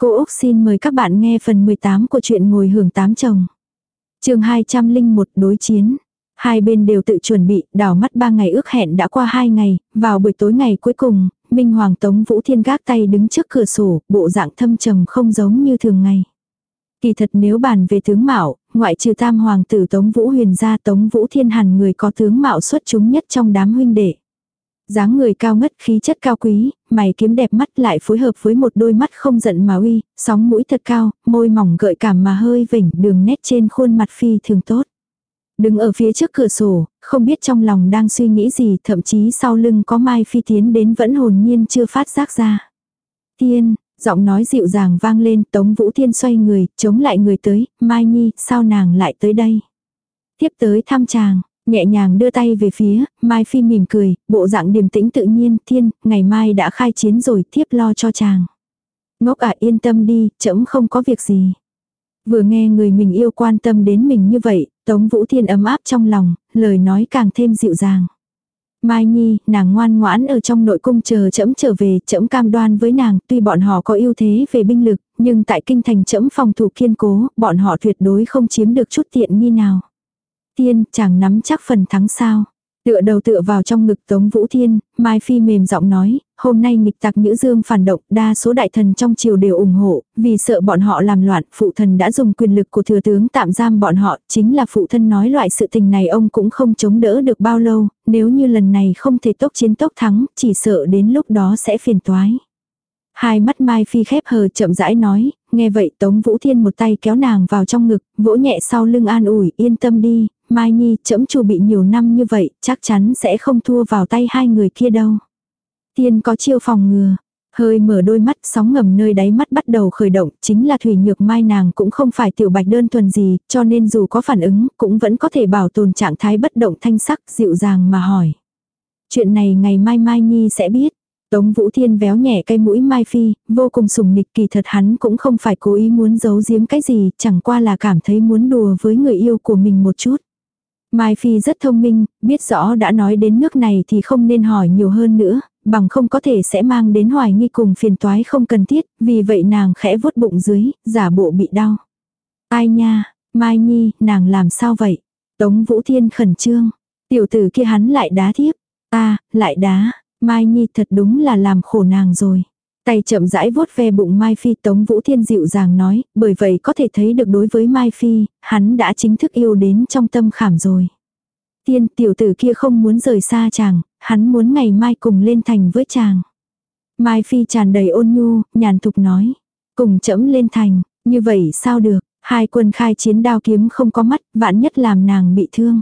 Cô Úc xin mời các bạn nghe phần 18 của truyện ngồi hưởng tám chồng. chương 201 đối chiến. Hai bên đều tự chuẩn bị, đảo mắt ba ngày ước hẹn đã qua hai ngày, vào buổi tối ngày cuối cùng, Minh Hoàng Tống Vũ Thiên gác tay đứng trước cửa sổ, bộ dạng thâm trầm không giống như thường ngày. Kỳ thật nếu bàn về tướng mạo, ngoại trừ tam hoàng tử Tống Vũ Huyền gia Tống Vũ Thiên hẳn người có tướng mạo xuất chúng nhất trong đám huynh đệ dáng người cao ngất khí chất cao quý, mày kiếm đẹp mắt lại phối hợp với một đôi mắt không giận mà uy, sóng mũi thật cao, môi mỏng gợi cảm mà hơi vỉnh đường nét trên khuôn mặt phi thường tốt. Đứng ở phía trước cửa sổ, không biết trong lòng đang suy nghĩ gì, thậm chí sau lưng có Mai Phi tiến đến vẫn hồn nhiên chưa phát giác ra. Tiên, giọng nói dịu dàng vang lên, Tống Vũ Thiên xoay người, chống lại người tới, Mai Nhi, sao nàng lại tới đây? Tiếp tới thăm chàng, Nhẹ nhàng đưa tay về phía, Mai Phi mỉm cười, bộ dạng điềm tĩnh tự nhiên, thiên, ngày mai đã khai chiến rồi, thiếp lo cho chàng. Ngốc à yên tâm đi, chấm không có việc gì. Vừa nghe người mình yêu quan tâm đến mình như vậy, Tống Vũ Thiên ấm áp trong lòng, lời nói càng thêm dịu dàng. Mai Nhi, nàng ngoan ngoãn ở trong nội cung chờ chấm trở về, chấm cam đoan với nàng, tuy bọn họ có ưu thế về binh lực, nhưng tại kinh thành chấm phòng thủ kiên cố, bọn họ tuyệt đối không chiếm được chút tiện nghi nào tiên, chàng nắm chắc phần thắng sao. Tựa đầu tựa vào trong ngực Tống Vũ Thiên, Mai Phi mềm giọng nói, hôm nay nghịch tặc Nhữ Dương phản động, đa số đại thần trong triều đều ủng hộ, vì sợ bọn họ làm loạn, phụ thần đã dùng quyền lực của thừa tướng tạm giam bọn họ, chính là phụ thân nói loại sự tình này ông cũng không chống đỡ được bao lâu, nếu như lần này không thể tốc chiến tốc thắng, chỉ sợ đến lúc đó sẽ phiền toái. Hai mắt Mai Phi khép hờ chậm rãi nói, nghe vậy Tống Vũ Thiên một tay kéo nàng vào trong ngực, vỗ nhẹ sau lưng an ủi, yên tâm đi, Mai Nhi chấm chu bị nhiều năm như vậy, chắc chắn sẽ không thua vào tay hai người kia đâu. Tiên có chiêu phòng ngừa. Hơi mở đôi mắt sóng ngầm nơi đáy mắt bắt đầu khởi động, chính là Thủy Nhược Mai nàng cũng không phải tiểu bạch đơn thuần gì, cho nên dù có phản ứng, cũng vẫn có thể bảo tồn trạng thái bất động thanh sắc, dịu dàng mà hỏi. Chuyện này ngày mai Mai Nhi sẽ biết. Tống Vũ Thiên véo nhẹ cây mũi Mai Phi, vô cùng sùng nịch kỳ thật hắn cũng không phải cố ý muốn giấu giếm cái gì, chẳng qua là cảm thấy muốn đùa với người yêu của mình một chút. Mai Phi rất thông minh, biết rõ đã nói đến nước này thì không nên hỏi nhiều hơn nữa, bằng không có thể sẽ mang đến hoài nghi cùng phiền toái không cần thiết, vì vậy nàng khẽ vuốt bụng dưới, giả bộ bị đau. Ai nha, Mai Nhi, nàng làm sao vậy? Tống Vũ Thiên khẩn trương, tiểu tử kia hắn lại đá thiếp, ta, lại đá, Mai Nhi thật đúng là làm khổ nàng rồi. Tay chậm rãi vuốt ve bụng Mai Phi Tống Vũ Thiên dịu dàng nói, bởi vậy có thể thấy được đối với Mai Phi, hắn đã chính thức yêu đến trong tâm khảm rồi. Tiên tiểu tử kia không muốn rời xa chàng, hắn muốn ngày mai cùng lên thành với chàng. Mai Phi tràn đầy ôn nhu, nhàn thục nói, cùng chẫm lên thành, như vậy sao được, hai quân khai chiến đao kiếm không có mắt, vạn nhất làm nàng bị thương.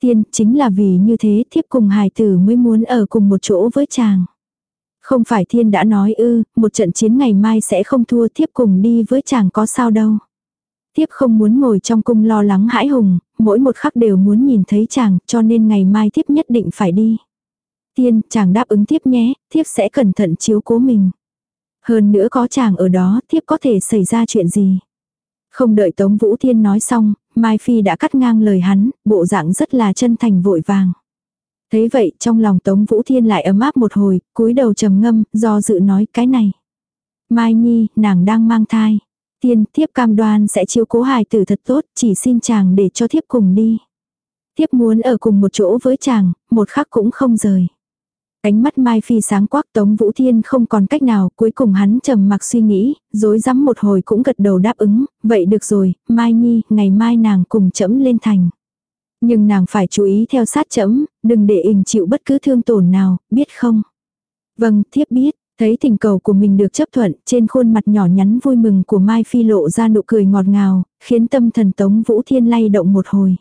Tiên chính là vì như thế thiếp cùng hài tử mới muốn ở cùng một chỗ với chàng. Không phải thiên đã nói ư, một trận chiến ngày mai sẽ không thua thiếp cùng đi với chàng có sao đâu. Thiếp không muốn ngồi trong cung lo lắng hãi hùng, mỗi một khắc đều muốn nhìn thấy chàng, cho nên ngày mai thiếp nhất định phải đi. Tiên, chàng đáp ứng thiếp nhé, thiếp sẽ cẩn thận chiếu cố mình. Hơn nữa có chàng ở đó, thiếp có thể xảy ra chuyện gì. Không đợi Tống Vũ Thiên nói xong, Mai Phi đã cắt ngang lời hắn, bộ dạng rất là chân thành vội vàng. Thế vậy trong lòng Tống Vũ Thiên lại ấm áp một hồi, cúi đầu trầm ngâm, do dự nói cái này. Mai Nhi, nàng đang mang thai. Tiên, thiếp cam đoan sẽ chiếu cố hài tử thật tốt, chỉ xin chàng để cho thiếp cùng đi. Thiếp muốn ở cùng một chỗ với chàng, một khắc cũng không rời. Ánh mắt Mai Phi sáng quắc Tống Vũ Thiên không còn cách nào, cuối cùng hắn trầm mặc suy nghĩ, dối rắm một hồi cũng gật đầu đáp ứng, vậy được rồi, Mai Nhi, ngày mai nàng cùng chấm lên thành. Nhưng nàng phải chú ý theo sát chấm, đừng để ình chịu bất cứ thương tổn nào, biết không? Vâng, thiếp biết. Thấy thỉnh cầu của mình được chấp thuận, trên khuôn mặt nhỏ nhắn vui mừng của Mai Phi lộ ra nụ cười ngọt ngào, khiến tâm thần Tống Vũ Thiên lay động một hồi.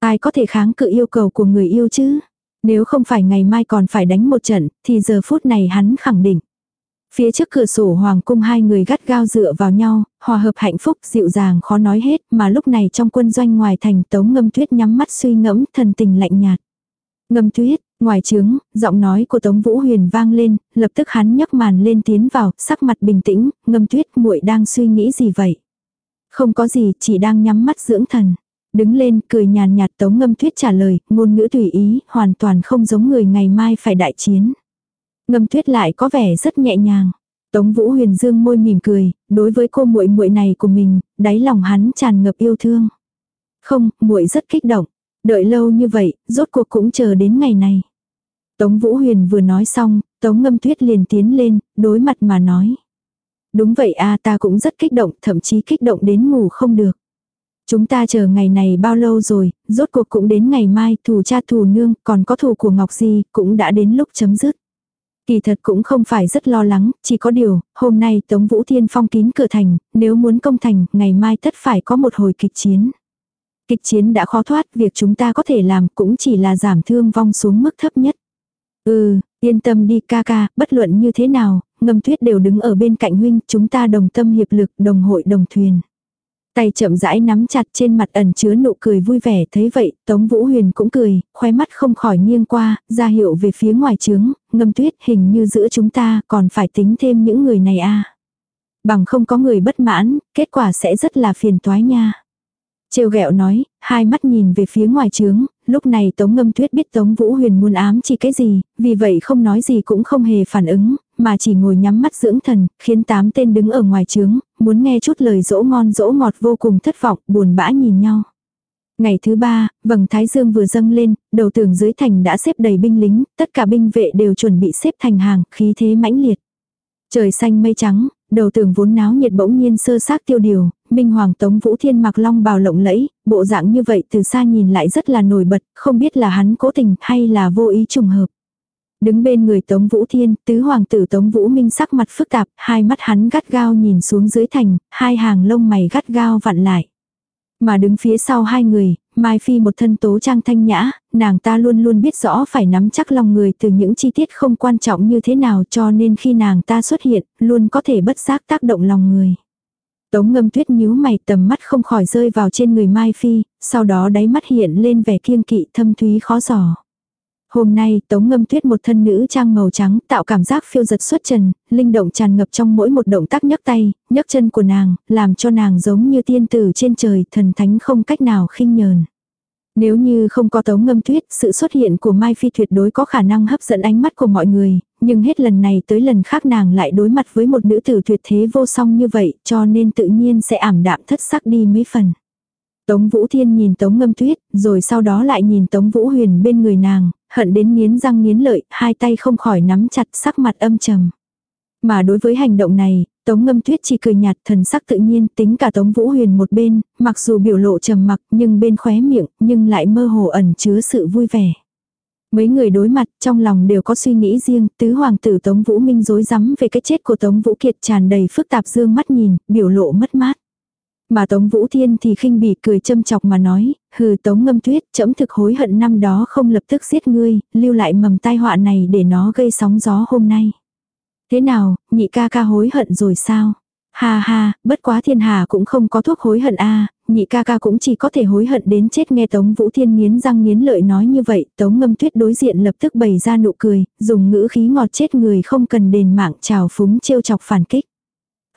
Ai có thể kháng cự yêu cầu của người yêu chứ? Nếu không phải ngày mai còn phải đánh một trận, thì giờ phút này hắn khẳng định. Phía trước cửa sổ hoàng cung hai người gắt gao dựa vào nhau, hòa hợp hạnh phúc dịu dàng khó nói hết mà lúc này trong quân doanh ngoài thành tống ngâm tuyết nhắm mắt suy ngẫm thần tình lạnh nhạt. Ngâm tuyết, ngoài trướng, giọng nói của Tống Vũ Huyền vang lên, lập tức hắn nhấc màn lên tiến vào, sắc mặt bình tĩnh, ngâm tuyết muội đang suy nghĩ gì vậy? Không có gì, chỉ đang nhắm mắt dưỡng thần. Đứng lên, cười nhàn nhạt Tống ngâm tuyết trả lời, ngôn ngữ tùy ý, hoàn toàn không giống người ngày mai phải đại chiến. Ngâm tuyết lại có vẻ rất nhẹ nhàng. Tống Vũ Huyền dương môi mỉm cười, đối với cô muội muội này của mình, đáy lòng hắn tràn ngập yêu thương. Không, muội rất kích động, đợi lâu như vậy, rốt cuộc cũng chờ đến ngày này. Tống Vũ Huyền vừa nói xong, Tống Ngâm Tuyết liền tiến lên, đối mặt mà nói. Đúng vậy a ta cũng rất kích động, thậm chí kích động đến ngủ không được. Chúng ta chờ ngày này bao lâu rồi, rốt cuộc cũng đến ngày mai, thù cha thù nương, còn có thù của Ngọc Di, cũng đã đến lúc chấm dứt. Kỳ thật cũng không phải rất lo lắng, chỉ có điều, hôm nay Tống Vũ Thiên phong kín cửa thành, nếu muốn công thành, ngày mai tất phải có một hồi kịch chiến. Kịch chiến đã khó thoát, việc chúng ta có thể làm cũng chỉ là giảm thương vong xuống mức thấp nhất. Ừ, yên tâm đi ca ca, bất luận như thế nào, ngâm tuyết đều đứng ở bên cạnh huynh, chúng ta đồng tâm hiệp lực, đồng hội đồng thuyền. Tay chậm rãi nắm chặt trên mặt ẩn chứa nụ cười vui vẻ thấy vậy, Tống Vũ Huyền cũng cười, khóe mắt không khỏi nghiêng qua, ra hiệu về phía ngoài trướng, ngâm tuyết hình như giữa chúng ta còn phải tính thêm những người này a à. Bằng không có người bất mãn, kết quả sẽ rất là phiền toái nha. Trêu ghẹo nói, hai mắt nhìn về phía ngoài trướng, lúc này Tống Ngâm Tuyết biết Tống Vũ Huyền muốn ám chỉ cái gì, vì vậy không nói gì cũng không hề phản ứng, mà chỉ ngồi nhắm mắt dưỡng thần, khiến tám tên đứng ở ngoài trướng, muốn nghe chút lời dỗ ngon dỗ ngọt vô cùng thất vọng, buồn bã nhìn nhau. Ngày thứ ba, vầng thái dương vừa dâng lên, đầu tường dưới thành đã xếp đầy binh lính, tất cả binh vệ đều chuẩn bị xếp thành hàng, khí thế mãnh liệt. Trời xanh mây trắng, đầu tường vốn náo nhiệt bỗng nhiên sơ xác tiêu điều, Minh Hoàng Tống Vũ Thiên mặc long bào lộng lẫy, bộ dạng như vậy từ xa nhìn lại rất là nổi bật, không biết là hắn cố tình hay là vô ý trùng hợp. Đứng bên người Tống Vũ Thiên, tứ hoàng tử Tống Vũ Minh sắc mặt phức tạp, hai mắt hắn gắt gao nhìn xuống dưới thành, hai hàng lông mày gắt gao vặn lại. Mà đứng phía sau hai người, Mai Phi một thân tố trang thanh nhã, nàng ta luôn luôn biết rõ phải nắm chắc lòng người từ những chi tiết không quan trọng như thế nào cho nên khi nàng ta xuất hiện, luôn có thể bất giác tác động lòng người. Tống ngâm tuyết nhíu mày tầm mắt không khỏi rơi vào trên người Mai Phi, sau đó đáy mắt hiện lên vẻ kiêng kỵ thâm thúy khó giỏ. Hôm nay, Tống Ngâm Tuyết một thân nữ trang màu trắng tạo cảm giác phiêu giật xuất trần, linh động tràn ngập trong mỗi một động tác nhấc tay, nhấc chân của nàng, làm cho nàng giống như tiên tử trên trời, thần thánh không cách nào khinh nhờn. Nếu như không có Tống Ngâm Tuyết, sự xuất hiện của Mai Phi tuyệt đối có khả năng hấp dẫn ánh mắt của mọi người, nhưng hết lần này tới lần khác nàng lại đối mặt với một nữ tử tuyệt thế vô song như vậy, cho nên tự nhiên sẽ ảm đạm thất sắc đi mấy phần. Tống Vũ Thiên nhìn Tống Ngâm Tuyết, rồi sau đó lại nhìn Tống Vũ Huyền bên người nàng, hận đến nghiến răng nghiến lợi, hai tay không khỏi nắm chặt sắc mặt âm trầm. Mà đối với hành động này, Tống Ngâm Tuyết chỉ cười nhạt thần sắc tự nhiên tính cả Tống Vũ Huyền một bên, mặc dù biểu lộ trầm mặc nhưng bên khóe miệng nhưng lại mơ hồ ẩn chứa sự vui vẻ. Mấy người đối mặt trong lòng đều có suy nghĩ riêng, tứ hoàng tử Tống Vũ Minh dối rắm về cái chết của Tống Vũ Kiệt tràn đầy phức tạp dương mắt nhìn, biểu lộ mất mát. Mà Tống Vũ Thiên thì khinh bỉ cười châm chọc mà nói, hừ Tống ngâm tuyết, chấm thực hối hận năm đó không lập tức giết ngươi, lưu lại mầm tai họa này để nó gây sóng gió hôm nay. Thế nào, nhị ca ca hối hận rồi sao? Ha ha, bất quá thiên hà cũng không có thuốc hối hận a nhị ca ca cũng chỉ có thể hối hận đến chết nghe Tống Vũ Thiên nghiến răng nghiến lợi nói như vậy, Tống ngâm tuyết đối diện lập tức bày ra nụ cười, dùng ngữ khí ngọt chết người không cần đền mạng trào phúng trêu chọc phản kích.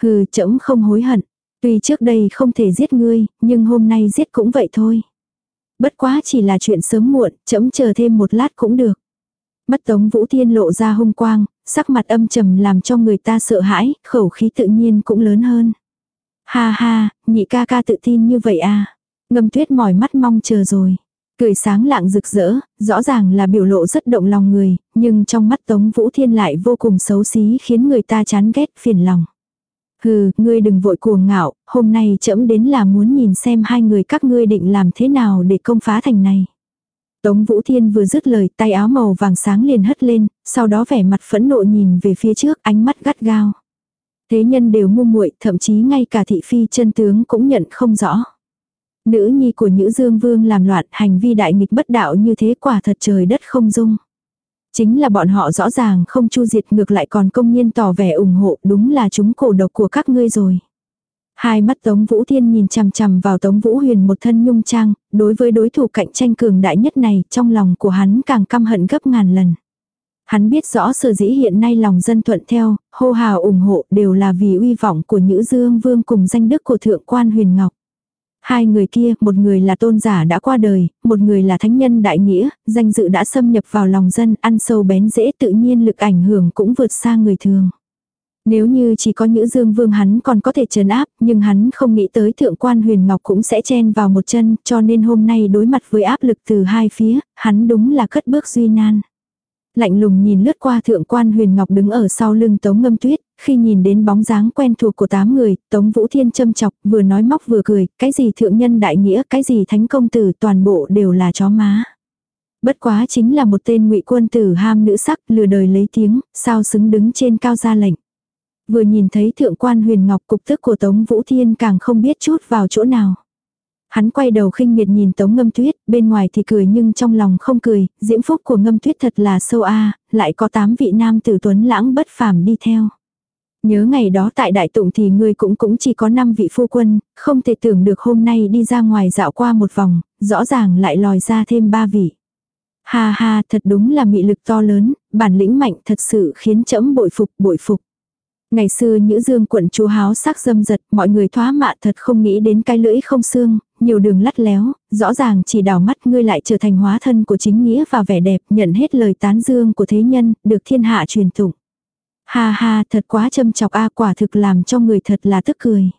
Hừ, chấm không hối hận. Tuy trước đây không thể giết ngươi, nhưng hôm nay giết cũng vậy thôi. Bất quá chỉ là chuyện sớm muộn, chấm chờ thêm một lát cũng được. Mắt Tống Vũ Thiên lộ ra hung quang, sắc mặt âm trầm làm cho người ta sợ hãi, khẩu khí tự nhiên cũng lớn hơn. Ha ha, nhị ca ca tự tin như vậy à. Ngâm tuyết mỏi mắt mong chờ rồi. Cười sáng lạng rực rỡ, rõ ràng là biểu lộ rất động lòng người, nhưng trong mắt Tống Vũ Thiên lại vô cùng xấu xí khiến người ta chán ghét phiền lòng. Hừ, ngươi đừng vội cuồng ngạo, hôm nay trẫm đến là muốn nhìn xem hai người các ngươi định làm thế nào để công phá thành này. Tống Vũ Thiên vừa dứt lời tay áo màu vàng sáng liền hất lên, sau đó vẻ mặt phẫn nộ nhìn về phía trước ánh mắt gắt gao. Thế nhân đều ngu muội thậm chí ngay cả thị phi chân tướng cũng nhận không rõ. Nữ nhi của Nhữ Dương Vương làm loạn hành vi đại nghịch bất đạo như thế quả thật trời đất không dung. Chính là bọn họ rõ ràng không chu diệt ngược lại còn công nhiên tỏ vẻ ủng hộ đúng là chúng cổ độc của các ngươi rồi. Hai mắt Tống Vũ Thiên nhìn chằm chằm vào Tống Vũ Huyền một thân nhung trang, đối với đối thủ cạnh tranh cường đại nhất này, trong lòng của hắn càng căm hận gấp ngàn lần. Hắn biết rõ sở dĩ hiện nay lòng dân thuận theo, hô hào ủng hộ đều là vì uy vọng của Nhữ Dương Vương cùng danh đức của Thượng quan Huyền Ngọc. Hai người kia, một người là tôn giả đã qua đời, một người là thánh nhân đại nghĩa, danh dự đã xâm nhập vào lòng dân, ăn sâu bén dễ tự nhiên lực ảnh hưởng cũng vượt xa người thường. Nếu như chỉ có Nhữ Dương Vương hắn còn có thể trấn áp, nhưng hắn không nghĩ tới thượng quan huyền ngọc cũng sẽ chen vào một chân, cho nên hôm nay đối mặt với áp lực từ hai phía, hắn đúng là cất bước duy nan. Lạnh lùng nhìn lướt qua thượng quan huyền ngọc đứng ở sau lưng tống ngâm tuyết, khi nhìn đến bóng dáng quen thuộc của tám người, tống vũ thiên châm chọc, vừa nói móc vừa cười, cái gì thượng nhân đại nghĩa, cái gì thánh công tử, toàn bộ đều là chó má. Bất quá chính là một tên ngụy quân tử ham nữ sắc, lừa đời lấy tiếng, sao xứng đứng trên cao ra lệnh. Vừa nhìn thấy thượng quan huyền ngọc cục tức của Tống Vũ Thiên càng không biết chút vào chỗ nào. Hắn quay đầu khinh miệt nhìn Tống Ngâm Tuyết, bên ngoài thì cười nhưng trong lòng không cười, diễm phúc của Ngâm Tuyết thật là sâu a, lại có tám vị nam tử tuấn lãng bất phàm đi theo. Nhớ ngày đó tại đại tụng thì ngươi cũng cũng chỉ có năm vị phu quân, không thể tưởng được hôm nay đi ra ngoài dạo qua một vòng, rõ ràng lại lòi ra thêm ba vị. Ha ha, thật đúng là mị lực to lớn, bản lĩnh mạnh thật sự khiến trẫm bội phục bội phục. Ngày xưa Nhữ Dương quận chúa háo sắc dâm giật, mọi người thoá mạ thật không nghĩ đến cái lưỡi không xương, nhiều đường lắt léo, rõ ràng chỉ đảo mắt ngươi lại trở thành hóa thân của chính nghĩa và vẻ đẹp, nhận hết lời tán dương của thế nhân, được thiên hạ truyền tụng. Ha ha, thật quá châm chọc a quả thực làm cho người thật là tức cười.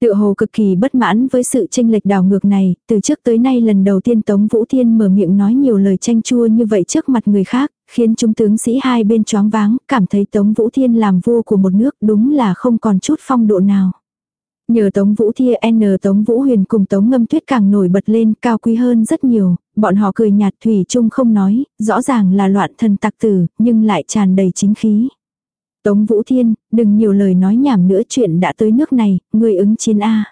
Tựa hồ cực kỳ bất mãn với sự tranh lệch đảo ngược này, từ trước tới nay lần đầu tiên Tống Vũ Thiên mở miệng nói nhiều lời tranh chua như vậy trước mặt người khác, khiến chúng tướng sĩ hai bên choáng váng, cảm thấy Tống Vũ Thiên làm vua của một nước đúng là không còn chút phong độ nào. Nhờ Tống Vũ Thiên N Tống Vũ Huyền cùng Tống Ngâm Tuyết càng nổi bật lên cao quý hơn rất nhiều, bọn họ cười nhạt thủy chung không nói, rõ ràng là loạn thần tặc tử, nhưng lại tràn đầy chính khí. Tống Vũ Thiên, đừng nhiều lời nói nhảm nữa chuyện đã tới nước này, người ứng chiến A.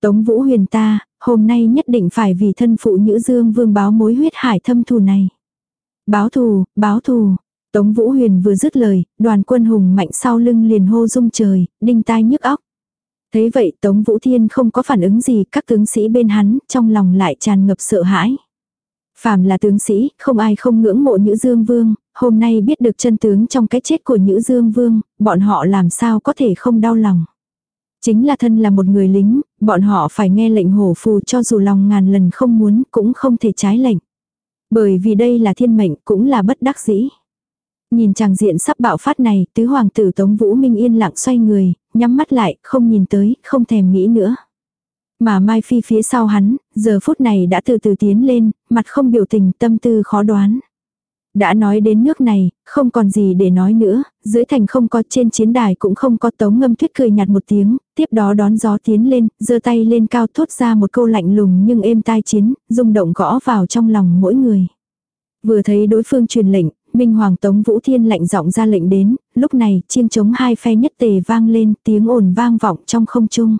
Tống Vũ Huyền ta, hôm nay nhất định phải vì thân phụ Nhữ Dương Vương báo mối huyết hải thâm thù này. Báo thù, báo thù. Tống Vũ Huyền vừa dứt lời, đoàn quân hùng mạnh sau lưng liền hô rung trời, đinh tai nhức óc. Thế vậy Tống Vũ Thiên không có phản ứng gì, các tướng sĩ bên hắn, trong lòng lại tràn ngập sợ hãi. Phàm là tướng sĩ, không ai không ngưỡng mộ Nhữ Dương Vương, hôm nay biết được chân tướng trong cái chết của Nhữ Dương Vương, bọn họ làm sao có thể không đau lòng. Chính là thân là một người lính, bọn họ phải nghe lệnh hổ phù cho dù lòng ngàn lần không muốn cũng không thể trái lệnh. Bởi vì đây là thiên mệnh cũng là bất đắc dĩ. Nhìn chàng diện sắp bạo phát này, tứ hoàng tử Tống Vũ Minh yên lặng xoay người, nhắm mắt lại, không nhìn tới, không thèm nghĩ nữa. Mà Mai Phi phía sau hắn, giờ phút này đã từ từ tiến lên, mặt không biểu tình, tâm tư khó đoán. Đã nói đến nước này, không còn gì để nói nữa, dưới thành không có trên chiến đài cũng không có tống ngâm tuyết cười nhạt một tiếng, tiếp đó đón gió tiến lên, giơ tay lên cao thốt ra một câu lạnh lùng nhưng êm tai chiến, rung động gõ vào trong lòng mỗi người. Vừa thấy đối phương truyền lệnh, Minh Hoàng Tống Vũ Thiên lạnh giọng ra lệnh đến, lúc này chiêng chống hai phe nhất tề vang lên tiếng ồn vang vọng trong không trung.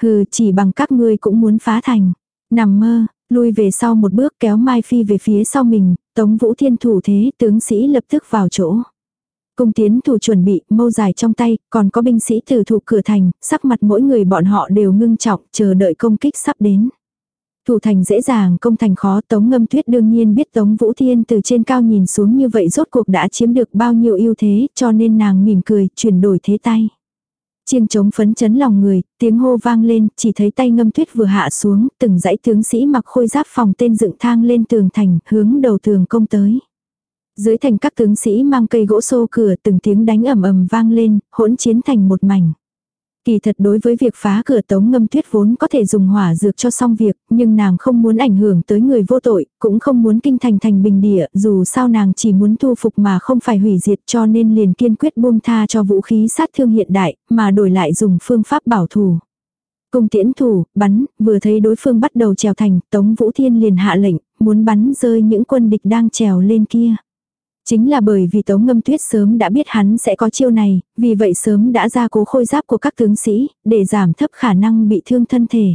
Hừ chỉ bằng các ngươi cũng muốn phá thành. Nằm mơ, lui về sau một bước kéo Mai Phi về phía sau mình, Tống Vũ Thiên thủ thế tướng sĩ lập tức vào chỗ. Cung tiến thủ chuẩn bị, mâu dài trong tay, còn có binh sĩ từ thủ cửa thành, sắc mặt mỗi người bọn họ đều ngưng trọng, chờ đợi công kích sắp đến. Thủ thành dễ dàng, công thành khó, Tống Ngâm Tuyết đương nhiên biết Tống Vũ Thiên từ trên cao nhìn xuống như vậy rốt cuộc đã chiếm được bao nhiêu ưu thế, cho nên nàng mỉm cười, chuyển đổi thế tay. Chiêng trống phấn chấn lòng người, tiếng hô vang lên, chỉ thấy tay ngâm tuyết vừa hạ xuống, từng dãy tướng sĩ mặc khôi giáp phòng tên dựng thang lên tường thành, hướng đầu tường công tới. Dưới thành các tướng sĩ mang cây gỗ xô cửa từng tiếng đánh ầm ầm vang lên, hỗn chiến thành một mảnh. Kỳ thật đối với việc phá cửa tống ngâm tuyết vốn có thể dùng hỏa dược cho xong việc, nhưng nàng không muốn ảnh hưởng tới người vô tội, cũng không muốn kinh thành thành bình địa, dù sao nàng chỉ muốn thu phục mà không phải hủy diệt cho nên liền kiên quyết buông tha cho vũ khí sát thương hiện đại, mà đổi lại dùng phương pháp bảo thủ. Cung tiễn thủ, bắn, vừa thấy đối phương bắt đầu trèo thành, Tống Vũ Thiên liền hạ lệnh, muốn bắn rơi những quân địch đang trèo lên kia. Chính là bởi vì Tống Ngâm Tuyết sớm đã biết hắn sẽ có chiêu này, vì vậy sớm đã ra cố khôi giáp của các tướng sĩ, để giảm thấp khả năng bị thương thân thể.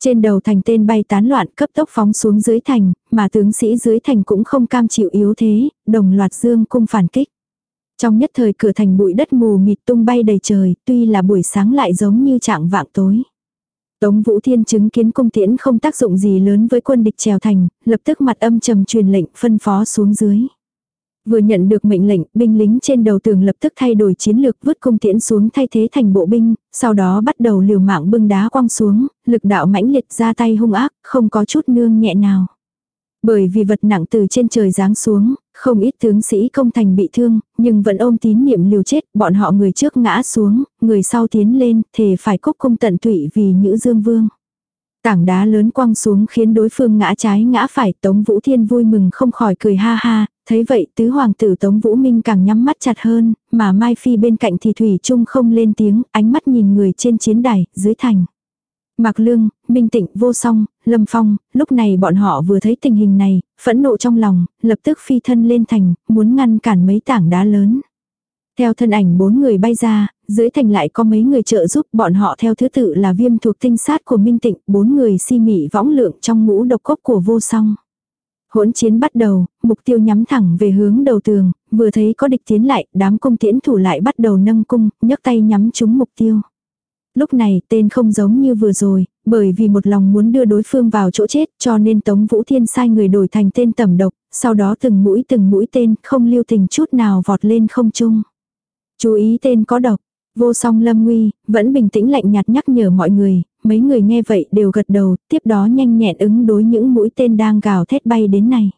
Trên đầu thành tên bay tán loạn cấp tốc phóng xuống dưới thành, mà tướng sĩ dưới thành cũng không cam chịu yếu thế, đồng loạt dương cung phản kích. Trong nhất thời cửa thành bụi đất mù mịt tung bay đầy trời, tuy là buổi sáng lại giống như trạng vạng tối. Tống Vũ Thiên chứng kiến cung tiễn không tác dụng gì lớn với quân địch trèo thành, lập tức mặt âm trầm truyền lệnh phân phó xuống dưới. Vừa nhận được mệnh lệnh, binh lính trên đầu tường lập tức thay đổi chiến lược vứt cung tiễn xuống thay thế thành bộ binh, sau đó bắt đầu liều mạng bưng đá quăng xuống, lực đạo mãnh liệt ra tay hung ác, không có chút nương nhẹ nào. Bởi vì vật nặng từ trên trời giáng xuống, Không ít tướng sĩ công thành bị thương, nhưng vẫn ôm tín niệm liều chết, bọn họ người trước ngã xuống, người sau tiến lên, thề phải cúc cung tận tụy vì nữ dương vương. Tảng đá lớn quăng xuống khiến đối phương ngã trái ngã phải, Tống Vũ Thiên vui mừng không khỏi cười ha ha, thấy vậy tứ hoàng tử Tống Vũ Minh càng nhắm mắt chặt hơn, mà Mai Phi bên cạnh thì Thủy Trung không lên tiếng, ánh mắt nhìn người trên chiến đài, dưới thành. Mạc Lương, Minh Tịnh, Vô Song, Lâm Phong, lúc này bọn họ vừa thấy tình hình này, phẫn nộ trong lòng, lập tức phi thân lên thành, muốn ngăn cản mấy tảng đá lớn. Theo thân ảnh bốn người bay ra, dưới thành lại có mấy người trợ giúp bọn họ theo thứ tự là viêm thuộc tinh sát của Minh Tịnh, bốn người si mị võng lượng trong ngũ độc cốc của vô song. Hỗn chiến bắt đầu, mục tiêu nhắm thẳng về hướng đầu tường, vừa thấy có địch tiến lại, đám cung tiễn thủ lại bắt đầu nâng cung, nhấc tay nhắm trúng mục tiêu. Lúc này tên không giống như vừa rồi, bởi vì một lòng muốn đưa đối phương vào chỗ chết cho nên Tống Vũ Thiên sai người đổi thành tên tẩm độc, sau đó từng mũi từng mũi tên không lưu tình chút nào vọt lên không trung. Chú ý tên có độc, vô song lâm nguy, vẫn bình tĩnh lạnh nhạt nhắc nhở mọi người, mấy người nghe vậy đều gật đầu, tiếp đó nhanh nhẹn ứng đối những mũi tên đang gào thét bay đến này.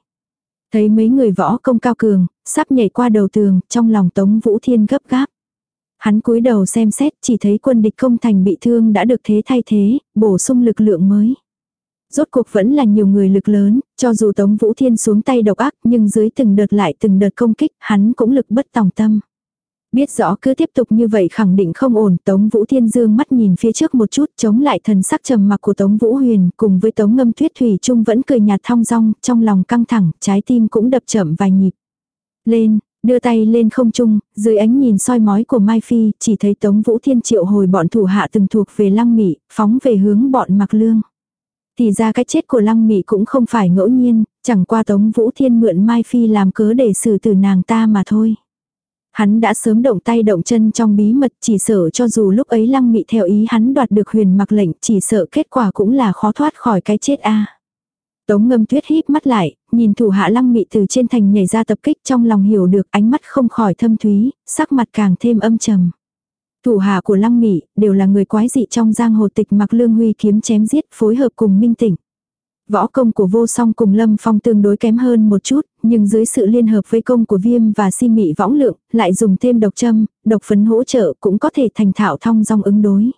Thấy mấy người võ công cao cường, sắp nhảy qua đầu tường, trong lòng Tống Vũ Thiên gấp gáp. Hắn cúi đầu xem xét chỉ thấy quân địch công thành bị thương đã được thế thay thế, bổ sung lực lượng mới. Rốt cuộc vẫn là nhiều người lực lớn, cho dù Tống Vũ Thiên xuống tay độc ác nhưng dưới từng đợt lại từng đợt công kích hắn cũng lực bất tòng tâm. Biết rõ cứ tiếp tục như vậy khẳng định không ổn, Tống Vũ Thiên Dương mắt nhìn phía trước một chút chống lại thần sắc trầm mặc của Tống Vũ Huyền cùng với Tống Ngâm Tuyết Thủy Trung vẫn cười nhạt thong dong, trong lòng căng thẳng, trái tim cũng đập chậm vài nhịp. Lên, đưa tay lên không trung, dưới ánh nhìn soi mói của Mai Phi, chỉ thấy Tống Vũ Thiên triệu hồi bọn thủ hạ từng thuộc về Lăng Mị, phóng về hướng bọn Mặc Lương. Thì ra cái chết của Lăng Mị cũng không phải ngẫu nhiên, chẳng qua Tống Vũ Thiên mượn Mai Phi làm cớ để xử tử nàng ta mà thôi. Hắn đã sớm động tay động chân trong bí mật chỉ sợ cho dù lúc ấy lăng mị theo ý hắn đoạt được huyền mặc lệnh chỉ sợ kết quả cũng là khó thoát khỏi cái chết a Tống ngâm tuyết híp mắt lại, nhìn thủ hạ lăng mị từ trên thành nhảy ra tập kích trong lòng hiểu được ánh mắt không khỏi thâm thúy, sắc mặt càng thêm âm trầm. Thủ hạ của lăng mị đều là người quái dị trong giang hồ tịch mặc lương huy kiếm chém giết phối hợp cùng minh tỉnh. Võ công của vô song cùng lâm phong tương đối kém hơn một chút, nhưng dưới sự liên hợp với công của viêm và si mị võng lượng, lại dùng thêm độc châm, độc phấn hỗ trợ cũng có thể thành thạo thong dong ứng đối.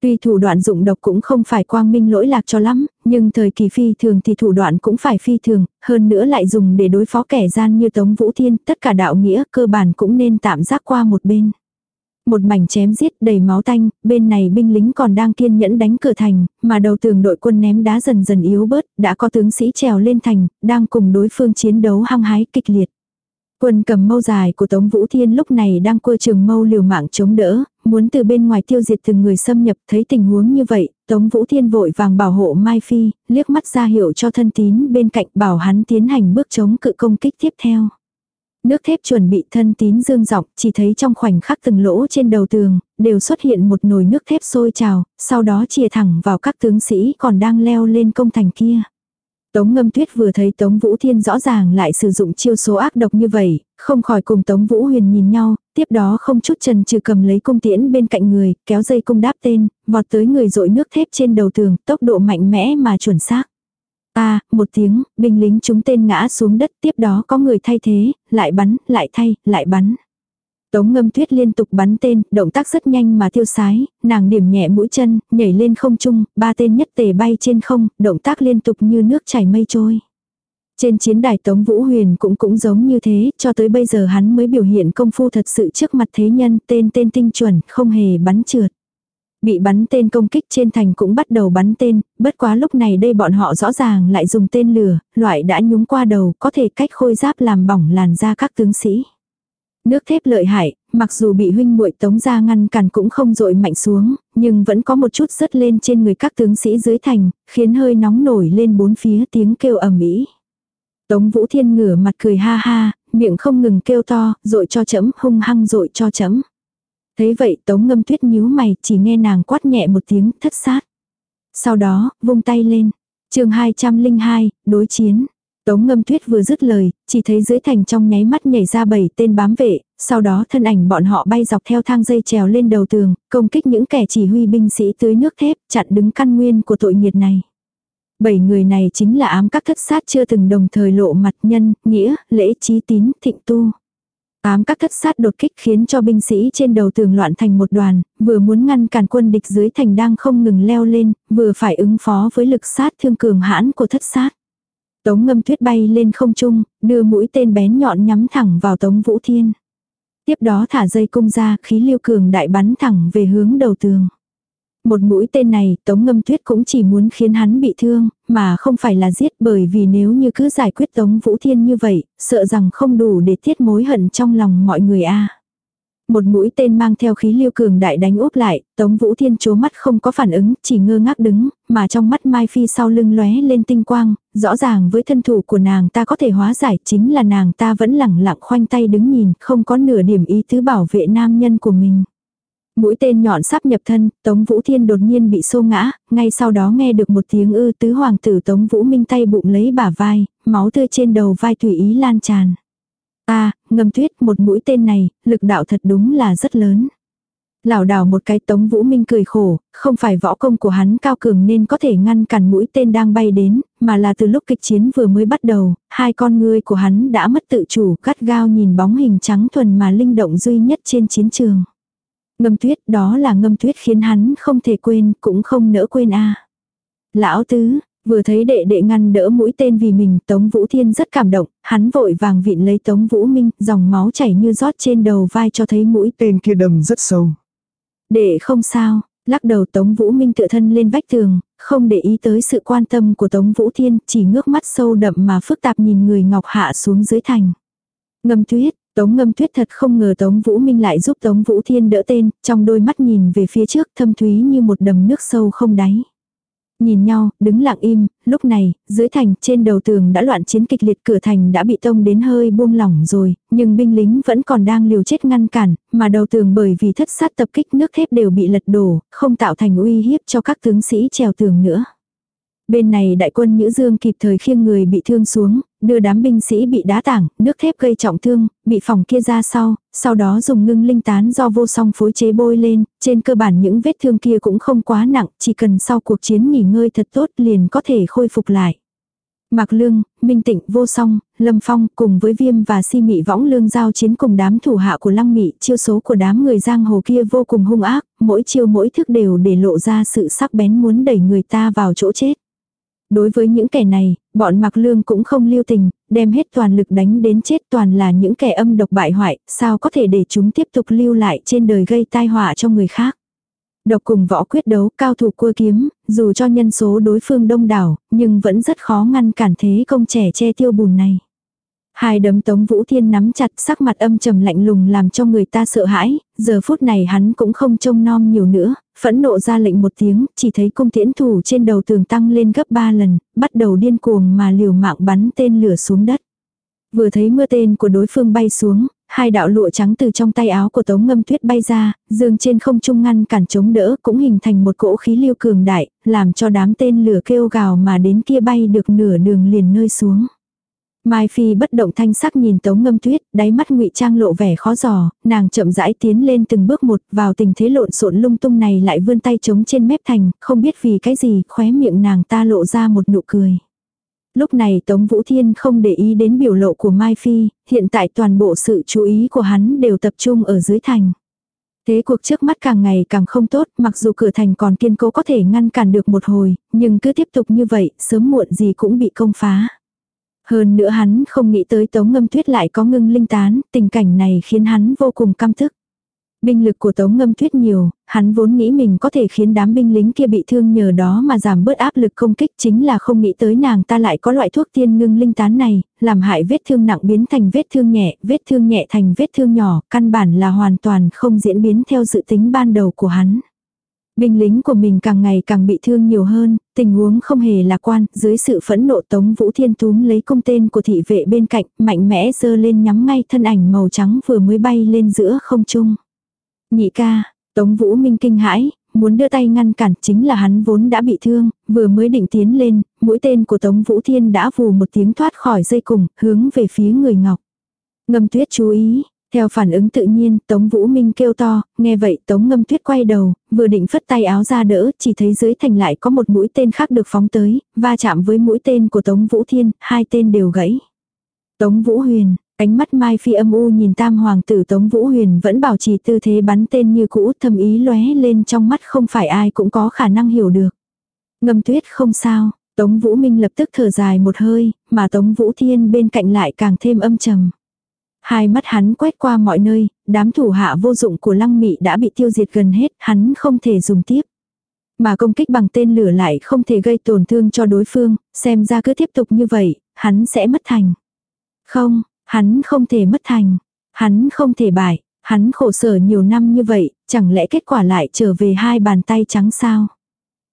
Tuy thủ đoạn dụng độc cũng không phải quang minh lỗi lạc cho lắm, nhưng thời kỳ phi thường thì thủ đoạn cũng phải phi thường, hơn nữa lại dùng để đối phó kẻ gian như Tống Vũ Thiên, tất cả đạo nghĩa cơ bản cũng nên tạm giác qua một bên. Một mảnh chém giết đầy máu tanh, bên này binh lính còn đang kiên nhẫn đánh cửa thành, mà đầu tường đội quân ném đá dần dần yếu bớt, đã có tướng sĩ trèo lên thành, đang cùng đối phương chiến đấu hăng hái kịch liệt. Quân cầm mâu dài của Tống Vũ Thiên lúc này đang cua trường mâu liều mạng chống đỡ, muốn từ bên ngoài tiêu diệt từng người xâm nhập, thấy tình huống như vậy, Tống Vũ Thiên vội vàng bảo hộ Mai Phi, liếc mắt ra hiệu cho thân tín bên cạnh bảo hắn tiến hành bước chống cự công kích tiếp theo. Nước thép chuẩn bị thân tín dương dọc, chỉ thấy trong khoảnh khắc từng lỗ trên đầu tường, đều xuất hiện một nồi nước thép sôi trào, sau đó chìa thẳng vào các tướng sĩ còn đang leo lên công thành kia. Tống ngâm tuyết vừa thấy Tống Vũ Thiên rõ ràng lại sử dụng chiêu số ác độc như vậy, không khỏi cùng Tống Vũ Huyền nhìn nhau, tiếp đó không chút trần trừ cầm lấy cung tiễn bên cạnh người, kéo dây cung đáp tên, vọt tới người dội nước thép trên đầu tường, tốc độ mạnh mẽ mà chuẩn xác. Ta, một tiếng, binh lính chúng tên ngã xuống đất tiếp đó có người thay thế, lại bắn, lại thay, lại bắn. Tống ngâm tuyết liên tục bắn tên, động tác rất nhanh mà tiêu sái, nàng điểm nhẹ mũi chân, nhảy lên không trung, ba tên nhất tề bay trên không, động tác liên tục như nước chảy mây trôi. Trên chiến đài Tống Vũ Huyền cũng cũng giống như thế, cho tới bây giờ hắn mới biểu hiện công phu thật sự trước mặt thế nhân, tên tên tinh chuẩn, không hề bắn trượt. Bị bắn tên công kích trên thành cũng bắt đầu bắn tên, bất quá lúc này đây bọn họ rõ ràng lại dùng tên lửa, loại đã nhúng qua đầu, có thể cách khôi giáp làm bỏng làn da các tướng sĩ. Nước thép lợi hại, mặc dù bị huynh muội tống ra ngăn cản cũng không dội mạnh xuống, nhưng vẫn có một chút rớt lên trên người các tướng sĩ dưới thành, khiến hơi nóng nổi lên bốn phía tiếng kêu ầm ĩ. Tống Vũ Thiên ngửa mặt cười ha ha, miệng không ngừng kêu to, dội cho chấm, hung hăng dội cho chấm thấy vậy Tống Ngâm Tuyết nhíu mày, chỉ nghe nàng quát nhẹ một tiếng, thất sát. Sau đó, vung tay lên. chương 202, đối chiến. Tống ngâm tuyết vừa dứt lời, chỉ thấy dưới thành trong nháy mắt nhảy ra bảy tên bám vệ, sau đó thân ảnh bọn họ bay dọc theo thang dây trèo lên đầu tường, công kích những kẻ chỉ huy binh sĩ tưới nước thép, chặn đứng căn nguyên của tội nghiệt này. Bảy người này chính là ám các thất sát chưa từng đồng thời lộ mặt nhân, nghĩa, lễ, trí tín, thịnh tu. Ám các thất sát đột kích khiến cho binh sĩ trên đầu tường loạn thành một đoàn, vừa muốn ngăn cản quân địch dưới thành đang không ngừng leo lên, vừa phải ứng phó với lực sát thương cường hãn của thất sát. Tống ngâm tuyết bay lên không trung, đưa mũi tên bén nhọn nhắm thẳng vào Tống Vũ Thiên. Tiếp đó thả dây cung ra, khí lưu cường đại bắn thẳng về hướng đầu tường. Một mũi tên này, Tống Ngâm Tuyết cũng chỉ muốn khiến hắn bị thương, mà không phải là giết bởi vì nếu như cứ giải quyết Tống Vũ Thiên như vậy, sợ rằng không đủ để tiết mối hận trong lòng mọi người a. Một mũi tên mang theo khí lưu cường đại đánh úp lại, Tống Vũ Thiên chố mắt không có phản ứng, chỉ ngơ ngác đứng, mà trong mắt Mai Phi sau lưng lóe lên tinh quang, rõ ràng với thân thủ của nàng ta có thể hóa giải chính là nàng ta vẫn lẳng lặng khoanh tay đứng nhìn, không có nửa điểm ý tứ bảo vệ nam nhân của mình. Mũi tên nhọn sắp nhập thân, Tống Vũ Thiên đột nhiên bị xô ngã, ngay sau đó nghe được một tiếng ư tứ hoàng tử Tống Vũ Minh tay bụng lấy bả vai, máu tươi trên đầu vai tùy ý lan tràn. a ngâm tuyết một mũi tên này, lực đạo thật đúng là rất lớn. Lảo đảo một cái Tống Vũ Minh cười khổ, không phải võ công của hắn cao cường nên có thể ngăn cản mũi tên đang bay đến, mà là từ lúc kịch chiến vừa mới bắt đầu, hai con ngươi của hắn đã mất tự chủ, gắt gao nhìn bóng hình trắng thuần mà linh động duy nhất trên chiến trường. Ngâm tuyết đó là ngâm tuyết khiến hắn không thể quên, cũng không nỡ quên a Lão tứ, vừa thấy đệ đệ ngăn đỡ mũi tên vì mình, Tống Vũ Thiên rất cảm động, hắn vội vàng vịn lấy Tống Vũ Minh, dòng máu chảy như rót trên đầu vai cho thấy mũi tên kia đâm rất sâu. Đệ không sao, lắc đầu Tống Vũ Minh tựa thân lên vách tường, không để ý tới sự quan tâm của Tống Vũ Thiên, chỉ ngước mắt sâu đậm mà phức tạp nhìn người ngọc hạ xuống dưới thành. Ngâm tuyết, Tống ngâm tuyết thật không ngờ Tống Vũ Minh lại giúp Tống Vũ Thiên đỡ tên, trong đôi mắt nhìn về phía trước thâm thúy như một đầm nước sâu không đáy. Nhìn nhau, đứng lặng im, lúc này, dưới thành, trên đầu tường đã loạn chiến kịch liệt cửa thành đã bị tông đến hơi buông lỏng rồi, nhưng binh lính vẫn còn đang liều chết ngăn cản, mà đầu tường bởi vì thất sát tập kích nước thép đều bị lật đổ, không tạo thành uy hiếp cho các tướng sĩ trèo tường nữa. Bên này đại quân Nhữ Dương kịp thời khiêng người bị thương xuống, đưa đám binh sĩ bị đá tảng, nước thép gây trọng thương, bị phòng kia ra sau, sau đó dùng ngưng linh tán do vô song phối chế bôi lên, trên cơ bản những vết thương kia cũng không quá nặng, chỉ cần sau cuộc chiến nghỉ ngơi thật tốt liền có thể khôi phục lại. Mạc Lương, Minh Tịnh, Vô Song, Lâm Phong cùng với Viêm và Si Mị Võng Lương giao chiến cùng đám thủ hạ của Lăng Mị, chiêu số của đám người giang hồ kia vô cùng hung ác, mỗi chiêu mỗi thức đều để lộ ra sự sắc bén muốn đẩy người ta vào chỗ chết. Đối với những kẻ này, bọn mặc lương cũng không lưu tình, đem hết toàn lực đánh đến chết toàn là những kẻ âm độc bại hoại, sao có thể để chúng tiếp tục lưu lại trên đời gây tai họa cho người khác. Độc cùng võ quyết đấu cao thủ cua kiếm, dù cho nhân số đối phương đông đảo, nhưng vẫn rất khó ngăn cản thế công trẻ che tiêu bùn này. Hai đấm Tống Vũ Thiên nắm chặt sắc mặt âm trầm lạnh lùng làm cho người ta sợ hãi, giờ phút này hắn cũng không trông nom nhiều nữa, phẫn nộ ra lệnh một tiếng, chỉ thấy cung tiễn thủ trên đầu tường tăng lên gấp ba lần, bắt đầu điên cuồng mà liều mạng bắn tên lửa xuống đất. Vừa thấy mưa tên của đối phương bay xuống, hai đạo lụa trắng từ trong tay áo của Tống Ngâm Tuyết bay ra, dương trên không trung ngăn cản chống đỡ cũng hình thành một cỗ khí lưu cường đại, làm cho đám tên lửa kêu gào mà đến kia bay được nửa đường liền nơi xuống. Mai Phi bất động thanh sắc nhìn Tống Ngâm Tuyết, đáy mắt ngụy trang lộ vẻ khó giò, nàng chậm rãi tiến lên từng bước một, vào tình thế lộn xộn lung tung này lại vươn tay chống trên mép thành, không biết vì cái gì, khóe miệng nàng ta lộ ra một nụ cười. Lúc này Tống Vũ Thiên không để ý đến biểu lộ của Mai Phi, hiện tại toàn bộ sự chú ý của hắn đều tập trung ở dưới thành. Thế cuộc trước mắt càng ngày càng không tốt, mặc dù cửa thành còn kiên cố có thể ngăn cản được một hồi, nhưng cứ tiếp tục như vậy, sớm muộn gì cũng bị công phá. Hơn nữa hắn không nghĩ tới Tống Ngâm Tuyết lại có ngưng linh tán, tình cảnh này khiến hắn vô cùng căm thức. Binh lực của Tống Ngâm Tuyết nhiều, hắn vốn nghĩ mình có thể khiến đám binh lính kia bị thương nhờ đó mà giảm bớt áp lực công kích chính là không nghĩ tới nàng ta lại có loại thuốc tiên ngưng linh tán này, làm hại vết thương nặng biến thành vết thương nhẹ, vết thương nhẹ thành vết thương nhỏ, căn bản là hoàn toàn không diễn biến theo dự tính ban đầu của hắn. Binh lính của mình càng ngày càng bị thương nhiều hơn, tình huống không hề lạc quan, dưới sự phẫn nộ Tống Vũ Thiên túm lấy cung tên của thị vệ bên cạnh, mạnh mẽ giơ lên nhắm ngay thân ảnh màu trắng vừa mới bay lên giữa không trung. Nhị ca, Tống Vũ Minh kinh hãi, muốn đưa tay ngăn cản chính là hắn vốn đã bị thương, vừa mới định tiến lên, mũi tên của Tống Vũ Thiên đã vù một tiếng thoát khỏi dây cùng, hướng về phía người ngọc. Ngâm tuyết chú ý, theo phản ứng tự nhiên, Tống Vũ Minh kêu to, nghe vậy Tống Ngâm Tuyết quay đầu, vừa định phất tay áo ra đỡ, chỉ thấy dưới thành lại có một mũi tên khác được phóng tới, va chạm với mũi tên của Tống Vũ Thiên, hai tên đều gãy. Tống Vũ Huyền, ánh mắt Mai Phi âm u nhìn tam hoàng tử Tống Vũ Huyền vẫn bảo trì tư thế bắn tên như cũ thâm ý lóe lên trong mắt không phải ai cũng có khả năng hiểu được. Ngâm tuyết không sao, Tống Vũ Minh lập tức thở dài một hơi, mà Tống Vũ Thiên bên cạnh lại càng thêm âm trầm. Hai mắt hắn quét qua mọi nơi, đám thủ hạ vô dụng của lăng mị đã bị tiêu diệt gần hết, hắn không thể dùng tiếp. Mà công kích bằng tên lửa lại không thể gây tổn thương cho đối phương, xem ra cứ tiếp tục như vậy, hắn sẽ mất thành. Không, hắn không thể mất thành. Hắn không thể bại, hắn khổ sở nhiều năm như vậy, chẳng lẽ kết quả lại trở về hai bàn tay trắng sao?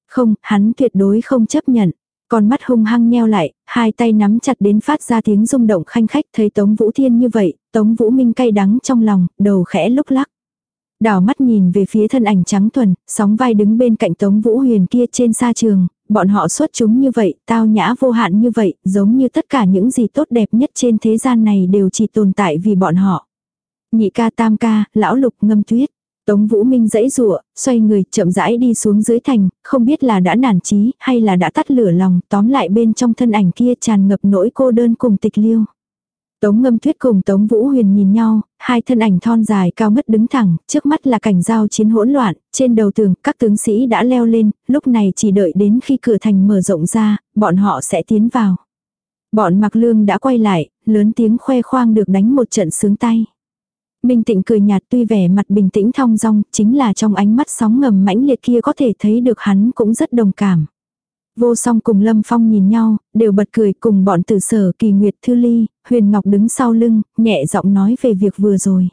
Không, hắn tuyệt đối không chấp nhận. Con mắt hung hăng nheo lại, hai tay nắm chặt đến phát ra tiếng rung động khanh khách thấy Tống Vũ Thiên như vậy, Tống Vũ Minh cay đắng trong lòng, đầu khẽ lúc lắc. Đảo mắt nhìn về phía thân ảnh trắng thuần, sóng vai đứng bên cạnh Tống Vũ Huyền kia trên sa trường, bọn họ xuất chúng như vậy, tao nhã vô hạn như vậy, giống như tất cả những gì tốt đẹp nhất trên thế gian này đều chỉ tồn tại vì bọn họ. Nhị ca tam ca, lão lục ngâm tuyết. Tống Vũ Minh dãy rụa, xoay người chậm rãi đi xuống dưới thành, không biết là đã nản chí hay là đã tắt lửa lòng, tóm lại bên trong thân ảnh kia tràn ngập nỗi cô đơn cùng tịch liêu. Tống ngâm tuyết cùng Tống Vũ Huyền nhìn nhau, hai thân ảnh thon dài cao ngất đứng thẳng, trước mắt là cảnh giao chiến hỗn loạn, trên đầu tường các tướng sĩ đã leo lên, lúc này chỉ đợi đến khi cửa thành mở rộng ra, bọn họ sẽ tiến vào. Bọn mặc lương đã quay lại, lớn tiếng khoe khoang được đánh một trận sướng tay. Minh tịnh cười nhạt tuy vẻ mặt bình tĩnh thong dong, chính là trong ánh mắt sóng ngầm mãnh liệt kia có thể thấy được hắn cũng rất đồng cảm. Vô song cùng Lâm Phong nhìn nhau, đều bật cười cùng bọn tử sở kỳ nguyệt thư ly, huyền ngọc đứng sau lưng, nhẹ giọng nói về việc vừa rồi.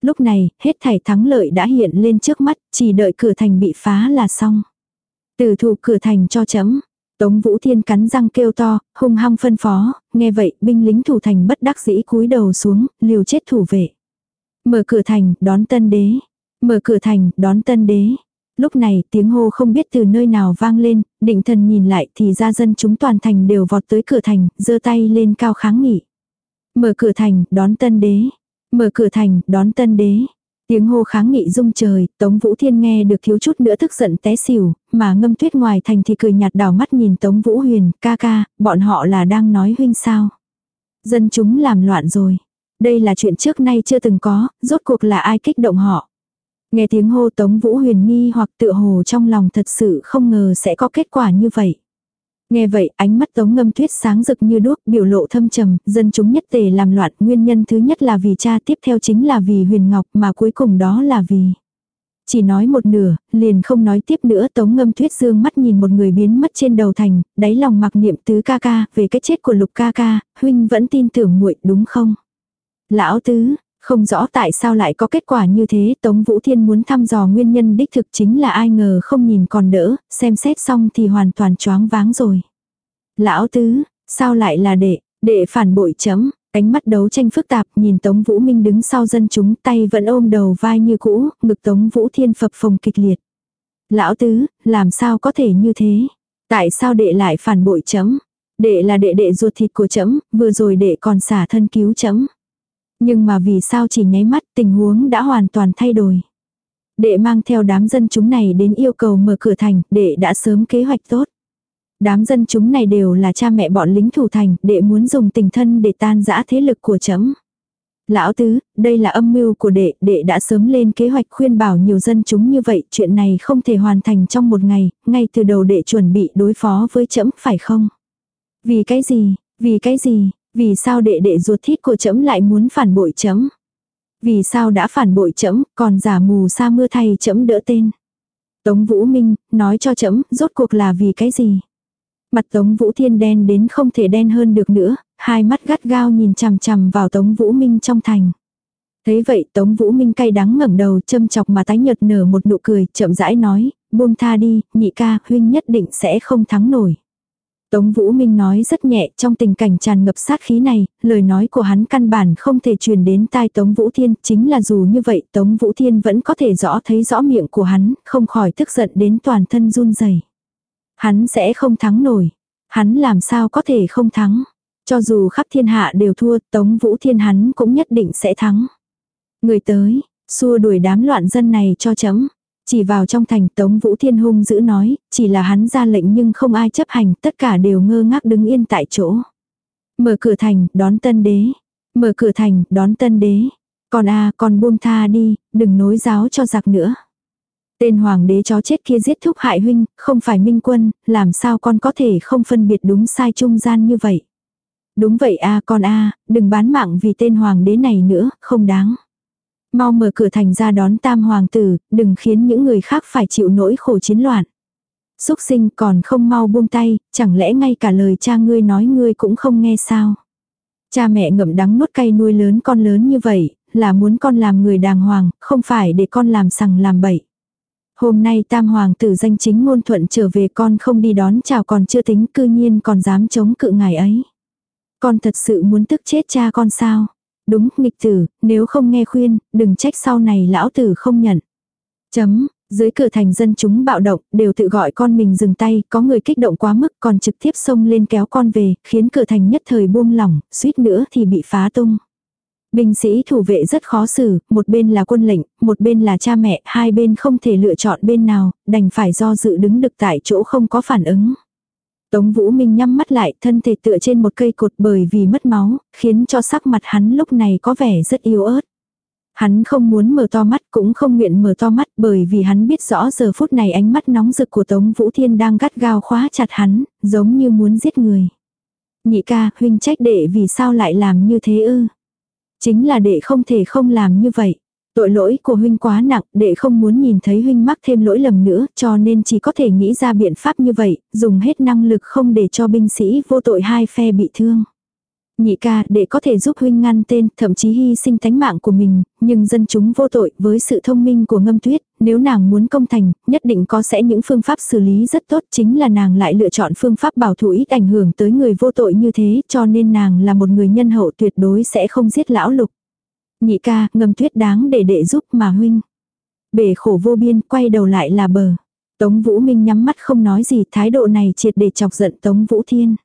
Lúc này, hết thảy thắng lợi đã hiện lên trước mắt, chỉ đợi cửa thành bị phá là xong. Tử thủ cửa thành cho chấm. Tống Vũ Thiên cắn răng kêu to, hung hăng phân phó, nghe vậy binh lính thủ thành bất đắc dĩ cúi đầu xuống, liều chết thủ vệ. Mở cửa thành, đón tân đế. Mở cửa thành, đón tân đế. Lúc này tiếng hô không biết từ nơi nào vang lên, định thần nhìn lại thì ra dân chúng toàn thành đều vọt tới cửa thành, giơ tay lên cao kháng nghị. Mở cửa thành, đón tân đế. Mở cửa thành, đón tân đế. Tiếng hô kháng nghị rung trời, Tống Vũ Thiên nghe được thiếu chút nữa tức giận té xỉu, mà ngâm tuyết ngoài thành thì cười nhạt đảo mắt nhìn Tống Vũ Huyền, ca ca, bọn họ là đang nói huynh sao. Dân chúng làm loạn rồi. Đây là chuyện trước nay chưa từng có, rốt cuộc là ai kích động họ. Nghe tiếng hô Tống Vũ huyền nghi hoặc tự hồ trong lòng thật sự không ngờ sẽ có kết quả như vậy. Nghe vậy, ánh mắt Tống Ngâm Tuyết sáng rực như đuốc, biểu lộ thâm trầm, dân chúng nhất tề làm loạn, nguyên nhân thứ nhất là vì cha, tiếp theo chính là vì Huyền Ngọc, mà cuối cùng đó là vì chỉ nói một nửa, liền không nói tiếp nữa Tống Ngâm Tuyết dương mắt nhìn một người biến mất trên đầu thành, đáy lòng mặc niệm tứ ca ca, về cái chết của Lục ca ca, huynh vẫn tin tưởng muội đúng không? Lão tứ, không rõ tại sao lại có kết quả như thế, Tống Vũ Thiên muốn thăm dò nguyên nhân đích thực chính là ai ngờ không nhìn còn đỡ, xem xét xong thì hoàn toàn choáng váng rồi. Lão tứ, sao lại là đệ, đệ phản bội chấm, ánh mắt đấu tranh phức tạp nhìn Tống Vũ Minh đứng sau dân chúng tay vẫn ôm đầu vai như cũ, ngực Tống Vũ Thiên phập phồng kịch liệt. Lão tứ, làm sao có thể như thế? Tại sao đệ lại phản bội chấm? Đệ là đệ đệ ruột thịt của chấm, vừa rồi đệ còn xả thân cứu chấm. Nhưng mà vì sao chỉ nháy mắt tình huống đã hoàn toàn thay đổi. Đệ mang theo đám dân chúng này đến yêu cầu mở cửa thành, đệ đã sớm kế hoạch tốt. Đám dân chúng này đều là cha mẹ bọn lính thủ thành, đệ muốn dùng tình thân để tan rã thế lực của chấm. Lão tứ, đây là âm mưu của đệ, đệ đã sớm lên kế hoạch khuyên bảo nhiều dân chúng như vậy, chuyện này không thể hoàn thành trong một ngày, ngay từ đầu đệ chuẩn bị đối phó với chấm, phải không? Vì cái gì, vì cái gì, vì sao đệ đệ ruột thít của chấm lại muốn phản bội chấm? Vì sao đã phản bội chấm còn giả mù sa mưa thay chấm đỡ tên? Tống Vũ Minh, nói cho chấm, rốt cuộc là vì cái gì? Mặt Tống Vũ Thiên đen đến không thể đen hơn được nữa, hai mắt gắt gao nhìn chằm chằm vào Tống Vũ Minh trong thành. Thấy vậy Tống Vũ Minh cay đắng ngẩng đầu châm chọc mà tái nhợt nở một nụ cười, chậm rãi nói, buông tha đi, nhị ca, huynh nhất định sẽ không thắng nổi. Tống Vũ Minh nói rất nhẹ trong tình cảnh tràn ngập sát khí này, lời nói của hắn căn bản không thể truyền đến tai Tống Vũ Thiên, chính là dù như vậy Tống Vũ Thiên vẫn có thể rõ thấy rõ miệng của hắn, không khỏi tức giận đến toàn thân run rẩy. Hắn sẽ không thắng nổi. Hắn làm sao có thể không thắng. Cho dù khắp thiên hạ đều thua, Tống Vũ Thiên hắn cũng nhất định sẽ thắng. Người tới, xua đuổi đám loạn dân này cho chấm. Chỉ vào trong thành Tống Vũ Thiên hung giữ nói, chỉ là hắn ra lệnh nhưng không ai chấp hành, tất cả đều ngơ ngác đứng yên tại chỗ. Mở cửa thành, đón tân đế. Mở cửa thành, đón tân đế. Còn a con buông tha đi, đừng nối giáo cho giặc nữa. Tên hoàng đế chó chết kia giết thúc hại huynh, không phải minh quân, làm sao con có thể không phân biệt đúng sai trung gian như vậy. Đúng vậy a con a, đừng bán mạng vì tên hoàng đế này nữa, không đáng. Mau mở cửa thành ra đón tam hoàng tử, đừng khiến những người khác phải chịu nỗi khổ chiến loạn. Xúc sinh còn không mau buông tay, chẳng lẽ ngay cả lời cha ngươi nói ngươi cũng không nghe sao. Cha mẹ ngậm đắng nuốt cay nuôi lớn con lớn như vậy, là muốn con làm người đàng hoàng, không phải để con làm sằng làm bậy. Hôm nay tam hoàng tử danh chính ngôn thuận trở về con không đi đón chào còn chưa tính cư nhiên còn dám chống cự ngài ấy. Con thật sự muốn tức chết cha con sao? Đúng, nghịch tử, nếu không nghe khuyên, đừng trách sau này lão tử không nhận. Chấm, dưới cửa thành dân chúng bạo động, đều tự gọi con mình dừng tay, có người kích động quá mức còn trực tiếp xông lên kéo con về, khiến cửa thành nhất thời buông lỏng, suýt nữa thì bị phá tung. Binh sĩ thủ vệ rất khó xử, một bên là quân lệnh, một bên là cha mẹ, hai bên không thể lựa chọn bên nào, đành phải do dự đứng được tại chỗ không có phản ứng. Tống Vũ Minh nhắm mắt lại, thân thể tựa trên một cây cột bởi vì mất máu, khiến cho sắc mặt hắn lúc này có vẻ rất yếu ớt. Hắn không muốn mở to mắt cũng không nguyện mở to mắt bởi vì hắn biết rõ giờ phút này ánh mắt nóng rực của Tống Vũ Thiên đang gắt gao khóa chặt hắn, giống như muốn giết người. Nhị ca, huynh trách đệ vì sao lại làm như thế ư? Chính là đệ không thể không làm như vậy. Tội lỗi của huynh quá nặng, đệ không muốn nhìn thấy huynh mắc thêm lỗi lầm nữa, cho nên chỉ có thể nghĩ ra biện pháp như vậy, dùng hết năng lực không để cho binh sĩ vô tội hai phe bị thương. Nhị ca, để có thể giúp huynh ngăn tên, thậm chí hy sinh tánh mạng của mình, nhưng dân chúng vô tội với sự thông minh của ngâm tuyết, nếu nàng muốn công thành, nhất định có sẽ những phương pháp xử lý rất tốt, chính là nàng lại lựa chọn phương pháp bảo thủ ít ảnh hưởng tới người vô tội như thế, cho nên nàng là một người nhân hậu tuyệt đối sẽ không giết lão lục. Nhị ca, ngâm tuyết đáng để đệ giúp mà huynh. Bể khổ vô biên, quay đầu lại là bờ. Tống Vũ Minh nhắm mắt không nói gì, thái độ này triệt để chọc giận Tống Vũ Thiên.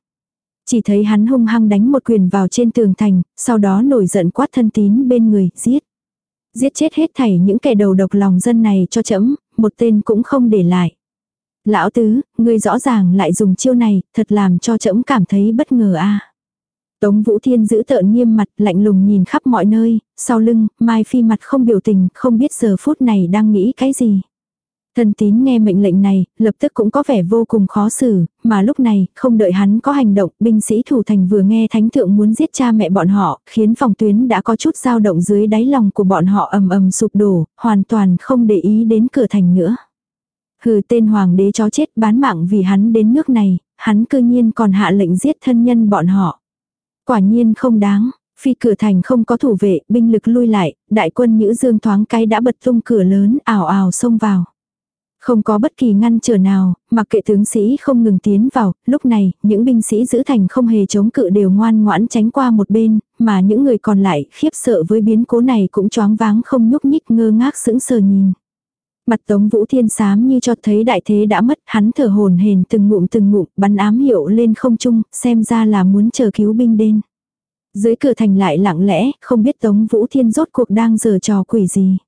Chỉ thấy hắn hung hăng đánh một quyền vào trên tường thành, sau đó nổi giận quát thân tín bên người, giết. Giết chết hết thảy những kẻ đầu độc lòng dân này cho chấm, một tên cũng không để lại. Lão tứ, ngươi rõ ràng lại dùng chiêu này, thật làm cho trẫm cảm thấy bất ngờ a. Tống Vũ Thiên giữ tợn nghiêm mặt, lạnh lùng nhìn khắp mọi nơi, sau lưng, Mai Phi mặt không biểu tình, không biết giờ phút này đang nghĩ cái gì. Thần tín nghe mệnh lệnh này, lập tức cũng có vẻ vô cùng khó xử, mà lúc này, không đợi hắn có hành động, binh sĩ thủ thành vừa nghe thánh thượng muốn giết cha mẹ bọn họ, khiến phòng tuyến đã có chút dao động dưới đáy lòng của bọn họ ầm ầm sụp đổ, hoàn toàn không để ý đến cửa thành nữa. Hừ tên hoàng đế chó chết bán mạng vì hắn đến nước này, hắn cư nhiên còn hạ lệnh giết thân nhân bọn họ. Quả nhiên không đáng, phi cửa thành không có thủ vệ, binh lực lui lại, đại quân Nhữ Dương thoáng cái đã bật tung cửa lớn ảo ảo xông vào. Không có bất kỳ ngăn trở nào, mặc kệ tướng sĩ không ngừng tiến vào, lúc này, những binh sĩ giữ thành không hề chống cự đều ngoan ngoãn tránh qua một bên, mà những người còn lại khiếp sợ với biến cố này cũng choáng váng không nhúc nhích ngơ ngác sững sờ nhìn. Mặt Tống Vũ Thiên sám như cho thấy đại thế đã mất, hắn thở hồn hền từng ngụm từng ngụm, bắn ám hiệu lên không trung, xem ra là muốn chờ cứu binh đến. Dưới cửa thành lại lặng lẽ, không biết Tống Vũ Thiên rốt cuộc đang giở trò quỷ gì.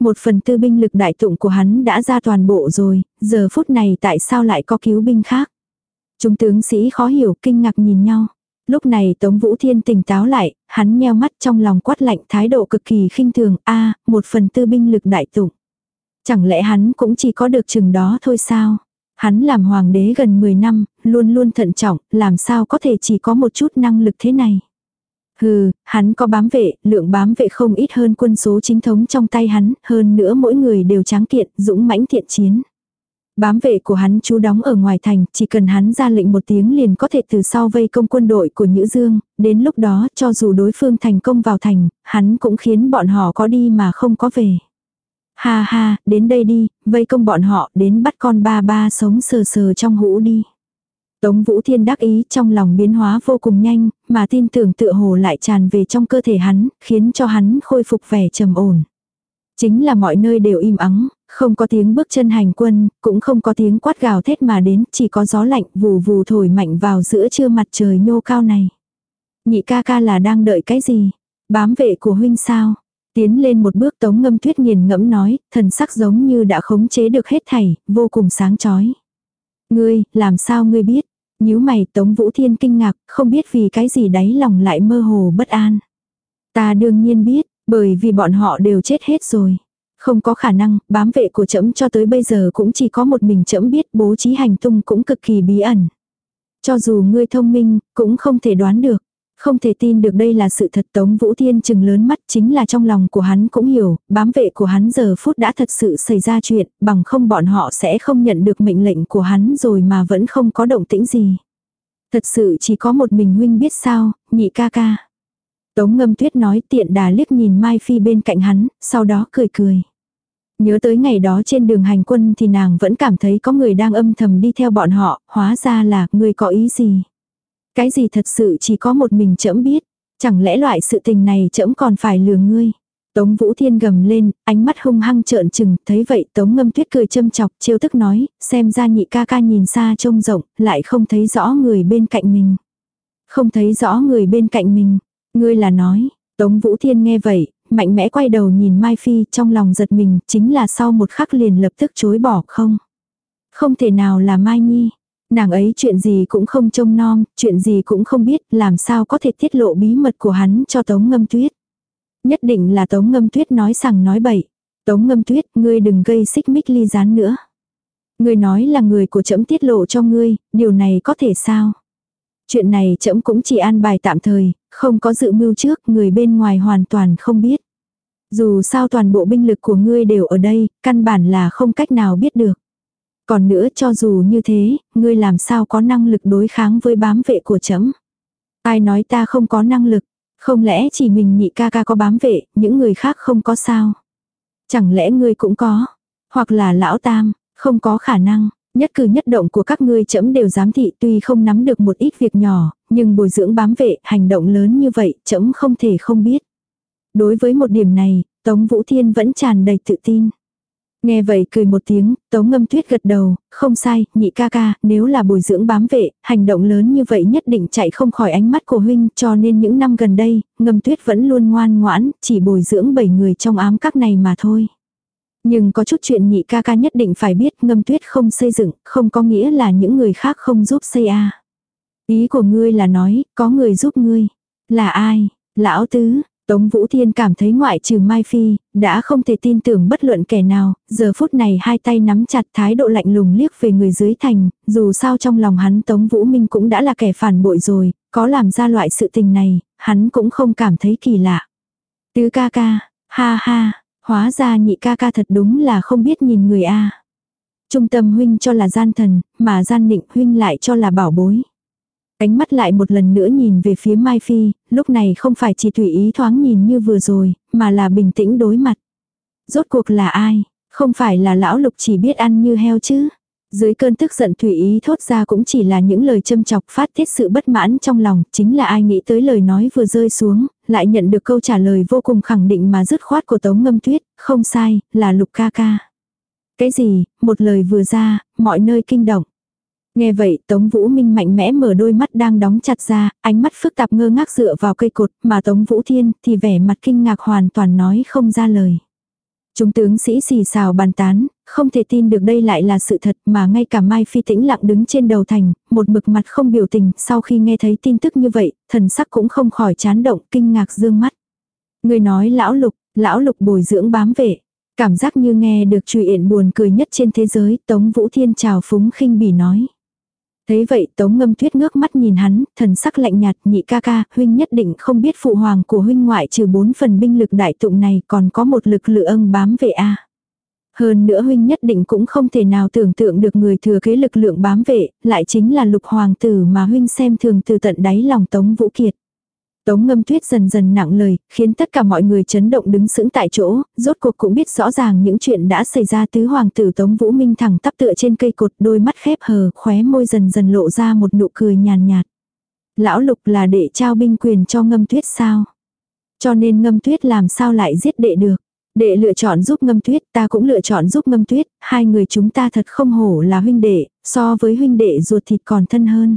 Một phần tư binh lực đại tụng của hắn đã ra toàn bộ rồi, giờ phút này tại sao lại có cứu binh khác. Chúng tướng sĩ khó hiểu kinh ngạc nhìn nhau. Lúc này Tống Vũ Thiên tỉnh táo lại, hắn nheo mắt trong lòng quát lạnh thái độ cực kỳ khinh thường, a một phần tư binh lực đại tụng. Chẳng lẽ hắn cũng chỉ có được chừng đó thôi sao? Hắn làm hoàng đế gần 10 năm, luôn luôn thận trọng, làm sao có thể chỉ có một chút năng lực thế này. Hừ, hắn có bám vệ, lượng bám vệ không ít hơn quân số chính thống trong tay hắn, hơn nữa mỗi người đều tráng kiện, dũng mãnh thiện chiến. Bám vệ của hắn chú đóng ở ngoài thành, chỉ cần hắn ra lệnh một tiếng liền có thể từ sau vây công quân đội của Nhữ Dương, đến lúc đó cho dù đối phương thành công vào thành, hắn cũng khiến bọn họ có đi mà không có về. Ha ha, đến đây đi, vây công bọn họ, đến bắt con ba ba sống sờ sờ trong hũ đi. Tống Vũ Thiên đắc ý trong lòng biến hóa vô cùng nhanh, mà tin tưởng tựa hồ lại tràn về trong cơ thể hắn, khiến cho hắn khôi phục vẻ trầm ổn. Chính là mọi nơi đều im ắng, không có tiếng bước chân hành quân, cũng không có tiếng quát gào thét mà đến, chỉ có gió lạnh vù vù thổi mạnh vào giữa trưa mặt trời nhô cao này. Nhị ca ca là đang đợi cái gì? Bám vệ của huynh sao? Tiến lên một bước tống ngâm tuyết nghiền ngẫm nói, thần sắc giống như đã khống chế được hết thảy, vô cùng sáng chói. Ngươi, làm sao ngươi biết? nhíu mày tống vũ thiên kinh ngạc, không biết vì cái gì đáy lòng lại mơ hồ bất an. Ta đương nhiên biết, bởi vì bọn họ đều chết hết rồi. Không có khả năng, bám vệ của trẫm cho tới bây giờ cũng chỉ có một mình trẫm biết bố trí hành tung cũng cực kỳ bí ẩn. Cho dù ngươi thông minh, cũng không thể đoán được. Không thể tin được đây là sự thật Tống Vũ Thiên chừng lớn mắt chính là trong lòng của hắn cũng hiểu, bám vệ của hắn giờ phút đã thật sự xảy ra chuyện, bằng không bọn họ sẽ không nhận được mệnh lệnh của hắn rồi mà vẫn không có động tĩnh gì. Thật sự chỉ có một mình huynh biết sao, nhị ca ca. Tống ngâm tuyết nói tiện đà liếc nhìn Mai Phi bên cạnh hắn, sau đó cười cười. Nhớ tới ngày đó trên đường hành quân thì nàng vẫn cảm thấy có người đang âm thầm đi theo bọn họ, hóa ra là người có ý gì. Cái gì thật sự chỉ có một mình trẫm biết, chẳng lẽ loại sự tình này trẫm còn phải lừa ngươi. Tống Vũ Thiên gầm lên, ánh mắt hung hăng trợn trừng, thấy vậy Tống Ngâm Tuyết cười châm chọc, trêu tức nói, xem ra nhị ca ca nhìn xa trông rộng, lại không thấy rõ người bên cạnh mình. Không thấy rõ người bên cạnh mình, ngươi là nói, Tống Vũ Thiên nghe vậy, mạnh mẽ quay đầu nhìn Mai Phi trong lòng giật mình, chính là sau một khắc liền lập tức chối bỏ không. Không thể nào là Mai Nhi. Nàng ấy chuyện gì cũng không trông nom, chuyện gì cũng không biết, làm sao có thể tiết lộ bí mật của hắn cho Tống Ngâm Tuyết. Nhất định là Tống Ngâm Tuyết nói sằng nói bậy. Tống Ngâm Tuyết, ngươi đừng gây xích mích ly gián nữa. Ngươi nói là người của trẫm tiết lộ cho ngươi, điều này có thể sao? Chuyện này trẫm cũng chỉ an bài tạm thời, không có dự mưu trước, người bên ngoài hoàn toàn không biết. Dù sao toàn bộ binh lực của ngươi đều ở đây, căn bản là không cách nào biết được. Còn nữa cho dù như thế, ngươi làm sao có năng lực đối kháng với bám vệ của trẫm Ai nói ta không có năng lực, không lẽ chỉ mình nhị ca ca có bám vệ, những người khác không có sao? Chẳng lẽ ngươi cũng có? Hoặc là lão tam, không có khả năng, nhất cử nhất động của các ngươi chấm đều giám thị tuy không nắm được một ít việc nhỏ, nhưng bồi dưỡng bám vệ, hành động lớn như vậy, chấm không thể không biết. Đối với một điểm này, Tống Vũ Thiên vẫn tràn đầy tự tin. Nghe vậy cười một tiếng, tống ngâm tuyết gật đầu, không sai, nhị ca ca, nếu là bồi dưỡng bám vệ, hành động lớn như vậy nhất định chạy không khỏi ánh mắt của huynh, cho nên những năm gần đây, ngâm tuyết vẫn luôn ngoan ngoãn, chỉ bồi dưỡng bảy người trong ám các này mà thôi. Nhưng có chút chuyện nhị ca ca nhất định phải biết ngâm tuyết không xây dựng, không có nghĩa là những người khác không giúp xây a Ý của ngươi là nói, có người giúp ngươi. Là ai? Lão tứ, Tống Vũ Thiên cảm thấy ngoại trừ Mai Phi, đã không thể tin tưởng bất luận kẻ nào, giờ phút này hai tay nắm chặt thái độ lạnh lùng liếc về người dưới thành, dù sao trong lòng hắn Tống Vũ Minh cũng đã là kẻ phản bội rồi, có làm ra loại sự tình này, hắn cũng không cảm thấy kỳ lạ. Tứ ca ca, ha ha, hóa ra nhị ca ca thật đúng là không biết nhìn người a. Trung tâm huynh cho là gian thần, mà gian nịnh huynh lại cho là bảo bối. Ánh mắt lại một lần nữa nhìn về phía Mai Phi, lúc này không phải chỉ tùy ý thoáng nhìn như vừa rồi, mà là bình tĩnh đối mặt. Rốt cuộc là ai? Không phải là lão lục chỉ biết ăn như heo chứ? Dưới cơn tức giận Thủy Ý thốt ra cũng chỉ là những lời châm chọc phát tiết sự bất mãn trong lòng, chính là ai nghĩ tới lời nói vừa rơi xuống, lại nhận được câu trả lời vô cùng khẳng định mà dứt khoát của Tống Ngâm Tuyết, không sai, là lục ca ca. Cái gì, một lời vừa ra, mọi nơi kinh động. Nghe vậy Tống Vũ Minh mạnh mẽ mở đôi mắt đang đóng chặt ra, ánh mắt phức tạp ngơ ngác dựa vào cây cột, mà Tống Vũ Thiên thì vẻ mặt kinh ngạc hoàn toàn nói không ra lời. Chúng tướng sĩ xì xào bàn tán, không thể tin được đây lại là sự thật mà ngay cả Mai Phi tĩnh lặng đứng trên đầu thành, một mực mặt không biểu tình, sau khi nghe thấy tin tức như vậy, thần sắc cũng không khỏi chán động kinh ngạc dương mắt. Người nói lão lục, lão lục bồi dưỡng bám vệ. Cảm giác như nghe được trùy yện buồn cười nhất trên thế giới, Tống Vũ Thiên chào phúng khinh bỉ nói. Thế vậy Tống Ngâm Tuyết ngước mắt nhìn hắn, thần sắc lạnh nhạt, nhị ca ca, huynh nhất định không biết phụ hoàng của huynh ngoại trừ bốn phần binh lực đại tụng này còn có một lực lựa âng bám vệ a. Hơn nữa huynh nhất định cũng không thể nào tưởng tượng được người thừa kế lực lượng bám vệ, lại chính là lục hoàng tử mà huynh xem thường từ tận đáy lòng Tống Vũ Kiệt. Tống ngâm tuyết dần dần nặng lời, khiến tất cả mọi người chấn động đứng sững tại chỗ, rốt cuộc cũng biết rõ ràng những chuyện đã xảy ra tứ hoàng tử Tống Vũ Minh thẳng tắp tựa trên cây cột đôi mắt khép hờ, khóe môi dần dần lộ ra một nụ cười nhàn nhạt. Lão lục là đệ trao binh quyền cho ngâm tuyết sao? Cho nên ngâm tuyết làm sao lại giết đệ được? Đệ lựa chọn giúp ngâm tuyết, ta cũng lựa chọn giúp ngâm tuyết, hai người chúng ta thật không hổ là huynh đệ, so với huynh đệ ruột thịt còn thân hơn.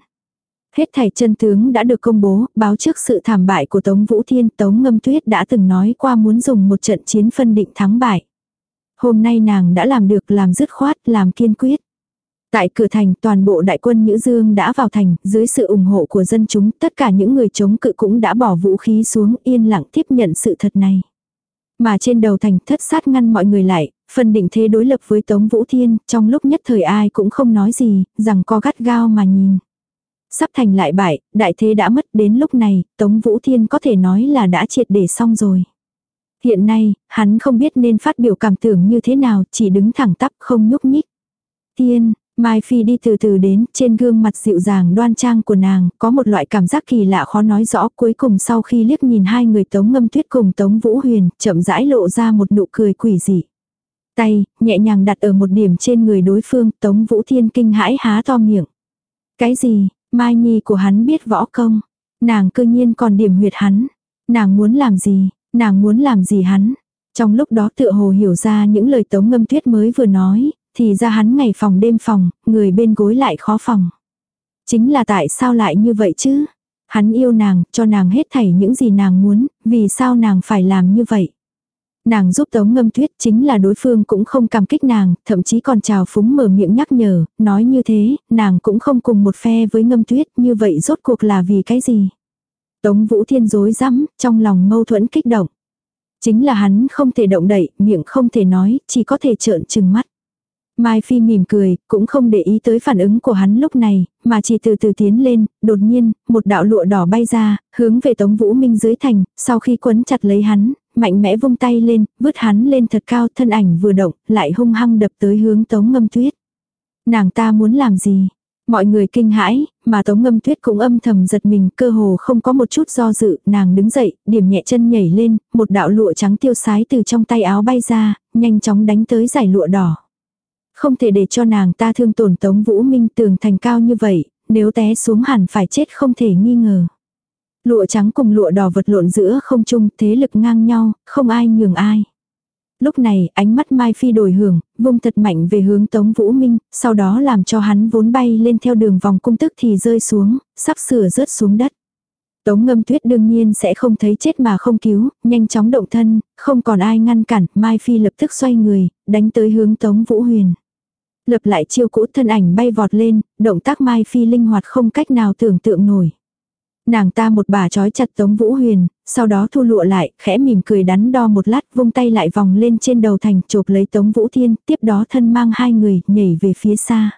Hết thảy chân tướng đã được công bố, báo trước sự thảm bại của Tống Vũ Thiên, Tống Ngâm Tuyết đã từng nói qua muốn dùng một trận chiến phân định thắng bại. Hôm nay nàng đã làm được làm dứt khoát, làm kiên quyết. Tại cửa thành, toàn bộ đại quân Nhữ Dương đã vào thành, dưới sự ủng hộ của dân chúng, tất cả những người chống cự cũng đã bỏ vũ khí xuống, yên lặng tiếp nhận sự thật này. Mà trên đầu thành thất sát ngăn mọi người lại, phân định thế đối lập với Tống Vũ Thiên, trong lúc nhất thời ai cũng không nói gì, rằng co gắt gao mà nhìn. Sắp thành lại bại, đại thế đã mất đến lúc này, Tống Vũ Thiên có thể nói là đã triệt để xong rồi. Hiện nay, hắn không biết nên phát biểu cảm tưởng như thế nào, chỉ đứng thẳng tắp không nhúc nhích. Tiên, Mai Phi đi từ từ đến, trên gương mặt dịu dàng đoan trang của nàng, có một loại cảm giác kỳ lạ khó nói rõ. Cuối cùng sau khi liếc nhìn hai người Tống Ngâm Tuyết cùng Tống Vũ Huyền, chậm rãi lộ ra một nụ cười quỷ dị. Tay, nhẹ nhàng đặt ở một điểm trên người đối phương, Tống Vũ Thiên kinh hãi há to miệng. Cái gì, Mai Nhi của hắn biết võ công. Nàng cư nhiên còn điểm huyệt hắn. Nàng muốn làm gì, nàng muốn làm gì hắn. Trong lúc đó tựa hồ hiểu ra những lời Tống Ngâm Tuyết mới vừa nói, thì ra hắn ngày phòng đêm phòng, người bên gối lại khó phòng. Chính là tại sao lại như vậy chứ? Hắn yêu nàng, cho nàng hết thảy những gì nàng muốn, vì sao nàng phải làm như vậy? Nàng giúp Tống Ngâm Tuyết chính là đối phương cũng không cảm kích nàng, thậm chí còn chào phúng mở miệng nhắc nhở, nói như thế, nàng cũng không cùng một phe với Ngâm Tuyết, như vậy rốt cuộc là vì cái gì? Tống Vũ Thiên dối rắm trong lòng mâu thuẫn kích động. Chính là hắn không thể động đậy, miệng không thể nói, chỉ có thể trợn trừng mắt. Mai Phi mỉm cười, cũng không để ý tới phản ứng của hắn lúc này, mà chỉ từ từ tiến lên, đột nhiên, một đạo lụa đỏ bay ra, hướng về Tống Vũ Minh dưới thành, sau khi quấn chặt lấy hắn, mạnh mẽ vung tay lên, vứt hắn lên thật cao, thân ảnh vừa động, lại hung hăng đập tới hướng Tống Ngâm Tuyết. Nàng ta muốn làm gì? Mọi người kinh hãi, mà Tống Ngâm Tuyết cũng âm thầm giật mình, cơ hồ không có một chút do dự, nàng đứng dậy, điểm nhẹ chân nhảy lên, một đạo lụa trắng tiêu sái từ trong tay áo bay ra, nhanh chóng đánh tới giải lụa đỏ. Không thể để cho nàng ta thương tổn Tống Vũ Minh tường thành cao như vậy, nếu té xuống hẳn phải chết không thể nghi ngờ. Lụa trắng cùng lụa đỏ vật lộn giữa không trung thế lực ngang nhau, không ai nhường ai. Lúc này ánh mắt Mai Phi đổi hưởng, vung thật mạnh về hướng Tống Vũ Minh, sau đó làm cho hắn vốn bay lên theo đường vòng cung tức thì rơi xuống, sắp sửa rớt xuống đất. Tống ngâm tuyết đương nhiên sẽ không thấy chết mà không cứu, nhanh chóng động thân, không còn ai ngăn cản, Mai Phi lập tức xoay người, đánh tới hướng Tống Vũ Huyền. Lập lại chiêu cũ thân ảnh bay vọt lên, động tác Mai Phi linh hoạt không cách nào tưởng tượng nổi. Nàng ta một bà trói chặt Tống Vũ Huyền, sau đó thu lụa lại, khẽ mỉm cười đắn đo một lát vung tay lại vòng lên trên đầu thành chộp lấy Tống Vũ Thiên, tiếp đó thân mang hai người nhảy về phía xa.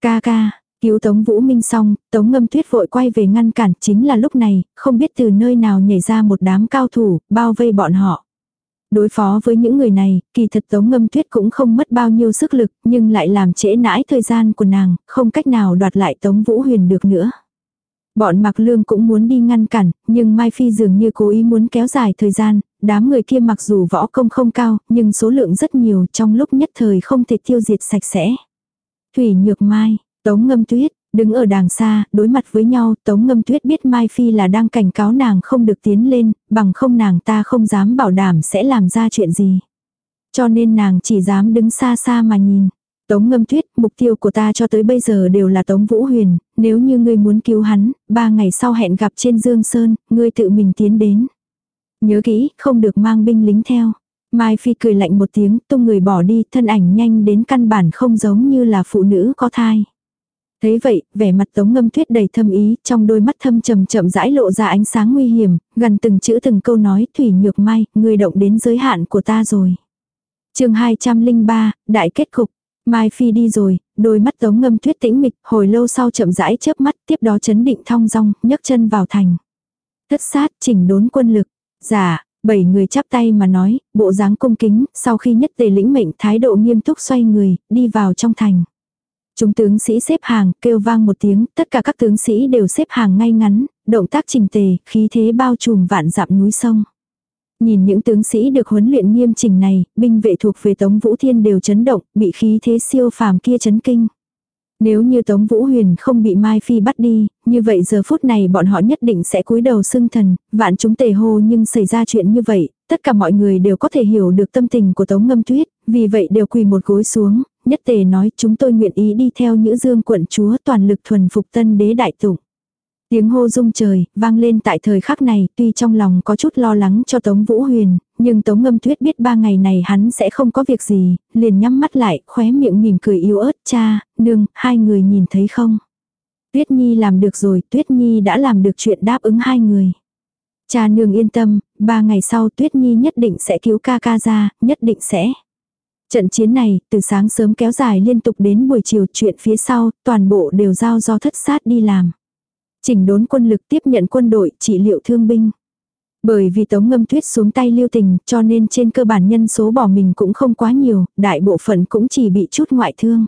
Ca ca, cứu Tống Vũ Minh xong, Tống Ngâm Tuyết vội quay về ngăn cản chính là lúc này, không biết từ nơi nào nhảy ra một đám cao thủ, bao vây bọn họ. Đối phó với những người này, kỳ thật Tống Ngâm Tuyết cũng không mất bao nhiêu sức lực, nhưng lại làm trễ nãi thời gian của nàng, không cách nào đoạt lại Tống Vũ Huyền được nữa. Bọn Mạc Lương cũng muốn đi ngăn cản, nhưng Mai Phi dường như cố ý muốn kéo dài thời gian, đám người kia mặc dù võ công không cao, nhưng số lượng rất nhiều trong lúc nhất thời không thể tiêu diệt sạch sẽ. Thủy Nhược Mai, Tống Ngâm Tuyết, đứng ở đàng xa, đối mặt với nhau, Tống Ngâm Tuyết biết Mai Phi là đang cảnh cáo nàng không được tiến lên, bằng không nàng ta không dám bảo đảm sẽ làm ra chuyện gì. Cho nên nàng chỉ dám đứng xa xa mà nhìn. Tống ngâm tuyết, mục tiêu của ta cho tới bây giờ đều là Tống Vũ Huyền, nếu như ngươi muốn cứu hắn, ba ngày sau hẹn gặp trên Dương Sơn, ngươi tự mình tiến đến. Nhớ kỹ, không được mang binh lính theo. Mai Phi cười lạnh một tiếng, tung người bỏ đi, thân ảnh nhanh đến căn bản không giống như là phụ nữ có thai. Thế vậy, vẻ mặt Tống Ngâm Tuyết đầy thâm ý, trong đôi mắt thâm trầm chậm rãi lộ ra ánh sáng nguy hiểm, gần từng chữ từng câu nói, "Thủy Nhược Mai, ngươi động đến giới hạn của ta rồi." Chương 203, đại kết cục. Mai Phi đi rồi, đôi mắt tống ngâm tuyết tĩnh mịch, hồi lâu sau chậm rãi chớp mắt, tiếp đó chấn định thong dong, nhấc chân vào thành. Thất sát, chỉnh đốn quân lực. Dạ, bảy người chắp tay mà nói, bộ dáng cung kính, sau khi nhất tề lĩnh mệnh thái độ nghiêm túc xoay người, đi vào trong thành. Chúng tướng sĩ xếp hàng, kêu vang một tiếng, tất cả các tướng sĩ đều xếp hàng ngay ngắn, động tác trình tề, khí thế bao trùm vạn dặm núi sông. Nhìn những tướng sĩ được huấn luyện nghiêm chỉnh này, binh vệ thuộc về Tống Vũ Thiên đều chấn động, bị khí thế siêu phàm kia chấn kinh. Nếu như Tống Vũ Huyền không bị Mai Phi bắt đi, như vậy giờ phút này bọn họ nhất định sẽ cúi đầu xưng thần, vạn chúng tề hô nhưng xảy ra chuyện như vậy, tất cả mọi người đều có thể hiểu được tâm tình của Tống Ngâm Tuyết, vì vậy đều quỳ một gối xuống, nhất tề nói chúng tôi nguyện ý đi theo Nhữ Dương quận chúa toàn lực thuần phục tân đế đại tụng. Tiếng hô rung trời, vang lên tại thời khắc này, tuy trong lòng có chút lo lắng cho Tống Vũ Huyền, nhưng Tống Ngâm Tuyết biết ba ngày này hắn sẽ không có việc gì, liền nhắm mắt lại, khóe miệng mỉm cười yếu ớt, cha, nương, hai người nhìn thấy không? Tuyết Nhi làm được rồi, Tuyết Nhi đã làm được chuyện đáp ứng hai người. Cha nương yên tâm, ba ngày sau Tuyết Nhi nhất định sẽ cứu ca ca ra, nhất định sẽ. Trận chiến này, từ sáng sớm kéo dài liên tục đến buổi chiều chuyện phía sau, toàn bộ đều giao do thất sát đi làm. Chỉnh đốn quân lực tiếp nhận quân đội, trị liệu thương binh. Bởi vì tống ngâm tuyết xuống tay lưu tình, cho nên trên cơ bản nhân số bỏ mình cũng không quá nhiều, đại bộ phận cũng chỉ bị chút ngoại thương.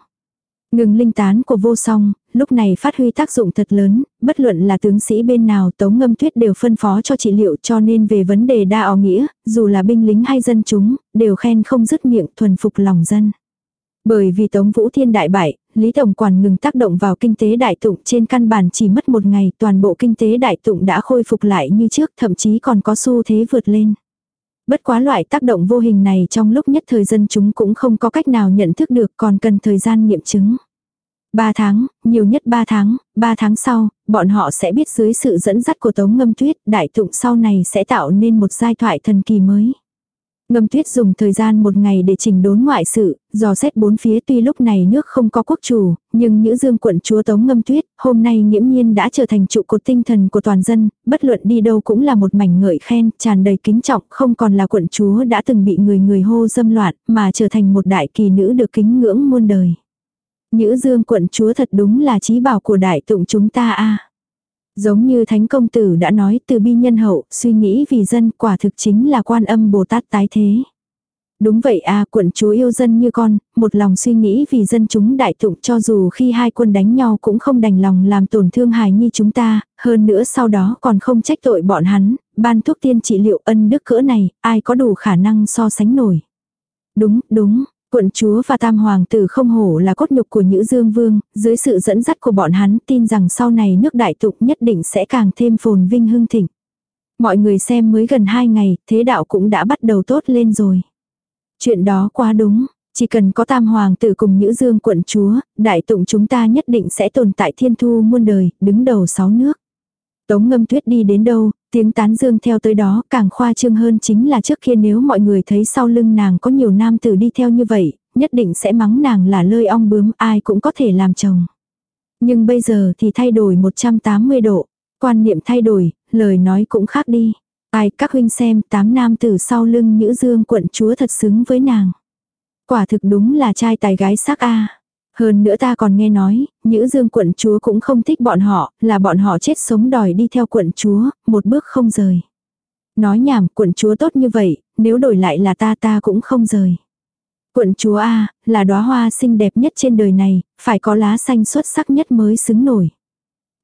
Ngừng linh tán của vô song, lúc này phát huy tác dụng thật lớn, bất luận là tướng sĩ bên nào tống ngâm tuyết đều phân phó cho trị liệu cho nên về vấn đề đa ảo nghĩa, dù là binh lính hay dân chúng, đều khen không dứt miệng thuần phục lòng dân. Bởi vì Tống Vũ Thiên đại bại, Lý Tổng Quản ngừng tác động vào kinh tế đại tụng trên căn bản chỉ mất một ngày toàn bộ kinh tế đại tụng đã khôi phục lại như trước thậm chí còn có xu thế vượt lên. Bất quá loại tác động vô hình này trong lúc nhất thời dân chúng cũng không có cách nào nhận thức được còn cần thời gian nghiệm chứng. Ba tháng, nhiều nhất ba tháng, ba tháng sau, bọn họ sẽ biết dưới sự dẫn dắt của Tống Ngâm Tuyết, đại tụng sau này sẽ tạo nên một giai thoại thần kỳ mới. Ngâm tuyết dùng thời gian một ngày để chỉnh đốn ngoại sự, dò xét bốn phía tuy lúc này nước không có quốc chủ, nhưng nữ dương quận chúa tống ngâm tuyết, hôm nay nghiễm nhiên đã trở thành trụ cột tinh thần của toàn dân, bất luận đi đâu cũng là một mảnh ngợi khen, tràn đầy kính trọng, không còn là quận chúa đã từng bị người người hô dâm loạn, mà trở thành một đại kỳ nữ được kính ngưỡng muôn đời. Nữ dương quận chúa thật đúng là trí bảo của đại tụng chúng ta a Giống như Thánh Công Tử đã nói từ bi nhân hậu, suy nghĩ vì dân quả thực chính là quan âm Bồ Tát tái thế. Đúng vậy à, quận chúa yêu dân như con, một lòng suy nghĩ vì dân chúng đại tụng cho dù khi hai quân đánh nhau cũng không đành lòng làm tổn thương hài nhi chúng ta, hơn nữa sau đó còn không trách tội bọn hắn, ban thuốc tiên trị liệu ân đức cỡ này, ai có đủ khả năng so sánh nổi. Đúng, đúng, Quận chúa và tam hoàng tử không hổ là cốt nhục của Nhữ Dương Vương, dưới sự dẫn dắt của bọn hắn tin rằng sau này nước đại tục nhất định sẽ càng thêm phồn vinh hưng thịnh. Mọi người xem mới gần hai ngày, thế đạo cũng đã bắt đầu tốt lên rồi. Chuyện đó quá đúng, chỉ cần có tam hoàng tử cùng Nhữ Dương quận chúa, đại tụng chúng ta nhất định sẽ tồn tại thiên thu muôn đời, đứng đầu sáu nước. Tống ngâm tuyết đi đến đâu, tiếng tán dương theo tới đó càng khoa trương hơn chính là trước kia nếu mọi người thấy sau lưng nàng có nhiều nam tử đi theo như vậy, nhất định sẽ mắng nàng là lơi ong bướm ai cũng có thể làm chồng. Nhưng bây giờ thì thay đổi 180 độ, quan niệm thay đổi, lời nói cũng khác đi. Ai các huynh xem tám nam tử sau lưng nữ dương quận chúa thật xứng với nàng. Quả thực đúng là trai tài gái sắc a hơn nữa ta còn nghe nói, Nhữ dương quận chúa cũng không thích bọn họ, là bọn họ chết sống đòi đi theo quận chúa, một bước không rời. Nói nhảm, quận chúa tốt như vậy, nếu đổi lại là ta ta cũng không rời. Quận chúa A, là đóa hoa xinh đẹp nhất trên đời này, phải có lá xanh xuất sắc nhất mới xứng nổi.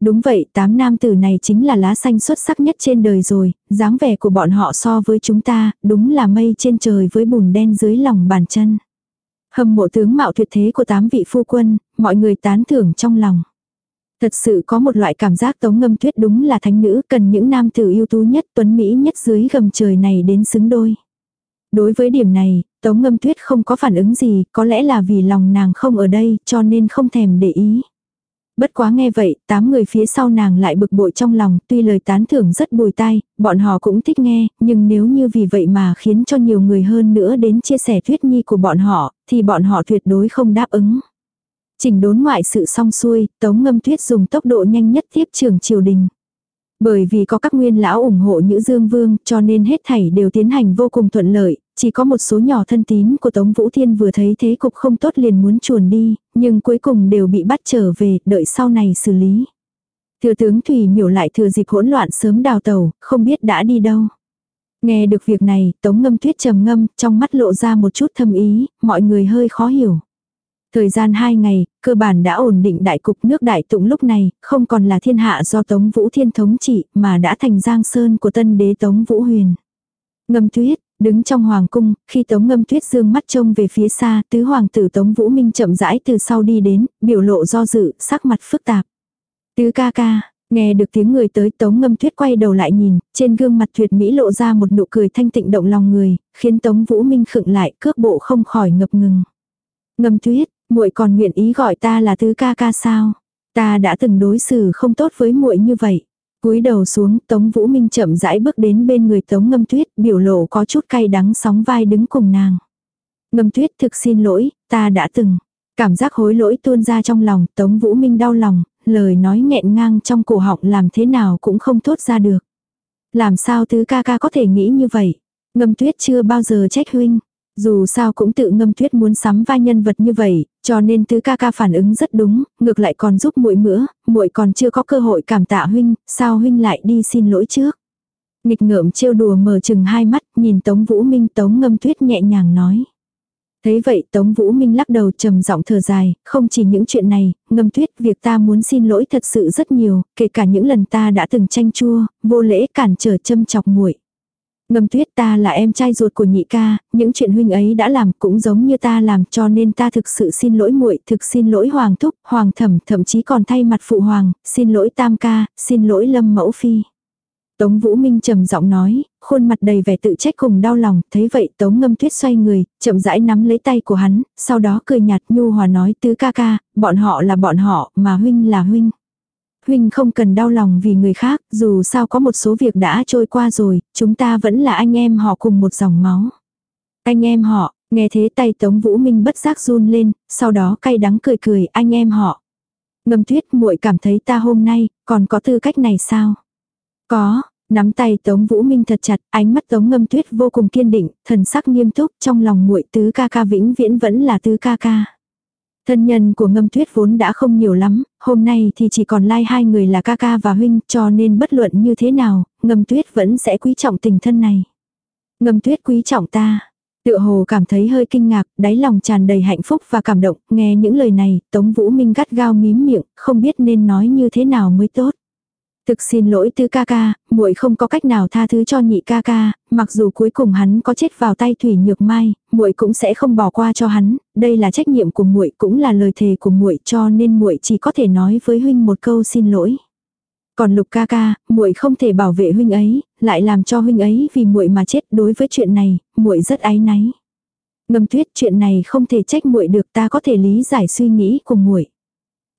Đúng vậy, tám nam tử này chính là lá xanh xuất sắc nhất trên đời rồi, dáng vẻ của bọn họ so với chúng ta, đúng là mây trên trời với bùn đen dưới lòng bàn chân. Hâm mộ tướng mạo tuyệt thế của tám vị phu quân, mọi người tán thưởng trong lòng. Thật sự có một loại cảm giác tống ngâm tuyết đúng là thánh nữ cần những nam tử ưu tú nhất tuấn Mỹ nhất dưới gầm trời này đến xứng đôi. Đối với điểm này, tống ngâm tuyết không có phản ứng gì, có lẽ là vì lòng nàng không ở đây cho nên không thèm để ý. Bất quá nghe vậy, tám người phía sau nàng lại bực bội trong lòng, tuy lời tán thưởng rất bùi tai, bọn họ cũng thích nghe, nhưng nếu như vì vậy mà khiến cho nhiều người hơn nữa đến chia sẻ thuyết nhi của bọn họ, thì bọn họ tuyệt đối không đáp ứng. Chỉnh đốn ngoại sự xong xuôi, tống ngâm tuyết dùng tốc độ nhanh nhất tiếp trường triều đình. Bởi vì có các nguyên lão ủng hộ Nhữ Dương Vương cho nên hết thảy đều tiến hành vô cùng thuận lợi, chỉ có một số nhỏ thân tín của Tống Vũ Thiên vừa thấy thế cục không tốt liền muốn chuồn đi, nhưng cuối cùng đều bị bắt trở về, đợi sau này xử lý. Thừa tướng Thủy miểu lại thừa dịp hỗn loạn sớm đào tàu, không biết đã đi đâu. Nghe được việc này, Tống Ngâm Tuyết trầm ngâm, trong mắt lộ ra một chút thâm ý, mọi người hơi khó hiểu. Thời gian hai ngày, cơ bản đã ổn định đại cục nước đại tụng lúc này, không còn là thiên hạ do Tống Vũ Thiên thống trị, mà đã thành giang sơn của tân đế Tống Vũ Huyền. Ngâm tuyết, đứng trong hoàng cung, khi Tống Ngâm tuyết dương mắt trông về phía xa, tứ hoàng tử Tống Vũ Minh chậm rãi từ sau đi đến, biểu lộ do dự, sắc mặt phức tạp. Tứ ca ca, Nghe được tiếng người tới Tống Ngâm Tuyết quay đầu lại nhìn, trên gương mặt tuyệt mỹ lộ ra một nụ cười thanh tịnh động lòng người, khiến Tống Vũ Minh khựng lại, cước bộ không khỏi ngập ngừng. Ngâm Tuyết, muội còn nguyện ý gọi ta là tứ ca ca sao? Ta đã từng đối xử không tốt với muội như vậy cúi đầu xuống, Tống Vũ Minh chậm rãi bước đến bên người Tống Ngâm Tuyết, biểu lộ có chút cay đắng sóng vai đứng cùng nàng. Ngâm Tuyết thực xin lỗi, ta đã từng. Cảm giác hối lỗi tuôn ra trong lòng, Tống Vũ Minh đau lòng, lời nói nghẹn ngang trong cổ họng làm thế nào cũng không thốt ra được. Làm sao tứ ca ca có thể nghĩ như vậy? Ngâm tuyết chưa bao giờ trách huynh. Dù sao cũng tự ngâm tuyết muốn sắm vai nhân vật như vậy, cho nên tứ ca ca phản ứng rất đúng, ngược lại còn giúp muội mữa, muội còn chưa có cơ hội cảm tạ huynh, sao huynh lại đi xin lỗi trước. Nghịch ngợm trêu đùa mở chừng hai mắt, nhìn Tống Vũ Minh Tống ngâm tuyết nhẹ nhàng nói. Thấy vậy Tống Vũ Minh lắc đầu trầm giọng thở dài, không chỉ những chuyện này, ngâm tuyết việc ta muốn xin lỗi thật sự rất nhiều, kể cả những lần ta đã từng tranh chua, vô lễ cản trở châm chọc muội. Ngâm tuyết ta là em trai ruột của nhị ca, những chuyện huynh ấy đã làm cũng giống như ta làm cho nên ta thực sự xin lỗi muội, thực xin lỗi hoàng thúc, hoàng thẩm, thậm chí còn thay mặt phụ hoàng, xin lỗi tam ca, xin lỗi lâm mẫu phi. Tống Vũ Minh trầm giọng nói, khuôn mặt đầy vẻ tự trách cùng đau lòng, thấy vậy Tống Ngâm Tuyết xoay người, chậm rãi nắm lấy tay của hắn, sau đó cười nhạt nhu hòa nói tứ ca ca, bọn họ là bọn họ, mà huynh là huynh. Huynh không cần đau lòng vì người khác, dù sao có một số việc đã trôi qua rồi, chúng ta vẫn là anh em họ cùng một dòng máu. Anh em họ, nghe thế tay Tống Vũ Minh bất giác run lên, sau đó cay đắng cười cười anh em họ. Ngâm tuyết muội cảm thấy ta hôm nay, còn có tư cách này sao? Có, nắm tay Tống Vũ Minh thật chặt, ánh mắt Tống Ngâm Tuyết vô cùng kiên định, thần sắc nghiêm túc, trong lòng muội tứ ca ca vĩnh viễn vẫn là tứ ca ca. Thân nhân của ngâm tuyết vốn đã không nhiều lắm, hôm nay thì chỉ còn lai hai người là ca ca và huynh cho nên bất luận như thế nào, ngâm tuyết vẫn sẽ quý trọng tình thân này. Ngâm tuyết quý trọng ta. Tựa hồ cảm thấy hơi kinh ngạc, đáy lòng tràn đầy hạnh phúc và cảm động, nghe những lời này, Tống Vũ Minh gắt gao mím miệng, không biết nên nói như thế nào mới tốt. Thực xin lỗi tứ ca ca, muội không có cách nào tha thứ cho nhị ca ca, mặc dù cuối cùng hắn có chết vào tay Thủy Nhược Mai, muội cũng sẽ không bỏ qua cho hắn, đây là trách nhiệm của muội cũng là lời thề của muội cho nên muội chỉ có thể nói với huynh một câu xin lỗi. Còn Lục ca ca, muội không thể bảo vệ huynh ấy, lại làm cho huynh ấy vì muội mà chết, đối với chuyện này, muội rất áy náy. Ngâm Tuyết, chuyện này không thể trách muội được, ta có thể lý giải suy nghĩ của muội.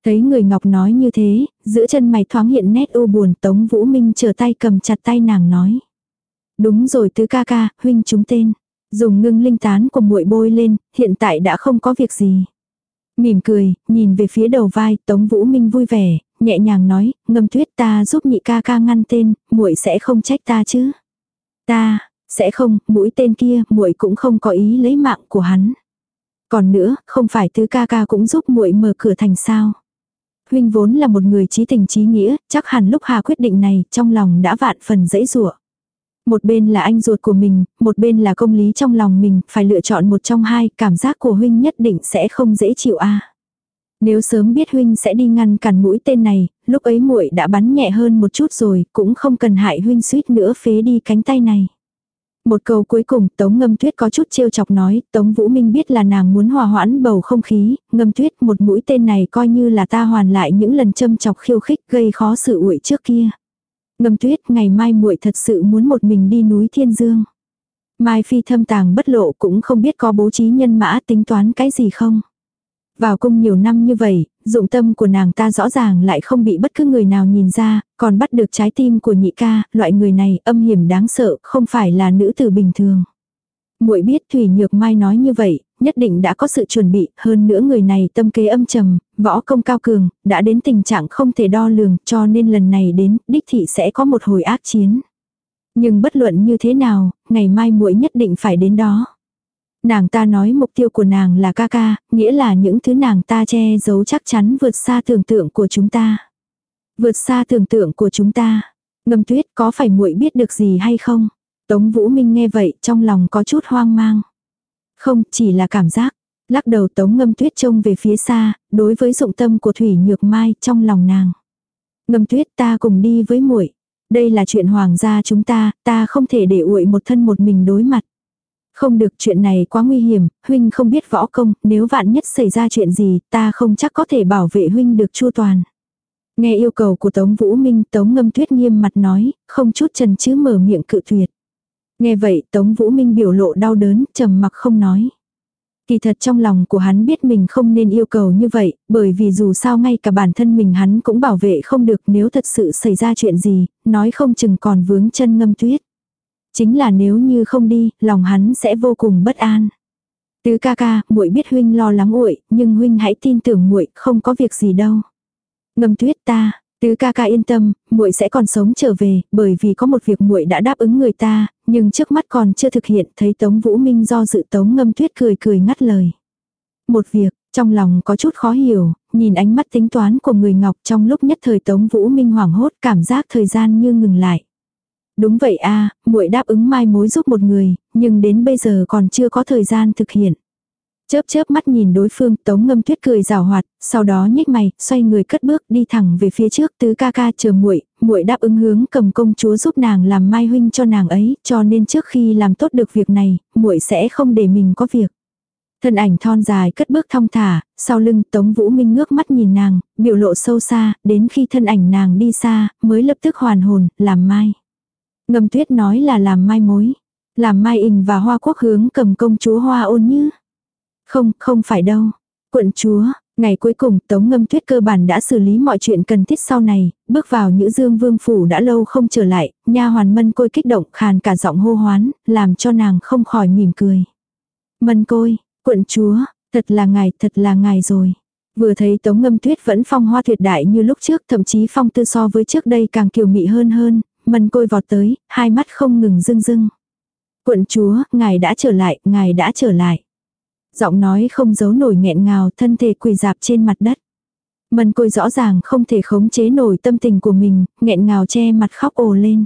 Thấy người Ngọc nói như thế, giữa chân mày thoáng hiện nét u buồn Tống Vũ Minh trở tay cầm chặt tay nàng nói. Đúng rồi tứ ca ca, huynh chúng tên. Dùng ngưng linh tán của muội bôi lên, hiện tại đã không có việc gì. Mỉm cười, nhìn về phía đầu vai, Tống Vũ Minh vui vẻ, nhẹ nhàng nói, ngâm tuyết ta giúp nhị ca ca ngăn tên, muội sẽ không trách ta chứ. Ta, sẽ không, mũi tên kia, muội cũng không có ý lấy mạng của hắn. Còn nữa, không phải tứ ca ca cũng giúp muội mở cửa thành sao. Huynh vốn là một người trí tình trí nghĩa, chắc hẳn lúc Hà quyết định này, trong lòng đã vạn phần dễ dụa. Một bên là anh ruột của mình, một bên là công lý trong lòng mình, phải lựa chọn một trong hai, cảm giác của huynh nhất định sẽ không dễ chịu a. Nếu sớm biết huynh sẽ đi ngăn cản mũi tên này, lúc ấy muội đã bắn nhẹ hơn một chút rồi, cũng không cần hại huynh suýt nữa phế đi cánh tay này. Một câu cuối cùng, Tống Ngâm Tuyết có chút trêu chọc nói, Tống Vũ Minh biết là nàng muốn hòa hoãn bầu không khí, Ngâm Tuyết một mũi tên này coi như là ta hoàn lại những lần châm chọc khiêu khích gây khó sự uội trước kia. Ngâm Tuyết, ngày mai muội thật sự muốn một mình đi núi Thiên Dương. Mai Phi thâm tàng bất lộ cũng không biết có bố trí nhân mã tính toán cái gì không. Vào cung nhiều năm như vậy, dụng tâm của nàng ta rõ ràng lại không bị bất cứ người nào nhìn ra, còn bắt được trái tim của nhị ca, loại người này âm hiểm đáng sợ, không phải là nữ tử bình thường. Muội biết Thủy Nhược Mai nói như vậy, nhất định đã có sự chuẩn bị, hơn nữa người này tâm kế âm trầm, võ công cao cường, đã đến tình trạng không thể đo lường, cho nên lần này đến, đích thị sẽ có một hồi ác chiến. Nhưng bất luận như thế nào, ngày mai muội nhất định phải đến đó. Nàng ta nói mục tiêu của nàng là ca ca, nghĩa là những thứ nàng ta che giấu chắc chắn vượt xa tưởng tượng của chúng ta. Vượt xa tưởng tượng của chúng ta. Ngâm tuyết có phải muội biết được gì hay không? Tống Vũ Minh nghe vậy trong lòng có chút hoang mang. Không, chỉ là cảm giác. Lắc đầu Tống Ngâm Tuyết trông về phía xa, đối với dụng tâm của Thủy Nhược Mai trong lòng nàng. Ngâm Tuyết ta cùng đi với muội. Đây là chuyện hoàng gia chúng ta, ta không thể để uội một thân một mình đối mặt. Không được chuyện này quá nguy hiểm, huynh không biết võ công, nếu vạn nhất xảy ra chuyện gì, ta không chắc có thể bảo vệ huynh được chu toàn. Nghe yêu cầu của Tống Vũ Minh, Tống Ngâm Tuyết nghiêm mặt nói, không chút chần chứ mở miệng cự tuyệt. Nghe vậy, Tống Vũ Minh biểu lộ đau đớn, trầm mặc không nói. Kỳ thật trong lòng của hắn biết mình không nên yêu cầu như vậy, bởi vì dù sao ngay cả bản thân mình hắn cũng bảo vệ không được nếu thật sự xảy ra chuyện gì, nói không chừng còn vướng chân ngâm tuyết. Chính là nếu như không đi, lòng hắn sẽ vô cùng bất an. Tứ ca ca, muội biết huynh lo lắng muội, nhưng huynh hãy tin tưởng muội, không có việc gì đâu. Ngâm tuyết ta, tứ ca ca yên tâm, muội sẽ còn sống trở về, bởi vì có một việc muội đã đáp ứng người ta, nhưng trước mắt còn chưa thực hiện, thấy Tống Vũ Minh do dự Tống Ngâm Tuyết cười cười ngắt lời. Một việc, trong lòng có chút khó hiểu, nhìn ánh mắt tính toán của người Ngọc trong lúc nhất thời Tống Vũ Minh hoảng hốt cảm giác thời gian như ngừng lại. Đúng vậy a, muội đáp ứng mai mối giúp một người, nhưng đến bây giờ còn chưa có thời gian thực hiện. Chớp chớp mắt nhìn đối phương, Tống Ngâm Tuyết cười rào hoạt, sau đó nhếch mày, xoay người cất bước đi thẳng về phía trước, tứ ca ca chờ muội, muội đáp ứng hướng cầm công chúa giúp nàng làm mai huynh cho nàng ấy, cho nên trước khi làm tốt được việc này, muội sẽ không để mình có việc. Thân ảnh thon dài cất bước thong thả, sau lưng Tống Vũ Minh ngước mắt nhìn nàng, biểu lộ sâu xa, đến khi thân ảnh nàng đi xa, mới lập tức hoàn hồn, làm mai. Ngâm tuyết nói là làm mai mối. Làm mai ình và hoa quốc hướng cầm công chúa hoa ôn như. Không, không phải đâu. Quận chúa, ngày cuối cùng Tống Ngâm Tuyết cơ bản đã xử lý mọi chuyện cần thiết sau này, bước vào Nhữ Dương Vương phủ đã lâu không trở lại, nha hoàn Mân Côi kích động khàn cả giọng hô hoán, làm cho nàng không khỏi mỉm cười. Mân Côi, quận chúa, thật là ngài, thật là ngài rồi. Vừa thấy Tống Ngâm Tuyết vẫn phong hoa tuyệt đại như lúc trước, thậm chí phong tư so với trước đây càng kiều mị hơn hơn, Mân Côi vọt tới, hai mắt không ngừng rưng rưng. Quận chúa, ngài đã trở lại, ngài đã trở lại giọng nói không giấu nổi nghẹn ngào thân thể quỳ dạp trên mặt đất. Mân côi rõ ràng không thể khống chế nổi tâm tình của mình, nghẹn ngào che mặt khóc ồ lên.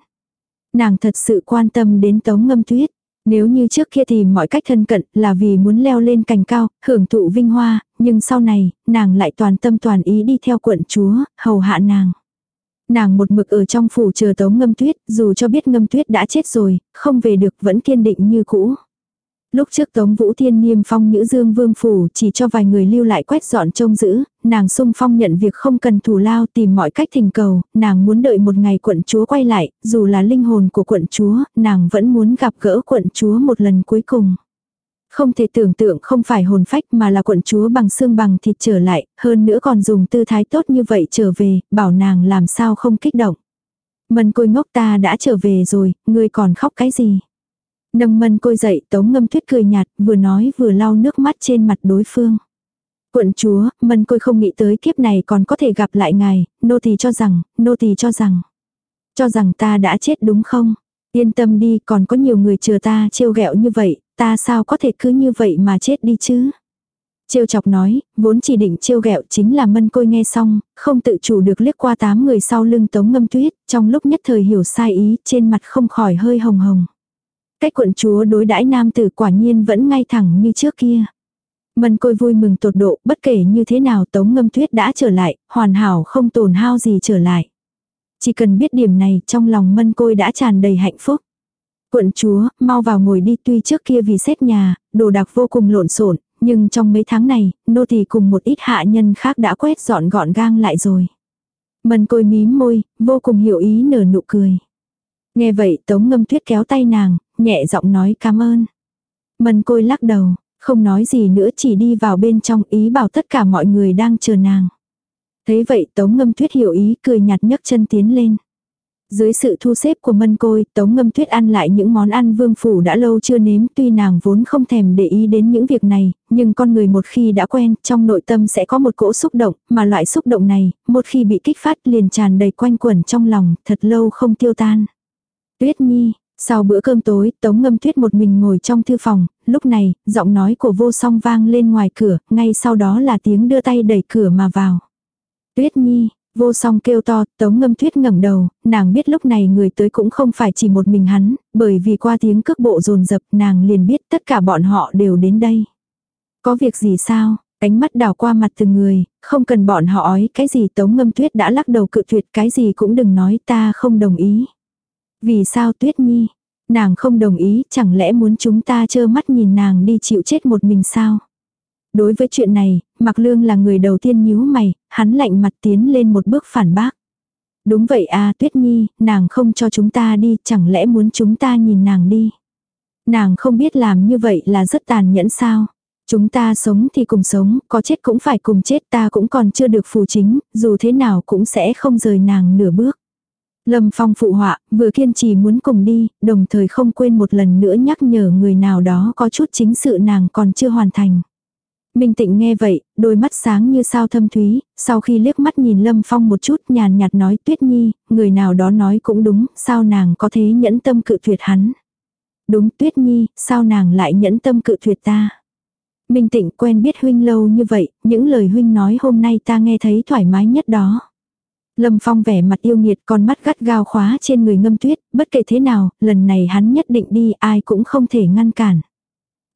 Nàng thật sự quan tâm đến tống ngâm tuyết. Nếu như trước kia thì mọi cách thân cận là vì muốn leo lên cành cao, hưởng thụ vinh hoa, nhưng sau này, nàng lại toàn tâm toàn ý đi theo quận chúa, hầu hạ nàng. Nàng một mực ở trong phủ chờ tống ngâm tuyết, dù cho biết ngâm tuyết đã chết rồi, không về được vẫn kiên định như cũ. Lúc trước Tống Vũ Thiên niêm phong Nhữ Dương Vương Phủ chỉ cho vài người lưu lại quét dọn trông giữ, nàng sung phong nhận việc không cần thủ lao tìm mọi cách thỉnh cầu, nàng muốn đợi một ngày quận chúa quay lại, dù là linh hồn của quận chúa, nàng vẫn muốn gặp gỡ quận chúa một lần cuối cùng. Không thể tưởng tượng không phải hồn phách mà là quận chúa bằng xương bằng thịt trở lại, hơn nữa còn dùng tư thái tốt như vậy trở về, bảo nàng làm sao không kích động. mân côi ngốc ta đã trở về rồi, ngươi còn khóc cái gì? Nâng mân côi dậy tống ngâm tuyết cười nhạt vừa nói vừa lau nước mắt trên mặt đối phương. Quận chúa, mân côi không nghĩ tới kiếp này còn có thể gặp lại ngài, nô tỳ cho rằng, nô tỳ cho rằng. Cho rằng ta đã chết đúng không? Yên tâm đi còn có nhiều người chờ ta trêu ghẹo như vậy, ta sao có thể cứ như vậy mà chết đi chứ? Trêu chọc nói, vốn chỉ định trêu ghẹo chính là mân côi nghe xong, không tự chủ được liếc qua tám người sau lưng tống ngâm tuyết, trong lúc nhất thời hiểu sai ý, trên mặt không khỏi hơi hồng hồng. Cách quận chúa đối đãi nam tử quả nhiên vẫn ngay thẳng như trước kia. Mân côi vui mừng tột độ, bất kể như thế nào tống ngâm tuyết đã trở lại, hoàn hảo không tổn hao gì trở lại. Chỉ cần biết điểm này trong lòng mân côi đã tràn đầy hạnh phúc. Quận chúa, mau vào ngồi đi tuy trước kia vì xét nhà, đồ đạc vô cùng lộn xộn nhưng trong mấy tháng này, nô tỳ cùng một ít hạ nhân khác đã quét dọn gọn gang lại rồi. mần côi mím môi, vô cùng hiểu ý nở nụ cười. Nghe vậy tống ngâm tuyết kéo tay nàng, nhẹ giọng nói cảm ơn. mần côi lắc đầu, không nói gì nữa chỉ đi vào bên trong ý bảo tất cả mọi người đang chờ nàng. Thế vậy Tống Ngâm Tuyết hiểu ý cười nhạt nhấc chân tiến lên. Dưới sự thu xếp của mân côi, Tống Ngâm Tuyết ăn lại những món ăn vương phủ đã lâu chưa nếm tuy nàng vốn không thèm để ý đến những việc này, nhưng con người một khi đã quen, trong nội tâm sẽ có một cỗ xúc động, mà loại xúc động này, một khi bị kích phát liền tràn đầy quanh quẩn trong lòng, thật lâu không tiêu tan. Tuyết Nhi, sau bữa cơm tối, Tống Ngâm Tuyết một mình ngồi trong thư phòng, lúc này, giọng nói của vô song vang lên ngoài cửa, ngay sau đó là tiếng đưa tay đẩy cửa mà vào. Tuyết Nhi, vô song kêu to, Tống Ngâm Tuyết ngẩng đầu, nàng biết lúc này người tới cũng không phải chỉ một mình hắn, bởi vì qua tiếng cước bộ rồn rập nàng liền biết tất cả bọn họ đều đến đây. Có việc gì sao? Ánh mắt đảo qua mặt từng người, không cần bọn họ ói cái gì Tống Ngâm Tuyết đã lắc đầu cự tuyệt cái gì cũng đừng nói ta không đồng ý. Vì sao Tuyết Nhi? Nàng không đồng ý, chẳng lẽ muốn chúng ta trơ mắt nhìn nàng đi chịu chết một mình sao? Đối với chuyện này, Mạc Lương là người đầu tiên nhíu mày, hắn lạnh mặt tiến lên một bước phản bác. Đúng vậy à Tuyết Nhi, nàng không cho chúng ta đi, chẳng lẽ muốn chúng ta nhìn nàng đi? Nàng không biết làm như vậy là rất tàn nhẫn sao? Chúng ta sống thì cùng sống, có chết cũng phải cùng chết ta cũng còn chưa được phù chính, dù thế nào cũng sẽ không rời nàng nửa bước. Lâm Phong phụ họa, vừa kiên trì muốn cùng đi, đồng thời không quên một lần nữa nhắc nhở người nào đó có chút chính sự nàng còn chưa hoàn thành. Minh Tịnh nghe vậy, đôi mắt sáng như sao thâm thúy, sau khi liếc mắt nhìn Lâm Phong một chút nhàn nhạt nói Tuyết Nhi, người nào đó nói cũng đúng, sao nàng có thế nhẫn tâm cự tuyệt hắn. Đúng Tuyết Nhi, sao nàng lại nhẫn tâm cự tuyệt ta. Minh Tịnh quen biết huynh lâu như vậy, những lời huynh nói hôm nay ta nghe thấy thoải mái nhất đó. Lâm Phong vẻ mặt yêu nghiệt con mắt gắt gao khóa trên người ngâm tuyết, bất kể thế nào, lần này hắn nhất định đi ai cũng không thể ngăn cản.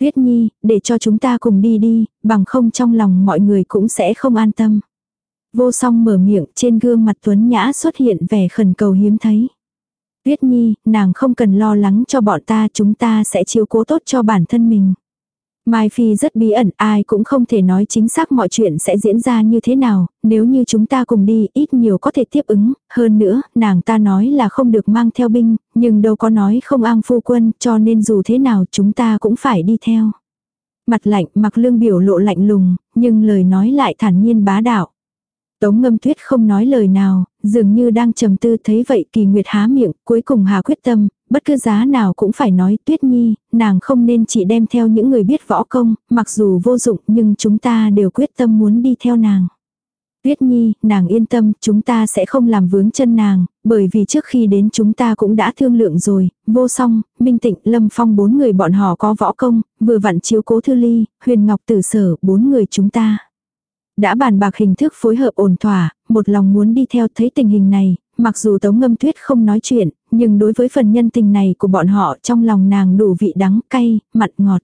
Tuyết Nhi, để cho chúng ta cùng đi đi, bằng không trong lòng mọi người cũng sẽ không an tâm. Vô song mở miệng trên gương mặt Tuấn Nhã xuất hiện vẻ khẩn cầu hiếm thấy. Tuyết Nhi, nàng không cần lo lắng cho bọn ta chúng ta sẽ chiếu cố tốt cho bản thân mình. Mai Phi rất bí ẩn, ai cũng không thể nói chính xác mọi chuyện sẽ diễn ra như thế nào, nếu như chúng ta cùng đi ít nhiều có thể tiếp ứng, hơn nữa, nàng ta nói là không được mang theo binh, nhưng đâu có nói không an phu quân, cho nên dù thế nào chúng ta cũng phải đi theo. Mặt lạnh mặc lương biểu lộ lạnh lùng, nhưng lời nói lại thản nhiên bá đạo. Tống ngâm tuyết không nói lời nào, dường như đang trầm tư thấy vậy kỳ nguyệt há miệng, cuối cùng hà quyết tâm, bất cứ giá nào cũng phải nói tuyết nhi, nàng không nên chỉ đem theo những người biết võ công, mặc dù vô dụng nhưng chúng ta đều quyết tâm muốn đi theo nàng. Tuyết Nhi, nàng yên tâm, chúng ta sẽ không làm vướng chân nàng, bởi vì trước khi đến chúng ta cũng đã thương lượng rồi, vô song, minh tịnh, lâm phong bốn người bọn họ có võ công, vừa vặn chiếu cố thư ly, huyền ngọc tử sở, bốn người chúng ta. Đã bàn bạc hình thức phối hợp ổn thỏa, một lòng muốn đi theo thấy tình hình này, mặc dù Tống Ngâm Tuyết không nói chuyện, nhưng đối với phần nhân tình này của bọn họ trong lòng nàng đủ vị đắng, cay, mặn ngọt.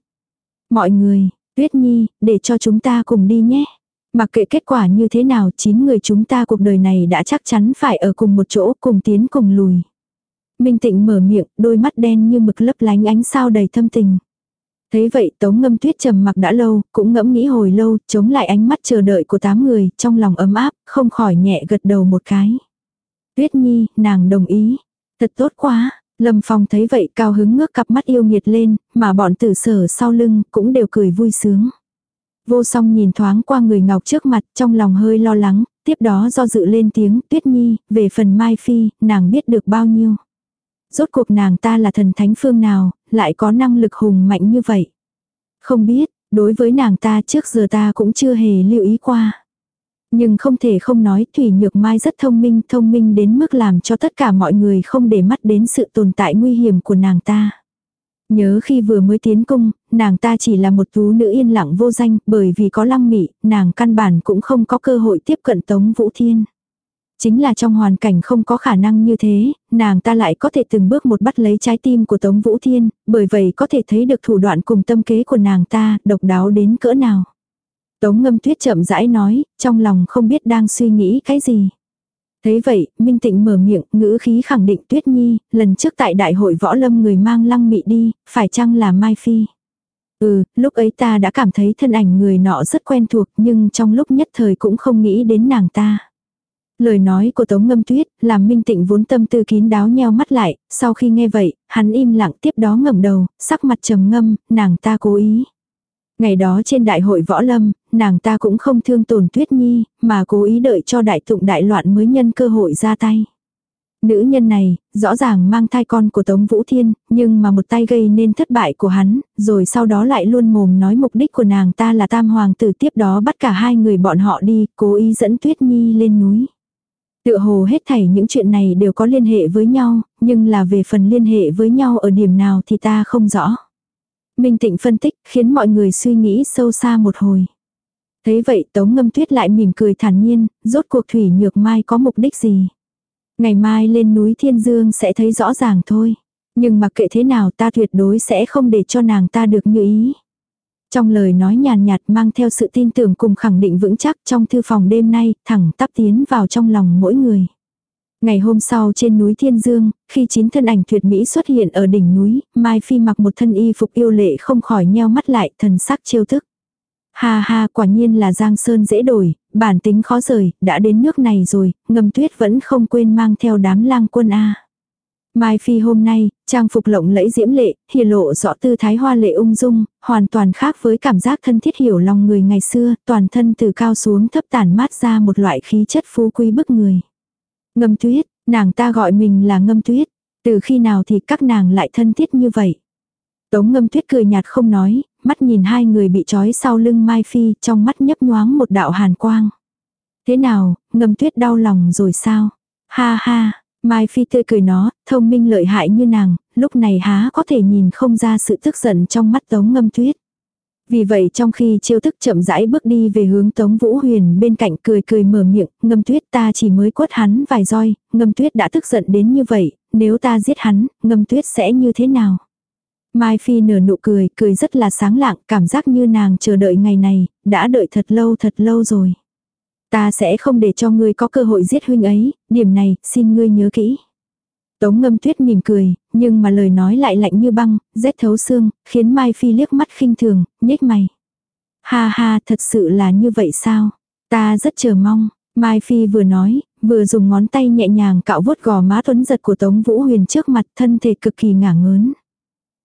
Mọi người, Tuyết Nhi, để cho chúng ta cùng đi nhé. Mặc kệ kết quả như thế nào, chín người chúng ta cuộc đời này đã chắc chắn phải ở cùng một chỗ, cùng tiến cùng lùi. Minh Tịnh mở miệng, đôi mắt đen như mực lấp lánh ánh sao đầy thâm tình. Thế vậy Tống Ngâm Tuyết trầm mặc đã lâu, cũng ngẫm nghĩ hồi lâu, chống lại ánh mắt chờ đợi của tám người, trong lòng ấm áp, không khỏi nhẹ gật đầu một cái. Tuyết Nhi, nàng đồng ý. Thật tốt quá. Lâm Phong thấy vậy cao hứng ngước cặp mắt yêu nghiệt lên, mà bọn tử sở sau lưng cũng đều cười vui sướng. Vô song nhìn thoáng qua người ngọc trước mặt trong lòng hơi lo lắng, tiếp đó do dự lên tiếng Tuyết Nhi, về phần Mai Phi, nàng biết được bao nhiêu. Rốt cuộc nàng ta là thần thánh phương nào, lại có năng lực hùng mạnh như vậy. Không biết, đối với nàng ta trước giờ ta cũng chưa hề lưu ý qua. Nhưng không thể không nói Thủy Nhược Mai rất thông minh, thông minh đến mức làm cho tất cả mọi người không để mắt đến sự tồn tại nguy hiểm của nàng ta. Nhớ khi vừa mới tiến cung, nàng ta chỉ là một tú nữ yên lặng vô danh, bởi vì có lăng mị, nàng căn bản cũng không có cơ hội tiếp cận Tống Vũ Thiên. Chính là trong hoàn cảnh không có khả năng như thế, nàng ta lại có thể từng bước một bắt lấy trái tim của Tống Vũ Thiên, bởi vậy có thể thấy được thủ đoạn cùng tâm kế của nàng ta, độc đáo đến cỡ nào. Tống ngâm tuyết chậm rãi nói, trong lòng không biết đang suy nghĩ cái gì. Thế vậy, Minh Tịnh mở miệng, ngữ khí khẳng định Tuyết Nhi, lần trước tại đại hội võ lâm người mang lăng mị đi, phải chăng là Mai Phi? Ừ, lúc ấy ta đã cảm thấy thân ảnh người nọ rất quen thuộc nhưng trong lúc nhất thời cũng không nghĩ đến nàng ta. Lời nói của Tống Ngâm Tuyết làm Minh Tịnh vốn tâm tư kín đáo nheo mắt lại, sau khi nghe vậy, hắn im lặng tiếp đó ngẩng đầu, sắc mặt trầm ngâm, nàng ta cố ý. Ngày đó trên đại hội võ lâm, nàng ta cũng không thương tổn Tuyết Nhi, mà cố ý đợi cho đại tụng đại loạn mới nhân cơ hội ra tay. Nữ nhân này, rõ ràng mang thai con của Tống Vũ Thiên, nhưng mà một tay gây nên thất bại của hắn, rồi sau đó lại luôn mồm nói mục đích của nàng ta là tam hoàng tử tiếp đó bắt cả hai người bọn họ đi, cố ý dẫn Tuyết Nhi lên núi. Tựa hồ hết thảy những chuyện này đều có liên hệ với nhau, nhưng là về phần liên hệ với nhau ở điểm nào thì ta không rõ. Minh Tịnh phân tích khiến mọi người suy nghĩ sâu xa một hồi. Thế vậy Tống Ngâm Tuyết lại mỉm cười thản nhiên, rốt cuộc Thủy Nhược Mai có mục đích gì. Ngày mai lên núi Thiên Dương sẽ thấy rõ ràng thôi. Nhưng mặc kệ thế nào ta tuyệt đối sẽ không để cho nàng ta được như ý. Trong lời nói nhàn nhạt mang theo sự tin tưởng cùng khẳng định vững chắc trong thư phòng đêm nay, thẳng tắp tiến vào trong lòng mỗi người. Ngày hôm sau trên núi Thiên Dương, khi chín thân ảnh tuyệt mỹ xuất hiện ở đỉnh núi, Mai Phi mặc một thân y phục yêu lệ không khỏi nheo mắt lại thần sắc chiêu thức. Ha ha quả nhiên là Giang Sơn dễ đổi, bản tính khó rời, đã đến nước này rồi, ngầm tuyết vẫn không quên mang theo đám lang quân A. Mai Phi hôm nay, trang phục lộng lẫy diễm lệ, hiển lộ rõ tư thái hoa lệ ung dung, hoàn toàn khác với cảm giác thân thiết hiểu lòng người ngày xưa, toàn thân từ cao xuống thấp tản mát ra một loại khí chất phú quý bức người. Ngâm tuyết, nàng ta gọi mình là ngâm tuyết, từ khi nào thì các nàng lại thân thiết như vậy. Tống ngâm tuyết cười nhạt không nói, mắt nhìn hai người bị trói sau lưng Mai Phi, trong mắt nhấp nhoáng một đạo hàn quang. Thế nào, ngâm tuyết đau lòng rồi sao? Ha ha, Mai Phi tươi cười nó, thông minh lợi hại như nàng, lúc này há có thể nhìn không ra sự tức giận trong mắt Tống Ngâm Tuyết. Vì vậy trong khi chiêu thức chậm rãi bước đi về hướng Tống Vũ Huyền bên cạnh cười cười mở miệng, ngâm tuyết ta chỉ mới quất hắn vài roi, ngâm tuyết đã tức giận đến như vậy, nếu ta giết hắn, ngâm tuyết sẽ như thế nào? Mai Phi nở nụ cười, cười rất là sáng lạng, cảm giác như nàng chờ đợi ngày này, đã đợi thật lâu thật lâu rồi. Ta sẽ không để cho ngươi có cơ hội giết huynh ấy, điểm này, xin ngươi nhớ kỹ. Tống ngâm tuyết mỉm cười, nhưng mà lời nói lại lạnh như băng, rét thấu xương, khiến Mai Phi liếc mắt khinh thường, nhếch mày. Ha ha, thật sự là như vậy sao? Ta rất chờ mong. Mai Phi vừa nói, vừa dùng ngón tay nhẹ nhàng cạo vuốt gò má tuấn giật của Tống Vũ Huyền trước mặt thân thể cực kỳ ngả ngớn.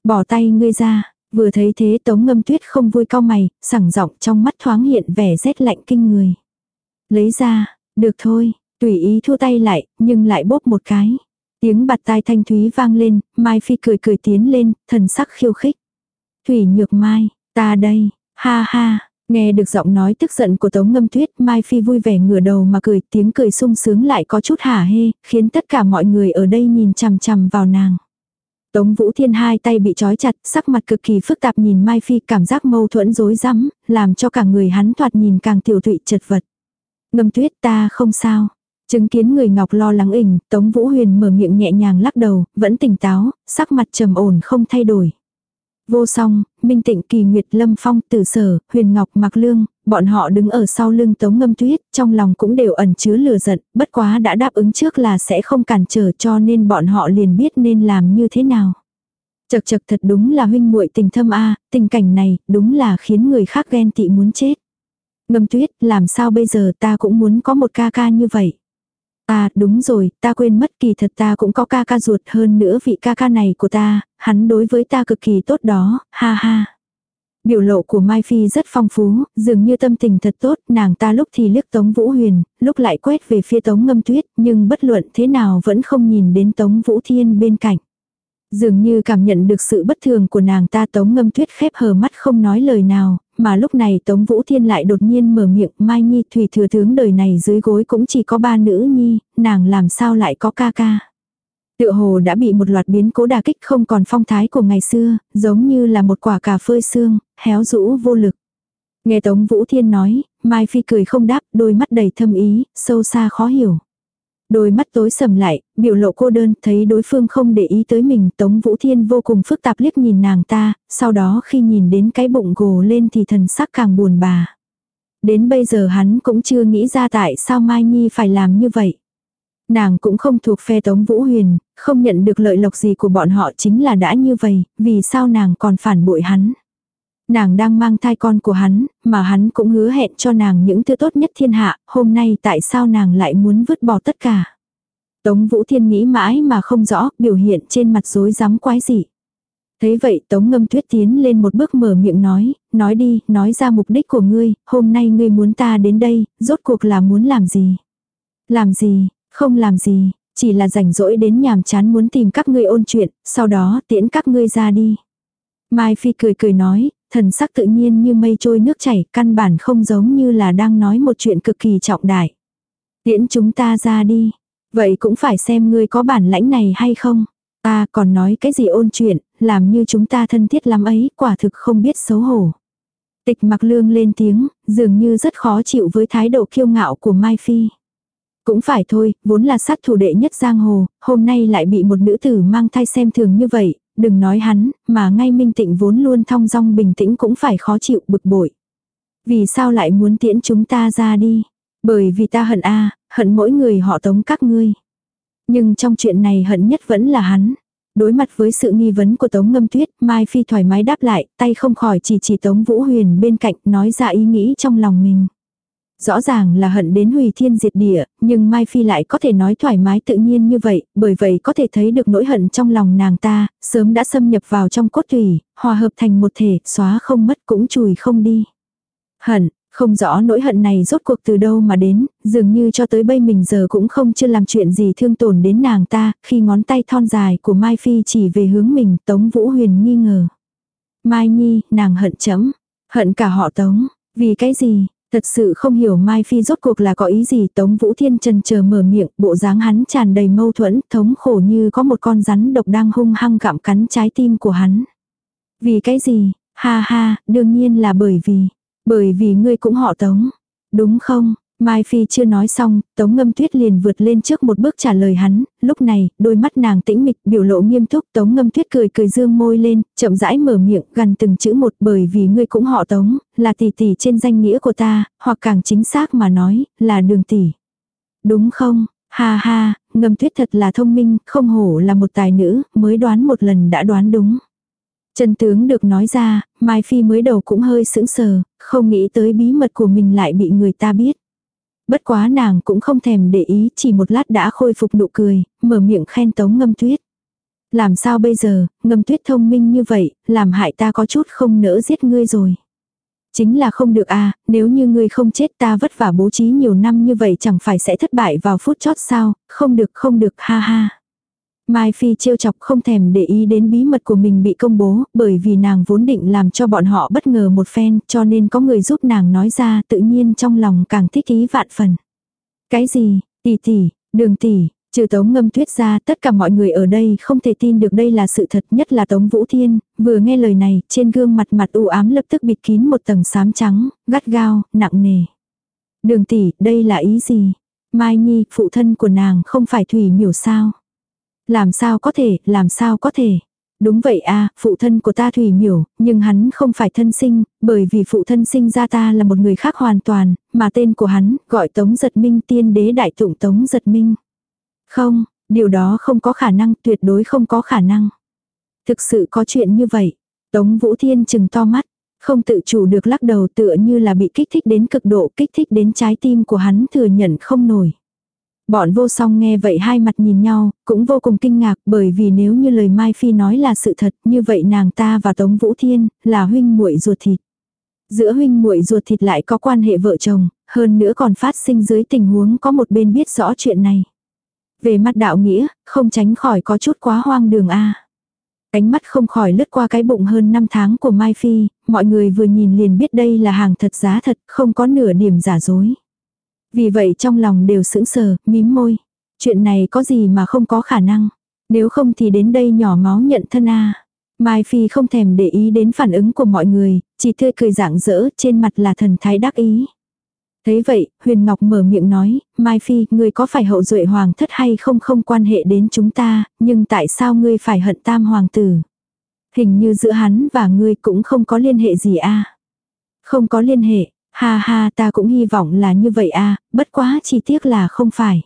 Bỏ tay ngươi ra, vừa thấy thế Tống ngâm tuyết không vui cau mày, sẳng giọng trong mắt thoáng hiện vẻ rét lạnh kinh người. Lấy ra, được thôi, tùy ý thua tay lại, nhưng lại bóp một cái. Tiếng bạt tai thanh thúy vang lên, Mai Phi cười cười tiến lên, thần sắc khiêu khích. Thủy nhược Mai, ta đây, ha ha, nghe được giọng nói tức giận của Tống Ngâm Tuyết, Mai Phi vui vẻ ngửa đầu mà cười, tiếng cười sung sướng lại có chút hả hê, khiến tất cả mọi người ở đây nhìn chằm chằm vào nàng. Tống Vũ Thiên hai tay bị trói chặt, sắc mặt cực kỳ phức tạp nhìn Mai Phi cảm giác mâu thuẫn rối rắm, làm cho cả người hắn thoạt nhìn càng tiểu thụy chật vật. Ngâm tuyết ta không sao. Chứng kiến người ngọc lo lắng ỉnh, Tống Vũ Huyền mở miệng nhẹ nhàng lắc đầu, vẫn tỉnh táo, sắc mặt trầm ổn không thay đổi. Vô song, Minh Tịnh Kỳ Nguyệt Lâm Phong Tử Sở, Huyền Ngọc Mạc Lương, bọn họ đứng ở sau lưng Tống Ngâm Tuyết, trong lòng cũng đều ẩn chứa lửa giận, bất quá đã đáp ứng trước là sẽ không cản trở cho nên bọn họ liền biết nên làm như thế nào. Chật chật thật đúng là huynh muội tình thâm a, tình cảnh này đúng là khiến người khác ghen tị muốn chết. Ngâm tuyết, làm sao bây giờ ta cũng muốn có một ca ca như vậy. À, đúng rồi, ta quên mất kỳ thật ta cũng có ca ca ruột hơn nữa vị ca ca này của ta, hắn đối với ta cực kỳ tốt đó, ha ha. Biểu lộ của Mai Phi rất phong phú, dường như tâm tình thật tốt, nàng ta lúc thì liếc Tống Vũ Huyền, lúc lại quét về phía Tống Ngâm Tuyết, nhưng bất luận thế nào vẫn không nhìn đến Tống Vũ Thiên bên cạnh. Dường như cảm nhận được sự bất thường của nàng ta Tống Ngâm Tuyết khép hờ mắt không nói lời nào, mà lúc này Tống Vũ Thiên lại đột nhiên mở miệng, Mai Nhi thủy thừa tướng đời này dưới gối cũng chỉ có ba nữ nhi, nàng làm sao lại có ca ca. Tựa hồ đã bị một loạt biến cố đà kích không còn phong thái của ngày xưa, giống như là một quả cà phơi xương, héo rũ vô lực. Nghe Tống Vũ Thiên nói, Mai Phi cười không đáp, đôi mắt đầy thâm ý, sâu xa khó hiểu. Đôi mắt tối sầm lại, biểu lộ cô đơn, thấy đối phương không để ý tới mình, Tống Vũ Thiên vô cùng phức tạp liếc nhìn nàng ta, sau đó khi nhìn đến cái bụng gồ lên thì thần sắc càng buồn bà. Đến bây giờ hắn cũng chưa nghĩ ra tại sao Mai Nhi phải làm như vậy. Nàng cũng không thuộc phe Tống Vũ Huyền, không nhận được lợi lộc gì của bọn họ chính là đã như vậy, vì sao nàng còn phản bội hắn. Nàng đang mang thai con của hắn, mà hắn cũng hứa hẹn cho nàng những thứ tốt nhất thiên hạ, hôm nay tại sao nàng lại muốn vứt bỏ tất cả. Tống Vũ Thiên nghĩ mãi mà không rõ, biểu hiện trên mặt rối rắm quái gì Thế vậy Tống Ngâm Tuyết tiến lên một bước mở miệng nói, nói đi, nói ra mục đích của ngươi, hôm nay ngươi muốn ta đến đây, rốt cuộc là muốn làm gì? Làm gì, không làm gì, chỉ là rảnh rỗi đến nhàm chán muốn tìm các ngươi ôn chuyện, sau đó tiễn các ngươi ra đi. Mai Phi cười cười nói, thần sắc tự nhiên như mây trôi nước chảy, căn bản không giống như là đang nói một chuyện cực kỳ trọng đại. Tiễn chúng ta ra đi. Vậy cũng phải xem ngươi có bản lãnh này hay không. Ta còn nói cái gì ôn chuyện, làm như chúng ta thân thiết lắm ấy, quả thực không biết xấu hổ. Tịch mặc lương lên tiếng, dường như rất khó chịu với thái độ kiêu ngạo của Mai Phi. Cũng phải thôi, vốn là sát thủ đệ nhất giang hồ, hôm nay lại bị một nữ tử mang thai xem thường như vậy, đừng nói hắn, mà ngay minh tịnh vốn luôn thong dong bình tĩnh cũng phải khó chịu bực bội. Vì sao lại muốn tiễn chúng ta ra đi? Bởi vì ta hận a hận mỗi người họ tống các ngươi. Nhưng trong chuyện này hận nhất vẫn là hắn. Đối mặt với sự nghi vấn của Tống Ngâm Tuyết, Mai Phi thoải mái đáp lại, tay không khỏi chỉ chỉ Tống Vũ Huyền bên cạnh nói ra ý nghĩ trong lòng mình. Rõ ràng là hận đến hủy thiên diệt địa, nhưng Mai Phi lại có thể nói thoải mái tự nhiên như vậy, bởi vậy có thể thấy được nỗi hận trong lòng nàng ta, sớm đã xâm nhập vào trong cốt thủy, hòa hợp thành một thể, xóa không mất cũng chùi không đi. Hận, không rõ nỗi hận này rốt cuộc từ đâu mà đến, dường như cho tới bây mình giờ cũng không chưa làm chuyện gì thương tổn đến nàng ta, khi ngón tay thon dài của Mai Phi chỉ về hướng mình, Tống Vũ Huyền nghi ngờ. Mai Nhi, nàng hận chấm, hận cả họ Tống, vì cái gì, Thật sự không hiểu Mai Phi rốt cuộc là có ý gì Tống Vũ Thiên trần chờ mở miệng, bộ dáng hắn tràn đầy mâu thuẫn, thống khổ như có một con rắn độc đang hung hăng gặm cắn trái tim của hắn. Vì cái gì? Ha ha, đương nhiên là bởi vì, bởi vì ngươi cũng họ Tống. Đúng không? Mai Phi chưa nói xong, Tống Ngâm Tuyết liền vượt lên trước một bước trả lời hắn, lúc này, đôi mắt nàng tĩnh mịch, biểu lộ nghiêm túc, Tống Ngâm Tuyết cười cười dương môi lên, chậm rãi mở miệng, gần từng chữ một bởi vì ngươi cũng họ Tống, là tỷ tỷ trên danh nghĩa của ta, hoặc càng chính xác mà nói, là đường tỷ. Đúng không? Ha ha, Ngâm Tuyết thật là thông minh, không hổ là một tài nữ, mới đoán một lần đã đoán đúng. Chân tướng được nói ra, Mai Phi mới đầu cũng hơi sững sờ, không nghĩ tới bí mật của mình lại bị người ta biết. Bất quá nàng cũng không thèm để ý, chỉ một lát đã khôi phục nụ cười, mở miệng khen tống ngâm tuyết. Làm sao bây giờ, ngâm tuyết thông minh như vậy, làm hại ta có chút không nỡ giết ngươi rồi. Chính là không được à, nếu như ngươi không chết ta vất vả bố trí nhiều năm như vậy chẳng phải sẽ thất bại vào phút chót sao, không được không được ha ha. Mai Phi trêu chọc không thèm để ý đến bí mật của mình bị công bố, bởi vì nàng vốn định làm cho bọn họ bất ngờ một phen, cho nên có người giúp nàng nói ra tự nhiên trong lòng càng thích ý vạn phần. Cái gì, tỷ tỷ, đường tỷ, trừ tống ngâm tuyết ra tất cả mọi người ở đây không thể tin được đây là sự thật nhất là tống vũ thiên, vừa nghe lời này, trên gương mặt mặt u ám lập tức bịt kín một tầng xám trắng, gắt gao, nặng nề. Đường tỷ, đây là ý gì? Mai Nhi, phụ thân của nàng không phải Thủy miểu sao? Làm sao có thể, làm sao có thể. Đúng vậy a phụ thân của ta thủy miểu, nhưng hắn không phải thân sinh, bởi vì phụ thân sinh ra ta là một người khác hoàn toàn, mà tên của hắn gọi Tống Giật Minh tiên đế đại tụng Tống Giật Minh. Không, điều đó không có khả năng, tuyệt đối không có khả năng. Thực sự có chuyện như vậy. Tống Vũ Thiên chừng to mắt, không tự chủ được lắc đầu tựa như là bị kích thích đến cực độ, kích thích đến trái tim của hắn thừa nhận không nổi. Bọn vô song nghe vậy hai mặt nhìn nhau, cũng vô cùng kinh ngạc bởi vì nếu như lời Mai Phi nói là sự thật như vậy nàng ta và Tống Vũ Thiên là huynh muội ruột thịt. Giữa huynh muội ruột thịt lại có quan hệ vợ chồng, hơn nữa còn phát sinh dưới tình huống có một bên biết rõ chuyện này. Về mặt đạo nghĩa, không tránh khỏi có chút quá hoang đường a. Ánh mắt không khỏi lướt qua cái bụng hơn 5 tháng của Mai Phi, mọi người vừa nhìn liền biết đây là hàng thật giá thật, không có nửa điểm giả dối. Vì vậy trong lòng đều sững sờ, mím môi. Chuyện này có gì mà không có khả năng. Nếu không thì đến đây nhỏ máu nhận thân a Mai Phi không thèm để ý đến phản ứng của mọi người, chỉ tươi cười rạng rỡ, trên mặt là thần thái đắc ý. Thế vậy, Huyền Ngọc mở miệng nói, Mai Phi, ngươi có phải hậu duệ hoàng thất hay không không quan hệ đến chúng ta, nhưng tại sao ngươi phải hận tam hoàng tử? Hình như giữa hắn và ngươi cũng không có liên hệ gì a Không có liên hệ, Ha ha ta cũng hy vọng là như vậy a bất quá chỉ tiếc là không phải.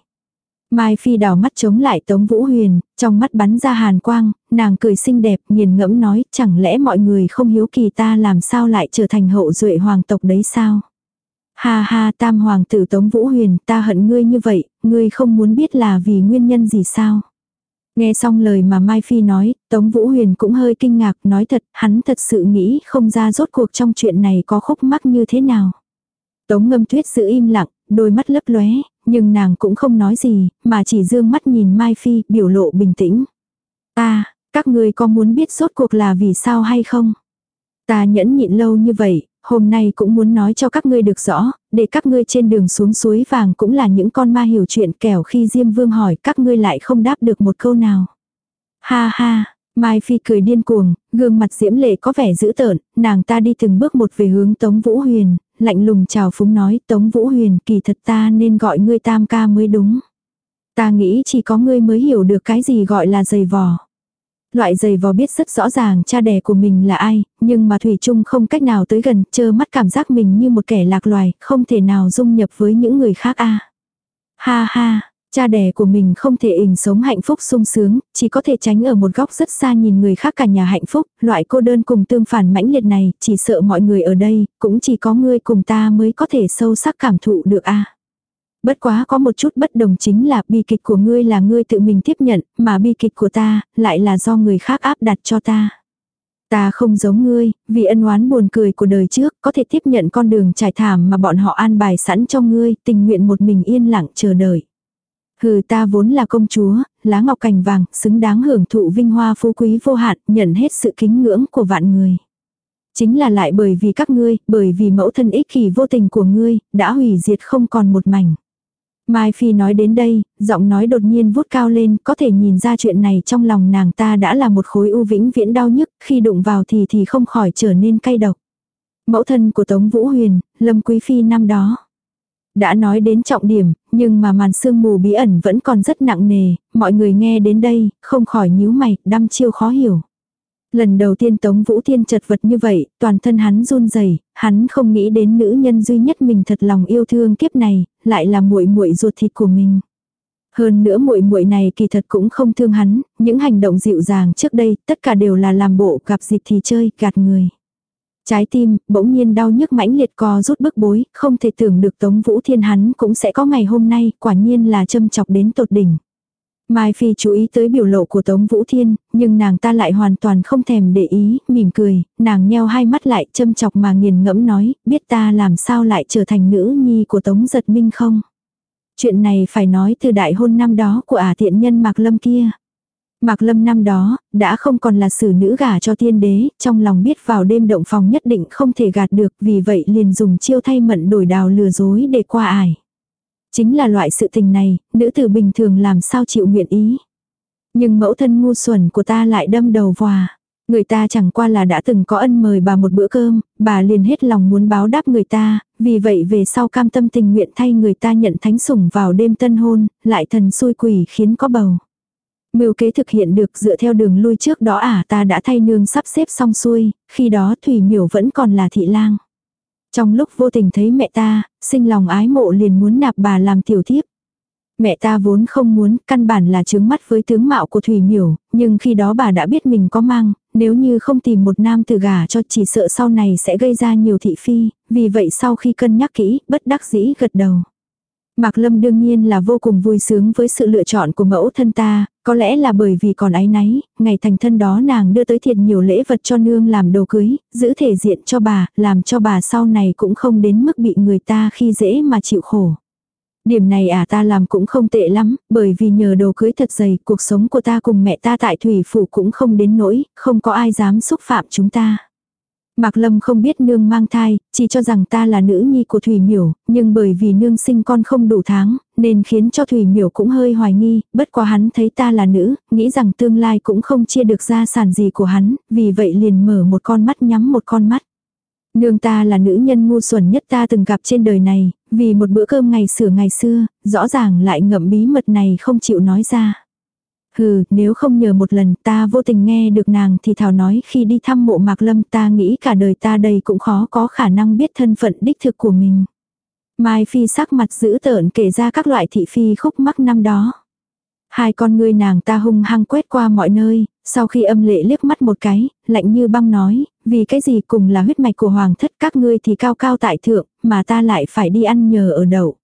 Mai Phi đào mắt chống lại Tống Vũ Huyền, trong mắt bắn ra hàn quang, nàng cười xinh đẹp, nghiền ngẫm nói, chẳng lẽ mọi người không hiếu kỳ ta làm sao lại trở thành hậu duệ hoàng tộc đấy sao? Ha ha tam hoàng tử Tống Vũ Huyền, ta hận ngươi như vậy, ngươi không muốn biết là vì nguyên nhân gì sao? Nghe xong lời mà Mai Phi nói, Tống Vũ Huyền cũng hơi kinh ngạc, nói thật, hắn thật sự nghĩ không ra rốt cuộc trong chuyện này có khúc mắc như thế nào. Tống ngâm tuyết giữ im lặng, đôi mắt lấp lóe, nhưng nàng cũng không nói gì, mà chỉ dương mắt nhìn Mai Phi, biểu lộ bình tĩnh. Ta, các ngươi có muốn biết rốt cuộc là vì sao hay không? Ta nhẫn nhịn lâu như vậy, hôm nay cũng muốn nói cho các ngươi được rõ, để các ngươi trên đường xuống suối vàng cũng là những con ma hiểu chuyện kẻo khi Diêm Vương hỏi các ngươi lại không đáp được một câu nào. Ha ha, Mai Phi cười điên cuồng, gương mặt diễm lệ có vẻ dữ tợn, nàng ta đi từng bước một về hướng Tống Vũ Huyền, lạnh lùng chào phúng nói Tống Vũ Huyền kỳ thật ta nên gọi ngươi tam ca mới đúng. Ta nghĩ chỉ có ngươi mới hiểu được cái gì gọi là giày vò. Loại giày vò biết rất rõ ràng cha đẻ của mình là ai, nhưng mà Thủy Trung không cách nào tới gần, chơ mắt cảm giác mình như một kẻ lạc loài, không thể nào dung nhập với những người khác a. Ha ha, Cha đẻ của mình không thể ình sống hạnh phúc sung sướng, chỉ có thể tránh ở một góc rất xa nhìn người khác cả nhà hạnh phúc, loại cô đơn cùng tương phản mãnh liệt này, chỉ sợ mọi người ở đây, cũng chỉ có ngươi cùng ta mới có thể sâu sắc cảm thụ được a. Bất quá có một chút bất đồng chính là bi kịch của ngươi là ngươi tự mình tiếp nhận, mà bi kịch của ta lại là do người khác áp đặt cho ta. Ta không giống ngươi, vì ân oán buồn cười của đời trước, có thể tiếp nhận con đường trải thảm mà bọn họ an bài sẵn cho ngươi, tình nguyện một mình yên lặng chờ đợi. Hừ ta vốn là công chúa, lá ngọc cành vàng, xứng đáng hưởng thụ vinh hoa phú quý vô hạn, nhận hết sự kính ngưỡng của vạn người. Chính là lại bởi vì các ngươi, bởi vì mẫu thân ích kỷ vô tình của ngươi, đã hủy diệt không còn một mảnh. Mai Phi nói đến đây, giọng nói đột nhiên vút cao lên, có thể nhìn ra chuyện này trong lòng nàng ta đã là một khối u vĩnh viễn đau nhức, khi đụng vào thì thì không khỏi trở nên cay độc. Mẫu thân của Tống Vũ Huyền, Lâm Quý Phi năm đó. Đã nói đến trọng điểm, nhưng mà màn sương mù bí ẩn vẫn còn rất nặng nề, mọi người nghe đến đây, không khỏi nhíu mày, đăm chiêu khó hiểu. Lần đầu tiên Tống Vũ Thiên chật vật như vậy, toàn thân hắn run rẩy, hắn không nghĩ đến nữ nhân duy nhất mình thật lòng yêu thương kiếp này, lại là muội muội ruột thịt của mình. Hơn nữa muội muội này kỳ thật cũng không thương hắn, những hành động dịu dàng trước đây, tất cả đều là làm bộ gặp dịp thì chơi, gạt người. Trái tim, bỗng nhiên đau nhức mãnh liệt co rút bức bối, không thể tưởng được Tống Vũ Thiên hắn cũng sẽ có ngày hôm nay, quả nhiên là châm chọc đến tột đỉnh. Mai Phi chú ý tới biểu lộ của Tống Vũ Thiên, nhưng nàng ta lại hoàn toàn không thèm để ý, mỉm cười, nàng nheo hai mắt lại châm chọc mà nghiền ngẫm nói, biết ta làm sao lại trở thành nữ nhi của Tống Giật Minh không? Chuyện này phải nói từ đại hôn năm đó của ả thiện nhân Mạc Lâm kia. Mạc Lâm năm đó, đã không còn là xử nữ gả cho tiên đế, trong lòng biết vào đêm động phòng nhất định không thể gạt được, vì vậy liền dùng chiêu thay mận đổi đào lừa dối để qua ải. Chính là loại sự tình này, nữ tử bình thường làm sao chịu nguyện ý. Nhưng mẫu thân ngu xuẩn của ta lại đâm đầu vòa. Người ta chẳng qua là đã từng có ân mời bà một bữa cơm, bà liền hết lòng muốn báo đáp người ta, vì vậy về sau cam tâm tình nguyện thay người ta nhận thánh sủng vào đêm tân hôn, lại thần xui quỷ khiến có bầu. Mưu kế thực hiện được dựa theo đường lui trước đó à ta đã thay nương sắp xếp xong xuôi, khi đó Thủy Miểu vẫn còn là thị lang. Trong lúc vô tình thấy mẹ ta, sinh lòng ái mộ liền muốn nạp bà làm tiểu thiếp. Mẹ ta vốn không muốn, căn bản là chướng mắt với tướng mạo của Thủy Miểu, nhưng khi đó bà đã biết mình có mang, nếu như không tìm một nam từ gả cho chỉ sợ sau này sẽ gây ra nhiều thị phi, vì vậy sau khi cân nhắc kỹ, bất đắc dĩ gật đầu. Mạc Lâm đương nhiên là vô cùng vui sướng với sự lựa chọn của mẫu thân ta, có lẽ là bởi vì còn ái náy, ngày thành thân đó nàng đưa tới thiệt nhiều lễ vật cho nương làm đồ cưới, giữ thể diện cho bà, làm cho bà sau này cũng không đến mức bị người ta khi dễ mà chịu khổ. Điểm này à ta làm cũng không tệ lắm, bởi vì nhờ đồ cưới thật dày, cuộc sống của ta cùng mẹ ta tại thủy phủ cũng không đến nỗi, không có ai dám xúc phạm chúng ta. Mạc Lâm không biết nương mang thai, chỉ cho rằng ta là nữ nhi của Thủy Miểu, nhưng bởi vì nương sinh con không đủ tháng, nên khiến cho Thủy Miểu cũng hơi hoài nghi, bất quá hắn thấy ta là nữ, nghĩ rằng tương lai cũng không chia được gia sản gì của hắn, vì vậy liền mở một con mắt nhắm một con mắt. Nương ta là nữ nhân ngu xuẩn nhất ta từng gặp trên đời này, vì một bữa cơm ngày sửa ngày xưa, rõ ràng lại ngậm bí mật này không chịu nói ra. Hừ, nếu không nhờ một lần ta vô tình nghe được nàng thì thảo nói khi đi thăm mộ mạc lâm ta nghĩ cả đời ta đây cũng khó có khả năng biết thân phận đích thực của mình. Mai Phi sắc mặt giữ tợn kể ra các loại thị phi khúc mắc năm đó. Hai con ngươi nàng ta hung hăng quét qua mọi nơi, sau khi âm lệ liếc mắt một cái, lạnh như băng nói, vì cái gì cùng là huyết mạch của hoàng thất các ngươi thì cao cao tại thượng, mà ta lại phải đi ăn nhờ ở đậu.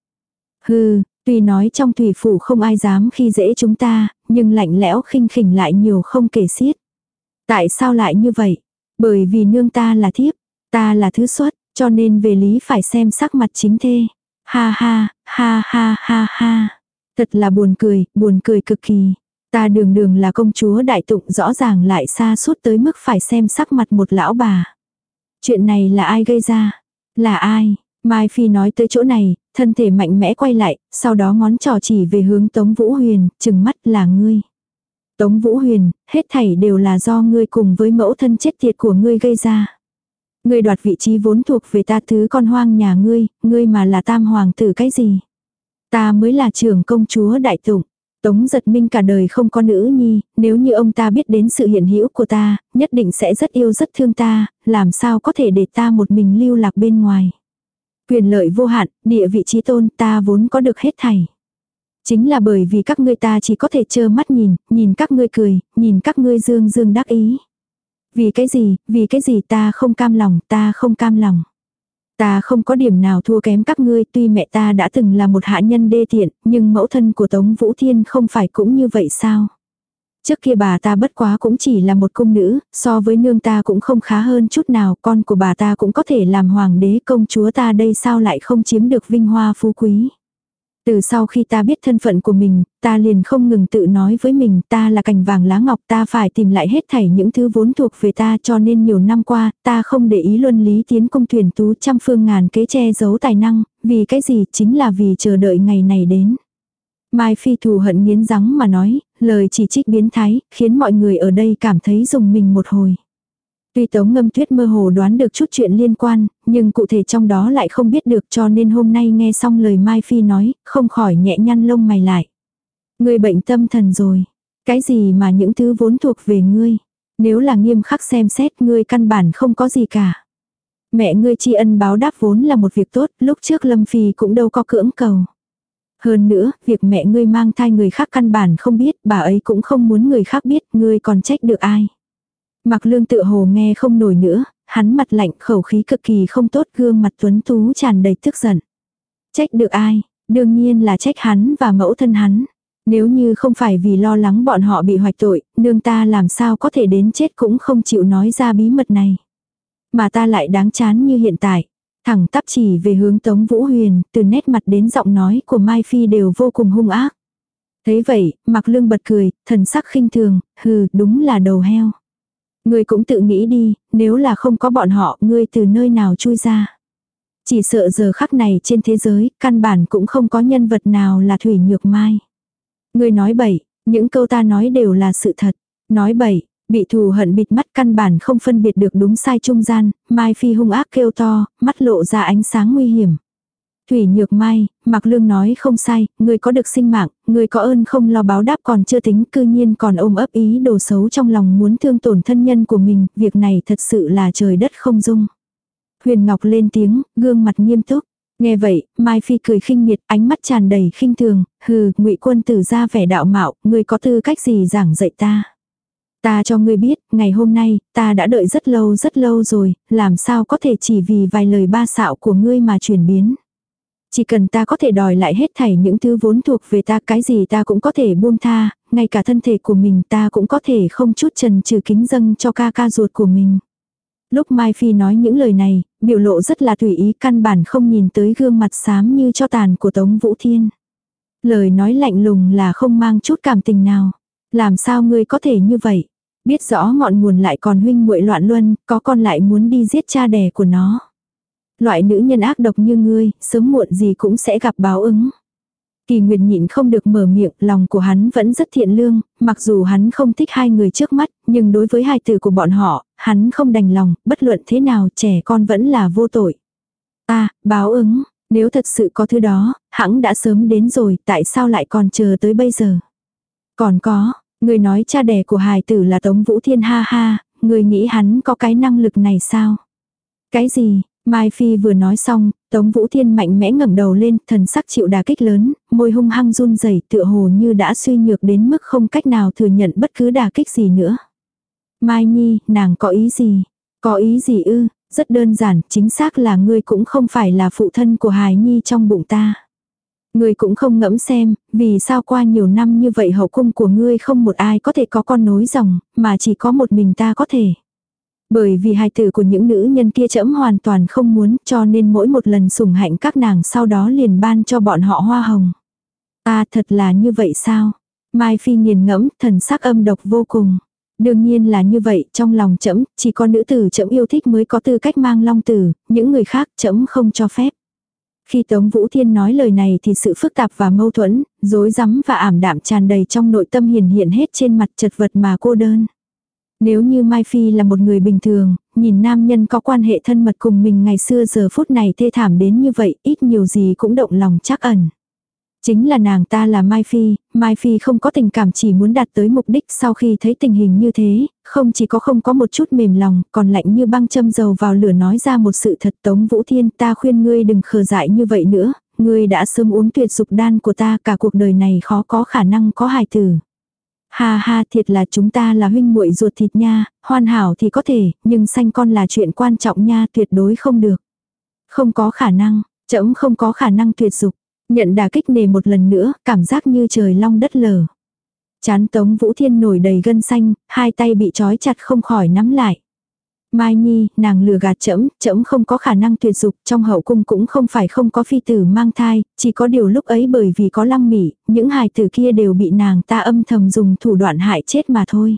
Hừ, tuy nói trong thủy phủ không ai dám khi dễ chúng ta, nhưng lạnh lẽo khinh khỉnh lại nhiều không kể xiết. Tại sao lại như vậy? Bởi vì nương ta là thiếp, ta là thứ xuất, cho nên về lý phải xem sắc mặt chính thê. Ha ha, ha ha ha ha. Thật là buồn cười, buồn cười cực kỳ. Ta đường đường là công chúa đại tụng rõ ràng lại xa suốt tới mức phải xem sắc mặt một lão bà. Chuyện này là ai gây ra? Là ai? Mai Phi nói tới chỗ này, thân thể mạnh mẽ quay lại, sau đó ngón trỏ chỉ về hướng Tống Vũ Huyền, chừng mắt là ngươi. Tống Vũ Huyền, hết thảy đều là do ngươi cùng với mẫu thân chết tiệt của ngươi gây ra. Ngươi đoạt vị trí vốn thuộc về ta thứ con hoang nhà ngươi, ngươi mà là tam hoàng tử cái gì? Ta mới là trưởng công chúa đại tụng. Tống giật minh cả đời không có nữ nhi, nếu như ông ta biết đến sự hiện hữu của ta, nhất định sẽ rất yêu rất thương ta, làm sao có thể để ta một mình lưu lạc bên ngoài. Quyền lợi vô hạn, địa vị trí tôn ta vốn có được hết thảy. Chính là bởi vì các ngươi ta chỉ có thể trơ mắt nhìn, nhìn các ngươi cười, nhìn các ngươi dương dương đắc ý. Vì cái gì, vì cái gì ta không cam lòng, ta không cam lòng. Ta không có điểm nào thua kém các ngươi, tuy mẹ ta đã từng là một hạ nhân đê tiện, nhưng mẫu thân của Tống Vũ Thiên không phải cũng như vậy sao? Trước kia bà ta bất quá cũng chỉ là một cung nữ, so với nương ta cũng không khá hơn chút nào, con của bà ta cũng có thể làm hoàng đế công chúa ta đây sao lại không chiếm được vinh hoa phú quý. Từ sau khi ta biết thân phận của mình, ta liền không ngừng tự nói với mình ta là cành vàng lá ngọc ta phải tìm lại hết thảy những thứ vốn thuộc về ta cho nên nhiều năm qua ta không để ý luân lý tiến công tuyển tú trăm phương ngàn kế che giấu tài năng, vì cái gì chính là vì chờ đợi ngày này đến. Mai Phi thù hận nghiến răng mà nói, lời chỉ trích biến thái, khiến mọi người ở đây cảm thấy dùng mình một hồi. Tuy Tống Ngâm Tuyết mơ hồ đoán được chút chuyện liên quan, nhưng cụ thể trong đó lại không biết được cho nên hôm nay nghe xong lời Mai Phi nói, không khỏi nhẹ nhăn lông mày lại. Người bệnh tâm thần rồi. Cái gì mà những thứ vốn thuộc về ngươi. Nếu là nghiêm khắc xem xét ngươi căn bản không có gì cả. Mẹ ngươi tri ân báo đáp vốn là một việc tốt, lúc trước Lâm Phi cũng đâu có cưỡng cầu. Hơn nữa, việc mẹ ngươi mang thai người khác căn bản không biết, bà ấy cũng không muốn người khác biết, ngươi còn trách được ai. Mặc lương tự hồ nghe không nổi nữa, hắn mặt lạnh khẩu khí cực kỳ không tốt gương mặt tuấn tú tràn đầy tức giận. Trách được ai? Đương nhiên là trách hắn và mẫu thân hắn. Nếu như không phải vì lo lắng bọn họ bị hoạch tội, nương ta làm sao có thể đến chết cũng không chịu nói ra bí mật này. Mà ta lại đáng chán như hiện tại. Thẳng tắp chỉ về hướng Tống Vũ Huyền, từ nét mặt đến giọng nói của Mai Phi đều vô cùng hung ác. Thế vậy, mặc lương bật cười, thần sắc khinh thường, hừ, đúng là đầu heo. Ngươi cũng tự nghĩ đi, nếu là không có bọn họ, ngươi từ nơi nào chui ra. Chỉ sợ giờ khắc này trên thế giới, căn bản cũng không có nhân vật nào là Thủy Nhược Mai. Ngươi nói bậy, những câu ta nói đều là sự thật. Nói bậy, bị thù hận bịt mắt căn bản không phân biệt được đúng sai trung gian, Mai Phi hung ác kêu to, mắt lộ ra ánh sáng nguy hiểm. Thủy Nhược Mai, Mạc Lương nói không sai, người có được sinh mạng, người có ơn không lo báo đáp còn chưa tính cư nhiên còn ôm ấp ý đồ xấu trong lòng muốn thương tổn thân nhân của mình, việc này thật sự là trời đất không dung. Huyền Ngọc lên tiếng, gương mặt nghiêm túc. Nghe vậy, Mai Phi cười khinh miệt, ánh mắt tràn đầy khinh thường, hừ, ngụy quân tử ra vẻ đạo mạo, người có tư cách gì giảng dạy ta. Ta cho ngươi biết, ngày hôm nay, ta đã đợi rất lâu rất lâu rồi, làm sao có thể chỉ vì vài lời ba xạo của ngươi mà chuyển biến. Chỉ cần ta có thể đòi lại hết thảy những thứ vốn thuộc về ta cái gì ta cũng có thể buông tha, ngay cả thân thể của mình ta cũng có thể không chút trần trừ kính dâng cho ca ca ruột của mình. Lúc Mai Phi nói những lời này, biểu lộ rất là tùy ý căn bản không nhìn tới gương mặt xám như cho tàn của Tống Vũ Thiên. Lời nói lạnh lùng là không mang chút cảm tình nào. Làm sao ngươi có thể như vậy? Biết rõ ngọn nguồn lại còn huynh muội loạn luân, có con lại muốn đi giết cha đẻ của nó. Loại nữ nhân ác độc như ngươi, sớm muộn gì cũng sẽ gặp báo ứng. Kỳ Nguyệt nhịn không được mở miệng, lòng của hắn vẫn rất thiện lương, mặc dù hắn không thích hai người trước mắt, nhưng đối với hai từ của bọn họ, hắn không đành lòng, bất luận thế nào trẻ con vẫn là vô tội. Ta, báo ứng, nếu thật sự có thứ đó, hãng đã sớm đến rồi, tại sao lại còn chờ tới bây giờ? Còn có, người nói cha đẻ của hài tử là Tống Vũ Thiên ha ha, người nghĩ hắn có cái năng lực này sao? Cái gì, Mai Phi vừa nói xong, Tống Vũ Thiên mạnh mẽ ngẩng đầu lên, thần sắc chịu đà kích lớn, môi hung hăng run rẩy, tựa hồ như đã suy nhược đến mức không cách nào thừa nhận bất cứ đà kích gì nữa. Mai Nhi, nàng có ý gì? Có ý gì ư? Rất đơn giản, chính xác là ngươi cũng không phải là phụ thân của Hải Nhi trong bụng ta. Ngươi cũng không ngẫm xem, vì sao qua nhiều năm như vậy hậu cung của ngươi không một ai có thể có con nối dòng, mà chỉ có một mình ta có thể. Bởi vì hài tử của những nữ nhân kia chẫm hoàn toàn không muốn cho nên mỗi một lần sủng hạnh các nàng sau đó liền ban cho bọn họ hoa hồng. À thật là như vậy sao? Mai Phi nghiền ngẫm thần sắc âm độc vô cùng. Đương nhiên là như vậy, trong lòng trẫm chỉ có nữ tử trẫm yêu thích mới có tư cách mang long tử, những người khác trẫm không cho phép. Khi Tống Vũ Thiên nói lời này thì sự phức tạp và mâu thuẫn, rối rắm và ảm đạm tràn đầy trong nội tâm hiền hiện hết trên mặt chật vật mà cô đơn. Nếu như Mai Phi là một người bình thường, nhìn nam nhân có quan hệ thân mật cùng mình ngày xưa giờ phút này thê thảm đến như vậy, ít nhiều gì cũng động lòng chắc ẩn. Chính là nàng ta là Mai Phi, Mai Phi không có tình cảm chỉ muốn đạt tới mục đích sau khi thấy tình hình như thế, không chỉ có không có một chút mềm lòng, còn lạnh như băng châm dầu vào lửa nói ra một sự thật Tống Vũ Thiên ta khuyên ngươi đừng khờ dại như vậy nữa, ngươi đã sớm uống tuyệt dục đan của ta cả cuộc đời này khó có khả năng có hài tử. Ha ha thiệt là chúng ta là huynh muội ruột thịt nha, hoàn hảo thì có thể, nhưng sanh con là chuyện quan trọng nha tuyệt đối không được. Không có khả năng, chậm không có khả năng tuyệt dục. Nhận đà kích nề một lần nữa, cảm giác như trời long đất lở. Chán Tống Vũ Thiên nổi đầy gân xanh, hai tay bị trói chặt không khỏi nắm lại. Mai Nhi, nàng lừa gạt trẫm, trẫm không có khả năng tuyệt dục, trong hậu cung cũng không phải không có phi tử mang thai, chỉ có điều lúc ấy bởi vì có lăng mỉ, những hài tử kia đều bị nàng ta âm thầm dùng thủ đoạn hại chết mà thôi.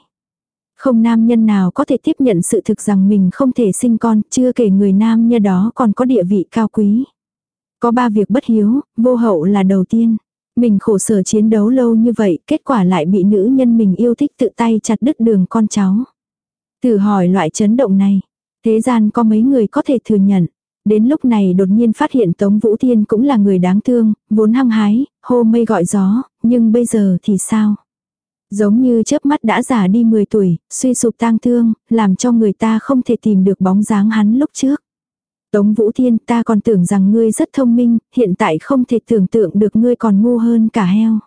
Không nam nhân nào có thể tiếp nhận sự thực rằng mình không thể sinh con, chưa kể người nam nhân đó còn có địa vị cao quý. Có ba việc bất hiếu, vô hậu là đầu tiên. Mình khổ sở chiến đấu lâu như vậy, kết quả lại bị nữ nhân mình yêu thích tự tay chặt đứt đường con cháu. Thử hỏi loại chấn động này, thế gian có mấy người có thể thừa nhận. Đến lúc này đột nhiên phát hiện Tống Vũ Thiên cũng là người đáng thương, vốn hăng hái, hô mây gọi gió, nhưng bây giờ thì sao? Giống như chớp mắt đã già đi 10 tuổi, suy sụp tang thương, làm cho người ta không thể tìm được bóng dáng hắn lúc trước. Tống Vũ Thiên ta còn tưởng rằng ngươi rất thông minh, hiện tại không thể tưởng tượng được ngươi còn ngu hơn cả heo.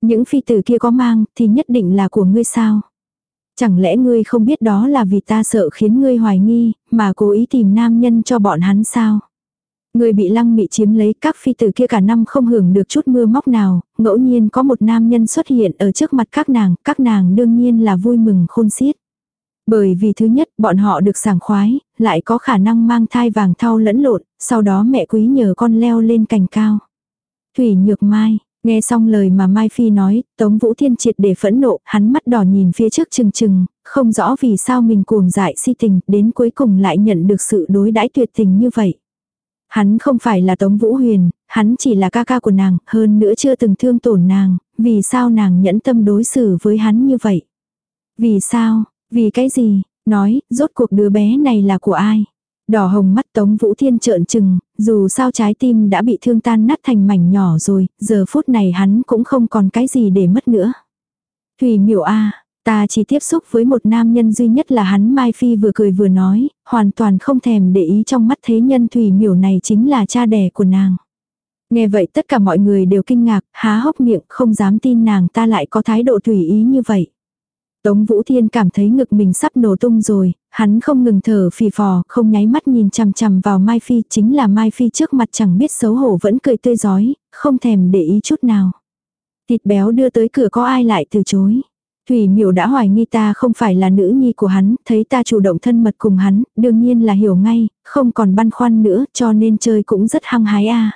Những phi tử kia có mang thì nhất định là của ngươi sao? Chẳng lẽ ngươi không biết đó là vì ta sợ khiến ngươi hoài nghi, mà cố ý tìm nam nhân cho bọn hắn sao? Ngươi bị lăng mị chiếm lấy các phi tử kia cả năm không hưởng được chút mưa móc nào, ngẫu nhiên có một nam nhân xuất hiện ở trước mặt các nàng, các nàng đương nhiên là vui mừng khôn xiết. Bởi vì thứ nhất, bọn họ được sảng khoái, lại có khả năng mang thai vàng thau lẫn lộn, sau đó mẹ quý nhờ con leo lên cành cao. Thủy Nhược Mai, nghe xong lời mà Mai Phi nói, Tống Vũ Thiên triệt để phẫn nộ, hắn mắt đỏ nhìn phía trước chừng chừng, không rõ vì sao mình cuồng dại si tình, đến cuối cùng lại nhận được sự đối đãi tuyệt tình như vậy. Hắn không phải là Tống Vũ Huyền, hắn chỉ là ca ca của nàng, hơn nữa chưa từng thương tổn nàng, vì sao nàng nhẫn tâm đối xử với hắn như vậy? Vì sao, vì cái gì, nói, rốt cuộc đứa bé này là của ai? Đỏ hồng mắt Tống Vũ Thiên trợn trừng, dù sao trái tim đã bị thương tan nát thành mảnh nhỏ rồi, giờ phút này hắn cũng không còn cái gì để mất nữa. Thùy miểu a ta chỉ tiếp xúc với một nam nhân duy nhất là hắn Mai Phi vừa cười vừa nói, hoàn toàn không thèm để ý trong mắt thế nhân Thùy miểu này chính là cha đẻ của nàng. Nghe vậy tất cả mọi người đều kinh ngạc, há hốc miệng, không dám tin nàng ta lại có thái độ tùy ý như vậy. Tống Vũ Thiên cảm thấy ngực mình sắp nổ tung rồi, hắn không ngừng thở phì phò, không nháy mắt nhìn chằm chằm vào Mai Phi, chính là Mai Phi trước mặt chẳng biết xấu hổ vẫn cười tươi giói, không thèm để ý chút nào. Thịt béo đưa tới cửa có ai lại từ chối. Thủy miểu đã hoài nghi ta không phải là nữ nhi của hắn, thấy ta chủ động thân mật cùng hắn, đương nhiên là hiểu ngay, không còn băn khoăn nữa, cho nên chơi cũng rất hăng hái a.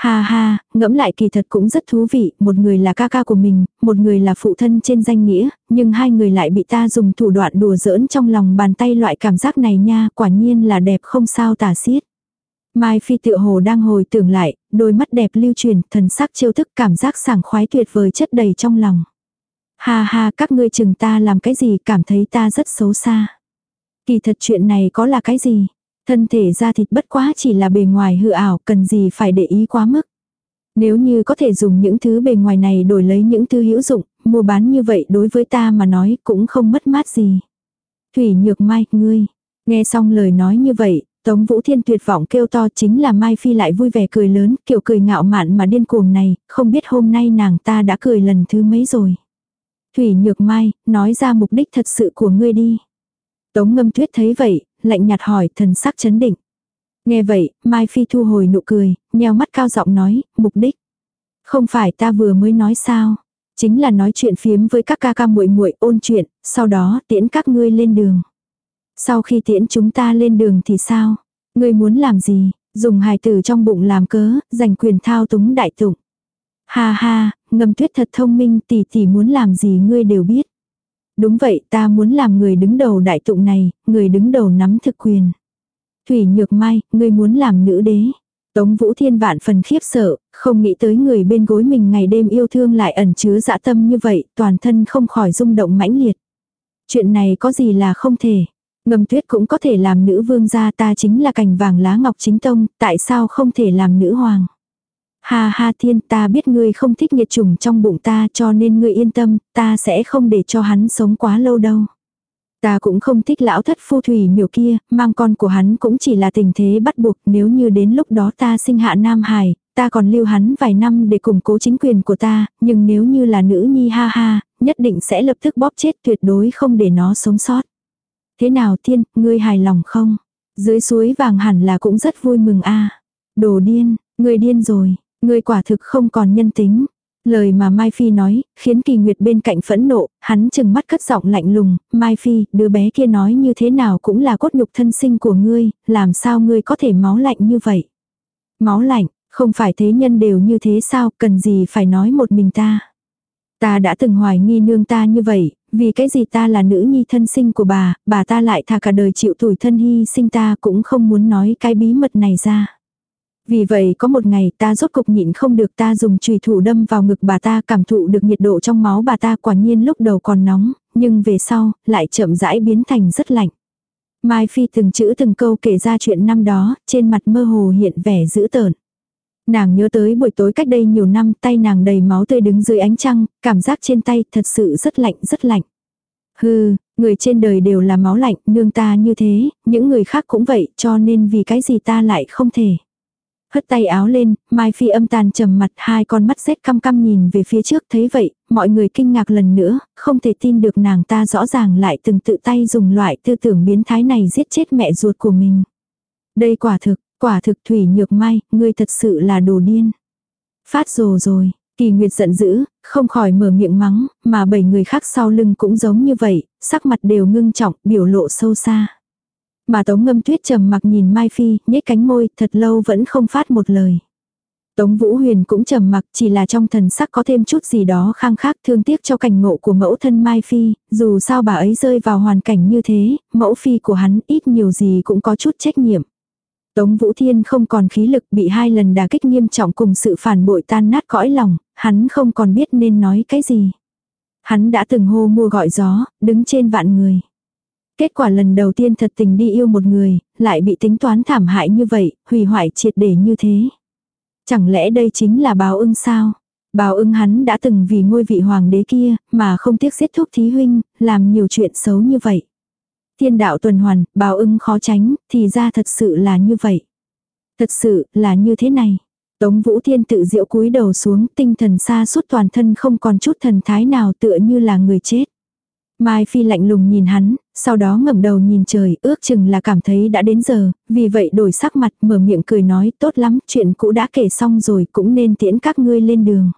Ha ha, ngẫm lại kỳ thật cũng rất thú vị, một người là ca ca của mình, một người là phụ thân trên danh nghĩa, nhưng hai người lại bị ta dùng thủ đoạn đùa giỡn trong lòng bàn tay loại cảm giác này nha, quả nhiên là đẹp không sao tả xiết. Mai Phi tự hồ đang hồi tưởng lại, đôi mắt đẹp lưu truyền, thần sắc chiêu thức cảm giác sảng khoái tuyệt vời chất đầy trong lòng. Ha ha, các ngươi chừng ta làm cái gì cảm thấy ta rất xấu xa. Kỳ thật chuyện này có là cái gì? Thân thể da thịt bất quá chỉ là bề ngoài hư ảo, cần gì phải để ý quá mức. Nếu như có thể dùng những thứ bề ngoài này đổi lấy những thứ hữu dụng, mua bán như vậy đối với ta mà nói cũng không mất mát gì. Thủy Nhược Mai, ngươi. Nghe xong lời nói như vậy, Tống Vũ Thiên tuyệt vọng kêu to chính là Mai Phi lại vui vẻ cười lớn, kiểu cười ngạo mạn mà điên cuồng này, không biết hôm nay nàng ta đã cười lần thứ mấy rồi. Thủy Nhược Mai, nói ra mục đích thật sự của ngươi đi. Tống ngâm tuyết thấy vậy, lạnh nhạt hỏi thần sắc chấn định. Nghe vậy, Mai Phi thu hồi nụ cười, nheo mắt cao giọng nói, mục đích. Không phải ta vừa mới nói sao, chính là nói chuyện phiếm với các ca ca muội muội ôn chuyện, sau đó tiễn các ngươi lên đường. Sau khi tiễn chúng ta lên đường thì sao? Ngươi muốn làm gì? Dùng hài tử trong bụng làm cớ, giành quyền thao túng đại tụng. Ha ha, ngâm tuyết thật thông minh tỷ tỷ muốn làm gì ngươi đều biết. Đúng vậy ta muốn làm người đứng đầu đại tụng này, người đứng đầu nắm thực quyền. Thủy Nhược Mai, ngươi muốn làm nữ đế. Tống Vũ Thiên vạn phần khiếp sợ, không nghĩ tới người bên gối mình ngày đêm yêu thương lại ẩn chứa dã tâm như vậy, toàn thân không khỏi rung động mãnh liệt. Chuyện này có gì là không thể. Ngâm tuyết cũng có thể làm nữ vương gia ta chính là cành vàng lá ngọc chính tông, tại sao không thể làm nữ hoàng. Ha ha thiên ta biết ngươi không thích nhiệt trùng trong bụng ta cho nên ngươi yên tâm, ta sẽ không để cho hắn sống quá lâu đâu. Ta cũng không thích lão thất phu thủy miểu kia, mang con của hắn cũng chỉ là tình thế bắt buộc nếu như đến lúc đó ta sinh hạ Nam Hải, ta còn lưu hắn vài năm để củng cố chính quyền của ta, nhưng nếu như là nữ nhi ha ha, nhất định sẽ lập tức bóp chết tuyệt đối không để nó sống sót. Thế nào thiên, ngươi hài lòng không? Dưới suối vàng hẳn là cũng rất vui mừng a Đồ điên, ngươi điên rồi, ngươi quả thực không còn nhân tính. Lời mà Mai Phi nói, khiến Kỳ Nguyệt bên cạnh phẫn nộ, hắn chừng mắt cất giọng lạnh lùng, Mai Phi, đứa bé kia nói như thế nào cũng là cốt nhục thân sinh của ngươi, làm sao ngươi có thể máu lạnh như vậy? Máu lạnh, không phải thế nhân đều như thế sao, cần gì phải nói một mình ta? Ta đã từng hoài nghi nương ta như vậy, vì cái gì ta là nữ nhi thân sinh của bà, bà ta lại thà cả đời chịu tủi thân hy sinh ta cũng không muốn nói cái bí mật này ra. Vì vậy có một ngày ta rốt cục nhịn không được ta dùng chùy thủ đâm vào ngực bà ta cảm thụ được nhiệt độ trong máu bà ta quả nhiên lúc đầu còn nóng, nhưng về sau lại chậm rãi biến thành rất lạnh. Mai Phi từng chữ từng câu kể ra chuyện năm đó, trên mặt mơ hồ hiện vẻ dữ tợn. Nàng nhớ tới buổi tối cách đây nhiều năm tay nàng đầy máu tươi đứng dưới ánh trăng, cảm giác trên tay thật sự rất lạnh rất lạnh. Hừ, người trên đời đều là máu lạnh, nương ta như thế, những người khác cũng vậy cho nên vì cái gì ta lại không thể. Hất tay áo lên, Mai Phi âm tàn trầm mặt hai con mắt rét căm căm nhìn về phía trước thấy vậy, mọi người kinh ngạc lần nữa, không thể tin được nàng ta rõ ràng lại từng tự tay dùng loại tư tưởng biến thái này giết chết mẹ ruột của mình. Đây quả thực, quả thực Thủy Nhược Mai, ngươi thật sự là đồ điên. Phát rồ rồi, Kỳ Nguyệt giận dữ, không khỏi mở miệng mắng, mà bảy người khác sau lưng cũng giống như vậy, sắc mặt đều ngưng trọng, biểu lộ sâu xa. Mà Tống Ngâm Tuyết trầm mặc nhìn Mai Phi, nhếch cánh môi, thật lâu vẫn không phát một lời. Tống Vũ Huyền cũng trầm mặc, chỉ là trong thần sắc có thêm chút gì đó khang khác thương tiếc cho cảnh ngộ của mẫu thân Mai Phi, dù sao bà ấy rơi vào hoàn cảnh như thế, mẫu phi của hắn ít nhiều gì cũng có chút trách nhiệm. Tống Vũ Thiên không còn khí lực bị hai lần đả kích nghiêm trọng cùng sự phản bội tan nát cõi lòng, hắn không còn biết nên nói cái gì. Hắn đã từng hô mua gọi gió, đứng trên vạn người. Kết quả lần đầu tiên thật tình đi yêu một người, lại bị tính toán thảm hại như vậy, hủy hoại triệt để như thế. Chẳng lẽ đây chính là báo ưng sao? Báo ưng hắn đã từng vì ngôi vị hoàng đế kia, mà không tiếc giết thúc thí huynh, làm nhiều chuyện xấu như vậy. Thiên đạo tuần hoàn, báo ưng khó tránh, thì ra thật sự là như vậy. Thật sự là như thế này. Tống Vũ Thiên tự diệu cúi đầu xuống, tinh thần xa suốt toàn thân không còn chút thần thái nào tựa như là người chết. Mai Phi lạnh lùng nhìn hắn, sau đó ngẩng đầu nhìn trời, ước chừng là cảm thấy đã đến giờ, vì vậy đổi sắc mặt mở miệng cười nói tốt lắm, chuyện cũ đã kể xong rồi cũng nên tiễn các ngươi lên đường.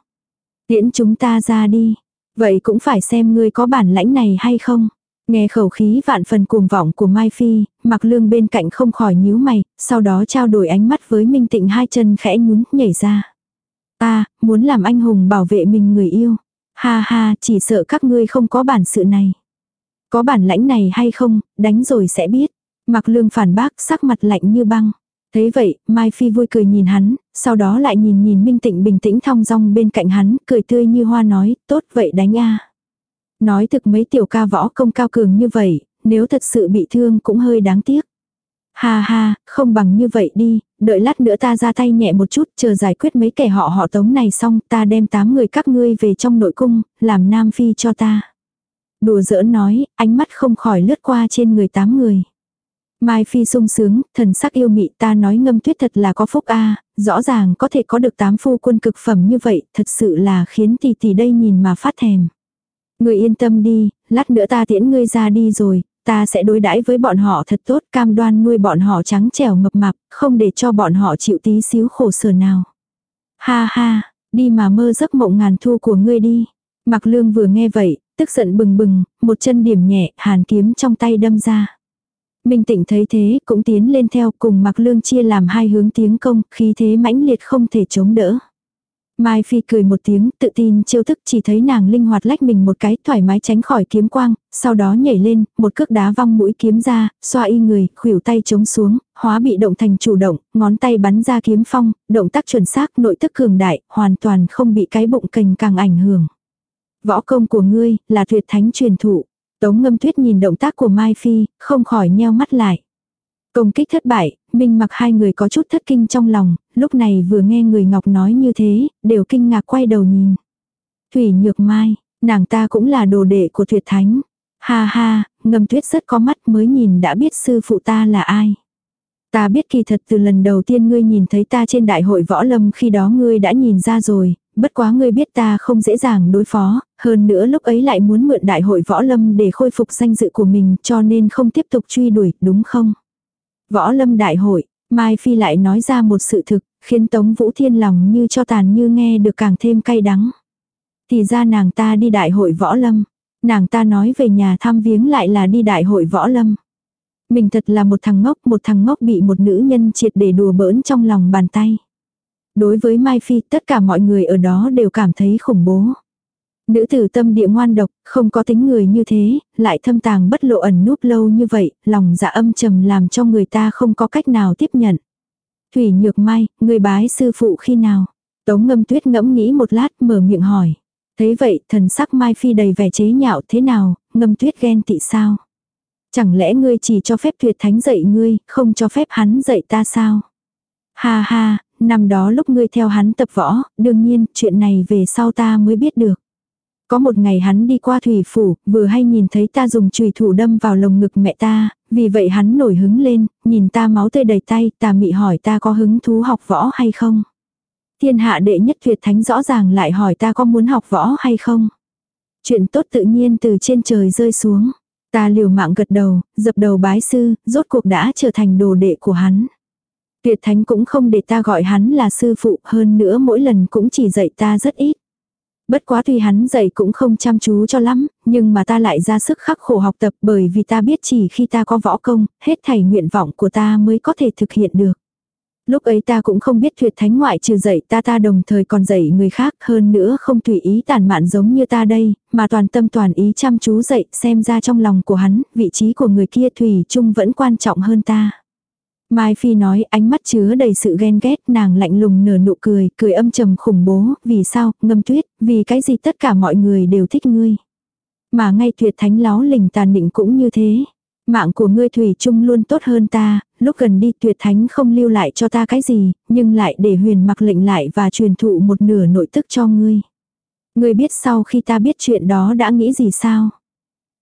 Tiễn chúng ta ra đi, vậy cũng phải xem ngươi có bản lãnh này hay không. Nghe khẩu khí vạn phần cuồng vọng của Mai Phi, mặc lương bên cạnh không khỏi nhíu mày, sau đó trao đổi ánh mắt với Minh Tịnh hai chân khẽ nhún nhảy ra. Ta, muốn làm anh hùng bảo vệ mình người yêu. Ha ha, chỉ sợ các ngươi không có bản sự này. Có bản lãnh này hay không, đánh rồi sẽ biết. Mặc lương phản bác sắc mặt lạnh như băng. Thế vậy, Mai Phi vui cười nhìn hắn, sau đó lại nhìn nhìn Minh Tịnh bình tĩnh thong dong bên cạnh hắn, cười tươi như hoa nói, tốt vậy đánh a Nói thực mấy tiểu ca võ công cao cường như vậy, nếu thật sự bị thương cũng hơi đáng tiếc. Ha ha, không bằng như vậy đi, đợi lát nữa ta ra tay nhẹ một chút, chờ giải quyết mấy kẻ họ họ tống này xong, ta đem tám người các ngươi về trong nội cung, làm nam phi cho ta. Đùa giỡn nói, ánh mắt không khỏi lướt qua trên người tám người. Mai Phi sung sướng, thần sắc yêu mị ta nói ngâm tuyết thật là có phúc a rõ ràng có thể có được tám phu quân cực phẩm như vậy, thật sự là khiến tỷ tỷ đây nhìn mà phát thèm. Người yên tâm đi, lát nữa ta tiễn ngươi ra đi rồi, ta sẽ đối đãi với bọn họ thật tốt, cam đoan nuôi bọn họ trắng trẻo mập mạp, không để cho bọn họ chịu tí xíu khổ sở nào. Ha ha, đi mà mơ giấc mộng ngàn thu của ngươi đi. Mặc lương vừa nghe vậy, tức giận bừng bừng, một chân điểm nhẹ, hàn kiếm trong tay đâm ra. Minh tịnh thấy thế, cũng tiến lên theo cùng mặc lương chia làm hai hướng tiếng công, khí thế mãnh liệt không thể chống đỡ. Mai Phi cười một tiếng, tự tin chiêu thức chỉ thấy nàng linh hoạt lách mình một cái thoải mái tránh khỏi kiếm quang, sau đó nhảy lên, một cước đá văng mũi kiếm ra, xoa y người, khuỷu tay chống xuống, hóa bị động thành chủ động, ngón tay bắn ra kiếm phong, động tác chuẩn xác, nội tức cường đại, hoàn toàn không bị cái bụng cành càng ảnh hưởng. Võ công của ngươi, là tuyệt thánh truyền thụ. Tống ngâm tuyết nhìn động tác của Mai Phi, không khỏi nheo mắt lại. Công kích thất bại, Minh mặc hai người có chút thất kinh trong lòng, lúc này vừa nghe người Ngọc nói như thế, đều kinh ngạc quay đầu nhìn. Thủy Nhược Mai, nàng ta cũng là đồ đệ của tuyệt thánh. Ha ha, ngâm tuyết rất có mắt mới nhìn đã biết sư phụ ta là ai. Ta biết kỳ thật từ lần đầu tiên ngươi nhìn thấy ta trên đại hội võ lâm khi đó ngươi đã nhìn ra rồi, bất quá ngươi biết ta không dễ dàng đối phó, hơn nữa lúc ấy lại muốn mượn đại hội võ lâm để khôi phục danh dự của mình cho nên không tiếp tục truy đuổi, đúng không? Võ lâm đại hội, Mai Phi lại nói ra một sự thực, khiến Tống Vũ Thiên lòng như cho tàn như nghe được càng thêm cay đắng. Thì ra nàng ta đi đại hội võ lâm, nàng ta nói về nhà thăm viếng lại là đi đại hội võ lâm. Mình thật là một thằng ngốc, một thằng ngốc bị một nữ nhân triệt để đùa bỡn trong lòng bàn tay. Đối với Mai Phi tất cả mọi người ở đó đều cảm thấy khủng bố. Nữ tử tâm địa ngoan độc, không có tính người như thế, lại thâm tàng bất lộ ẩn núp lâu như vậy, lòng dạ âm trầm làm cho người ta không có cách nào tiếp nhận. Thủy Nhược Mai, người bái sư phụ khi nào? Tống ngâm tuyết ngẫm nghĩ một lát mở miệng hỏi. Thế vậy, thần sắc Mai Phi đầy vẻ chế nhạo thế nào, ngâm tuyết ghen tị sao? Chẳng lẽ ngươi chỉ cho phép tuyệt thánh dạy ngươi, không cho phép hắn dạy ta sao? Ha ha, năm đó lúc ngươi theo hắn tập võ, đương nhiên, chuyện này về sau ta mới biết được. Có một ngày hắn đi qua thủy phủ, vừa hay nhìn thấy ta dùng chùy thủ đâm vào lồng ngực mẹ ta, vì vậy hắn nổi hứng lên, nhìn ta máu tươi đầy tay, ta mị hỏi ta có hứng thú học võ hay không. Thiên hạ đệ nhất tuyệt thánh rõ ràng lại hỏi ta có muốn học võ hay không. Chuyện tốt tự nhiên từ trên trời rơi xuống. Ta liều mạng gật đầu, dập đầu bái sư, rốt cuộc đã trở thành đồ đệ của hắn. Tuyệt thánh cũng không để ta gọi hắn là sư phụ hơn nữa mỗi lần cũng chỉ dạy ta rất ít. Bất quá tuy hắn dạy cũng không chăm chú cho lắm, nhưng mà ta lại ra sức khắc khổ học tập bởi vì ta biết chỉ khi ta có võ công, hết thảy nguyện vọng của ta mới có thể thực hiện được. Lúc ấy ta cũng không biết tuyệt thánh ngoại trừ dạy ta ta đồng thời còn dạy người khác hơn nữa không tùy ý tàn mạn giống như ta đây, mà toàn tâm toàn ý chăm chú dạy xem ra trong lòng của hắn, vị trí của người kia Thủy chung vẫn quan trọng hơn ta. Mai Phi nói ánh mắt chứa đầy sự ghen ghét nàng lạnh lùng nở nụ cười, cười âm trầm khủng bố, vì sao, ngâm tuyết, vì cái gì tất cả mọi người đều thích ngươi. Mà ngay tuyệt thánh láo lình tàn định cũng như thế. Mạng của ngươi Thủy chung luôn tốt hơn ta, lúc gần đi tuyệt thánh không lưu lại cho ta cái gì, nhưng lại để huyền mặc lệnh lại và truyền thụ một nửa nội tức cho ngươi. Ngươi biết sau khi ta biết chuyện đó đã nghĩ gì sao?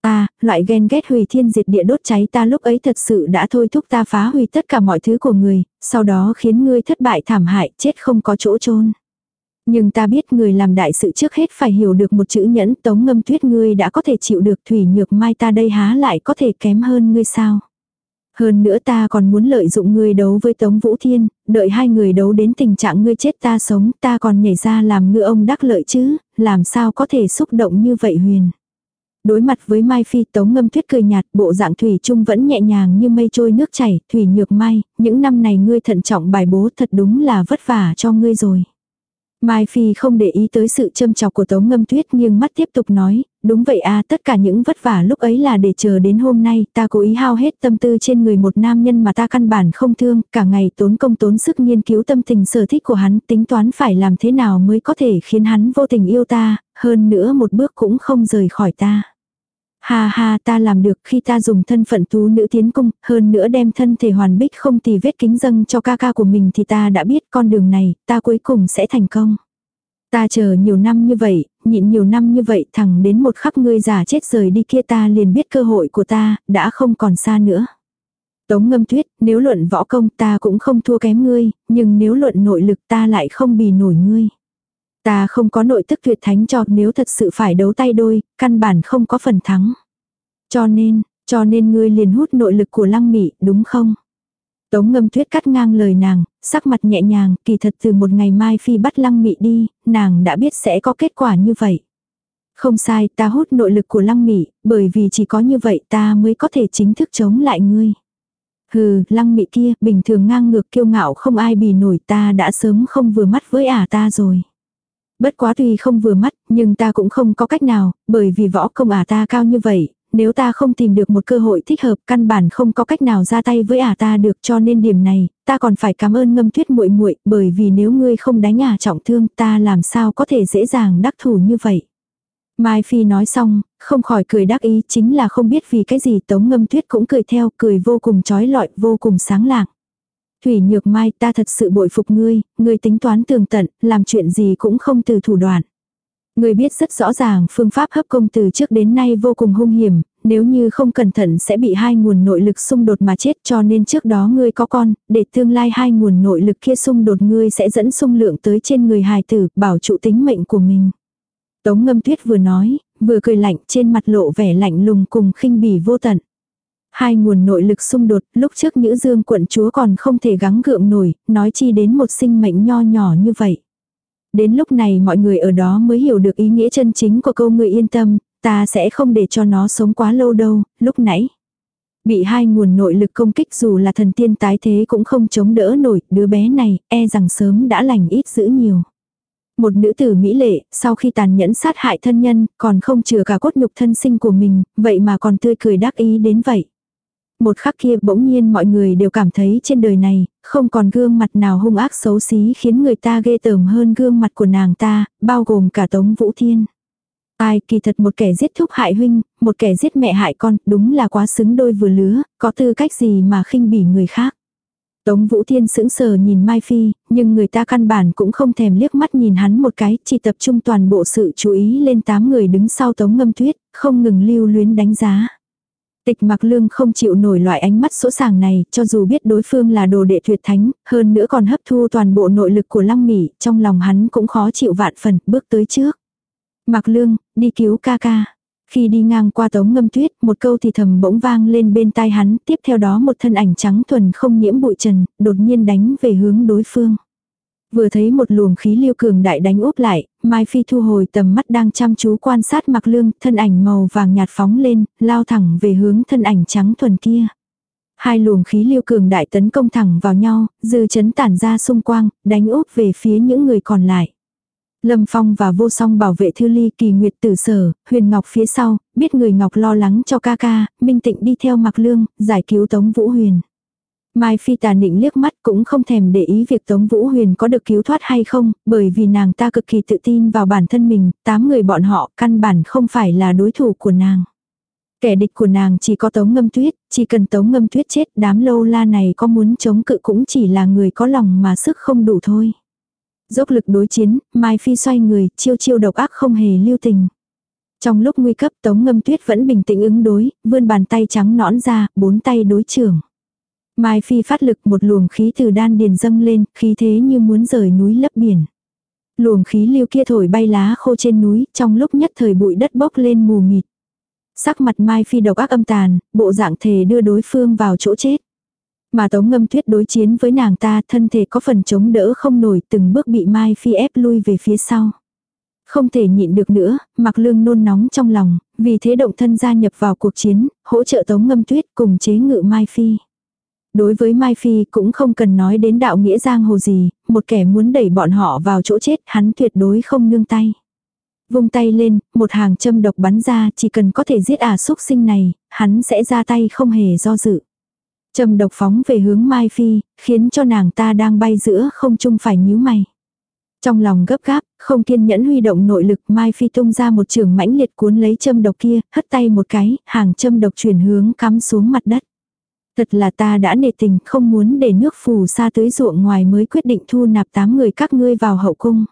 Ta, loại ghen ghét hủy thiên diệt địa đốt cháy ta lúc ấy thật sự đã thôi thúc ta phá hủy tất cả mọi thứ của người, sau đó khiến ngươi thất bại thảm hại, chết không có chỗ chôn Nhưng ta biết người làm đại sự trước hết phải hiểu được một chữ nhẫn tống ngâm tuyết ngươi đã có thể chịu được thủy nhược mai ta đây há lại có thể kém hơn ngươi sao. Hơn nữa ta còn muốn lợi dụng ngươi đấu với Tống Vũ Thiên, đợi hai người đấu đến tình trạng ngươi chết ta sống, ta còn nhảy ra làm ngựa ông đắc lợi chứ, làm sao có thể xúc động như vậy huyền. Đối mặt với Mai Phi Tống ngâm tuyết cười nhạt, bộ dạng Thủy Trung vẫn nhẹ nhàng như mây trôi nước chảy, Thủy Nhược Mai, những năm này ngươi thận trọng bài bố thật đúng là vất vả cho ngươi rồi. Mai Phi không để ý tới sự châm chọc của Tống Ngâm Tuyết nhưng mắt tiếp tục nói, đúng vậy à tất cả những vất vả lúc ấy là để chờ đến hôm nay ta cố ý hao hết tâm tư trên người một nam nhân mà ta căn bản không thương, cả ngày tốn công tốn sức nghiên cứu tâm tình sở thích của hắn, tính toán phải làm thế nào mới có thể khiến hắn vô tình yêu ta, hơn nữa một bước cũng không rời khỏi ta. Ha ha ta làm được khi ta dùng thân phận tú nữ tiến cung, hơn nữa đem thân thể hoàn bích không tì vết kính dâng cho ca ca của mình thì ta đã biết con đường này, ta cuối cùng sẽ thành công. Ta chờ nhiều năm như vậy, nhịn nhiều năm như vậy thẳng đến một khắc ngươi giả chết rời đi kia ta liền biết cơ hội của ta, đã không còn xa nữa. Tống ngâm tuyết, nếu luận võ công ta cũng không thua kém ngươi, nhưng nếu luận nội lực ta lại không bì nổi ngươi. Ta không có nội tức tuyệt thánh cho nếu thật sự phải đấu tay đôi, căn bản không có phần thắng. Cho nên, cho nên ngươi liền hút nội lực của lăng mị, đúng không? Tống ngâm tuyết cắt ngang lời nàng, sắc mặt nhẹ nhàng, kỳ thật từ một ngày mai phi bắt lăng mị đi, nàng đã biết sẽ có kết quả như vậy. Không sai, ta hút nội lực của lăng mị, bởi vì chỉ có như vậy ta mới có thể chính thức chống lại ngươi. Hừ, lăng mị kia, bình thường ngang ngược kiêu ngạo không ai bì nổi ta đã sớm không vừa mắt với ả à ta rồi. Bất quá tuy không vừa mắt, nhưng ta cũng không có cách nào, bởi vì võ công ả à ta cao như vậy, nếu ta không tìm được một cơ hội thích hợp, căn bản không có cách nào ra tay với ả à ta được, cho nên điểm này, ta còn phải cảm ơn Ngâm Tuyết muội muội, bởi vì nếu ngươi không đánh ả à trọng thương, ta làm sao có thể dễ dàng đắc thủ như vậy. Mai Phi nói xong, không khỏi cười đắc ý, chính là không biết vì cái gì Tống Ngâm Tuyết cũng cười theo, cười vô cùng trói lọi, vô cùng sáng lạng. Thủy Nhược Mai ta thật sự bội phục ngươi, ngươi tính toán tường tận, làm chuyện gì cũng không từ thủ đoạn. Người biết rất rõ ràng phương pháp hấp công từ trước đến nay vô cùng hung hiểm, nếu như không cẩn thận sẽ bị hai nguồn nội lực xung đột mà chết cho nên trước đó ngươi có con, để tương lai hai nguồn nội lực kia xung đột ngươi sẽ dẫn xung lượng tới trên người hài tử, bảo trụ tính mệnh của mình. Tống ngâm tuyết vừa nói, vừa cười lạnh trên mặt lộ vẻ lạnh lùng cùng khinh bỉ vô tận. Hai nguồn nội lực xung đột, lúc trước Nhữ Dương quận chúa còn không thể gắng gượng nổi, nói chi đến một sinh mệnh nho nhỏ như vậy. Đến lúc này mọi người ở đó mới hiểu được ý nghĩa chân chính của câu người yên tâm, ta sẽ không để cho nó sống quá lâu đâu, lúc nãy. Bị hai nguồn nội lực công kích dù là thần tiên tái thế cũng không chống đỡ nổi, đứa bé này, e rằng sớm đã lành ít dữ nhiều. Một nữ tử mỹ lệ, sau khi tàn nhẫn sát hại thân nhân, còn không chừa cả cốt nhục thân sinh của mình, vậy mà còn tươi cười đắc ý đến vậy. Một khắc kia bỗng nhiên mọi người đều cảm thấy trên đời này, không còn gương mặt nào hung ác xấu xí khiến người ta ghê tởm hơn gương mặt của nàng ta, bao gồm cả Tống Vũ Thiên. Ai kỳ thật một kẻ giết thúc hại huynh, một kẻ giết mẹ hại con, đúng là quá xứng đôi vừa lứa, có tư cách gì mà khinh bỉ người khác. Tống Vũ Thiên sững sờ nhìn Mai Phi, nhưng người ta căn bản cũng không thèm liếc mắt nhìn hắn một cái, chỉ tập trung toàn bộ sự chú ý lên tám người đứng sau Tống Ngâm Tuyết, không ngừng lưu luyến đánh giá. Tịch mặc lương không chịu nổi loại ánh mắt sỗ sàng này, cho dù biết đối phương là đồ đệ tuyệt thánh, hơn nữa còn hấp thu toàn bộ nội lực của lăng mỉ, trong lòng hắn cũng khó chịu vạn phần, bước tới trước. Mặc lương, đi cứu ca ca. Khi đi ngang qua tống ngâm tuyết, một câu thì thầm bỗng vang lên bên tai hắn, tiếp theo đó một thân ảnh trắng thuần không nhiễm bụi trần, đột nhiên đánh về hướng đối phương. Vừa thấy một luồng khí liêu cường đại đánh úp lại, Mai Phi thu hồi tầm mắt đang chăm chú quan sát mặc lương, thân ảnh màu vàng nhạt phóng lên, lao thẳng về hướng thân ảnh trắng thuần kia. Hai luồng khí liêu cường đại tấn công thẳng vào nhau, dư chấn tản ra xung quang, đánh úp về phía những người còn lại. Lâm Phong và vô song bảo vệ Thư Ly kỳ nguyệt tử sở, huyền ngọc phía sau, biết người ngọc lo lắng cho ca ca, minh tịnh đi theo mặc lương, giải cứu Tống Vũ Huyền. Mai Phi tà nịnh liếc mắt cũng không thèm để ý việc Tống Vũ Huyền có được cứu thoát hay không, bởi vì nàng ta cực kỳ tự tin vào bản thân mình, tám người bọn họ căn bản không phải là đối thủ của nàng. Kẻ địch của nàng chỉ có Tống Ngâm Tuyết, chỉ cần Tống Ngâm Tuyết chết đám lâu la này có muốn chống cự cũng chỉ là người có lòng mà sức không đủ thôi. Dốc lực đối chiến, Mai Phi xoay người, chiêu chiêu độc ác không hề lưu tình. Trong lúc nguy cấp Tống Ngâm Tuyết vẫn bình tĩnh ứng đối, vươn bàn tay trắng nõn ra, bốn tay đối trưởng. Mai Phi phát lực một luồng khí từ đan điền dâng lên, khí thế như muốn rời núi lấp biển. Luồng khí lưu kia thổi bay lá khô trên núi, trong lúc nhất thời bụi đất bốc lên mù mịt. Sắc mặt Mai Phi độc ác âm tàn, bộ dạng thề đưa đối phương vào chỗ chết. Mà Tống Ngâm Tuyết đối chiến với nàng ta thân thể có phần chống đỡ không nổi từng bước bị Mai Phi ép lui về phía sau. Không thể nhịn được nữa, mặc lương nôn nóng trong lòng, vì thế động thân gia nhập vào cuộc chiến, hỗ trợ Tống Ngâm Tuyết cùng chế ngự Mai Phi. Đối với Mai Phi cũng không cần nói đến đạo nghĩa giang hồ gì, một kẻ muốn đẩy bọn họ vào chỗ chết hắn tuyệt đối không nương tay. Vung tay lên, một hàng châm độc bắn ra chỉ cần có thể giết ả à xúc sinh này, hắn sẽ ra tay không hề do dự. Châm độc phóng về hướng Mai Phi, khiến cho nàng ta đang bay giữa không trung phải nhíu mày. Trong lòng gấp gáp, không kiên nhẫn huy động nội lực Mai Phi tung ra một trường mãnh liệt cuốn lấy châm độc kia, hất tay một cái, hàng châm độc chuyển hướng cắm xuống mặt đất. Thật là ta đã nề tình không muốn để nước phù sa tới ruộng ngoài mới quyết định thu nạp tám người các ngươi vào hậu cung.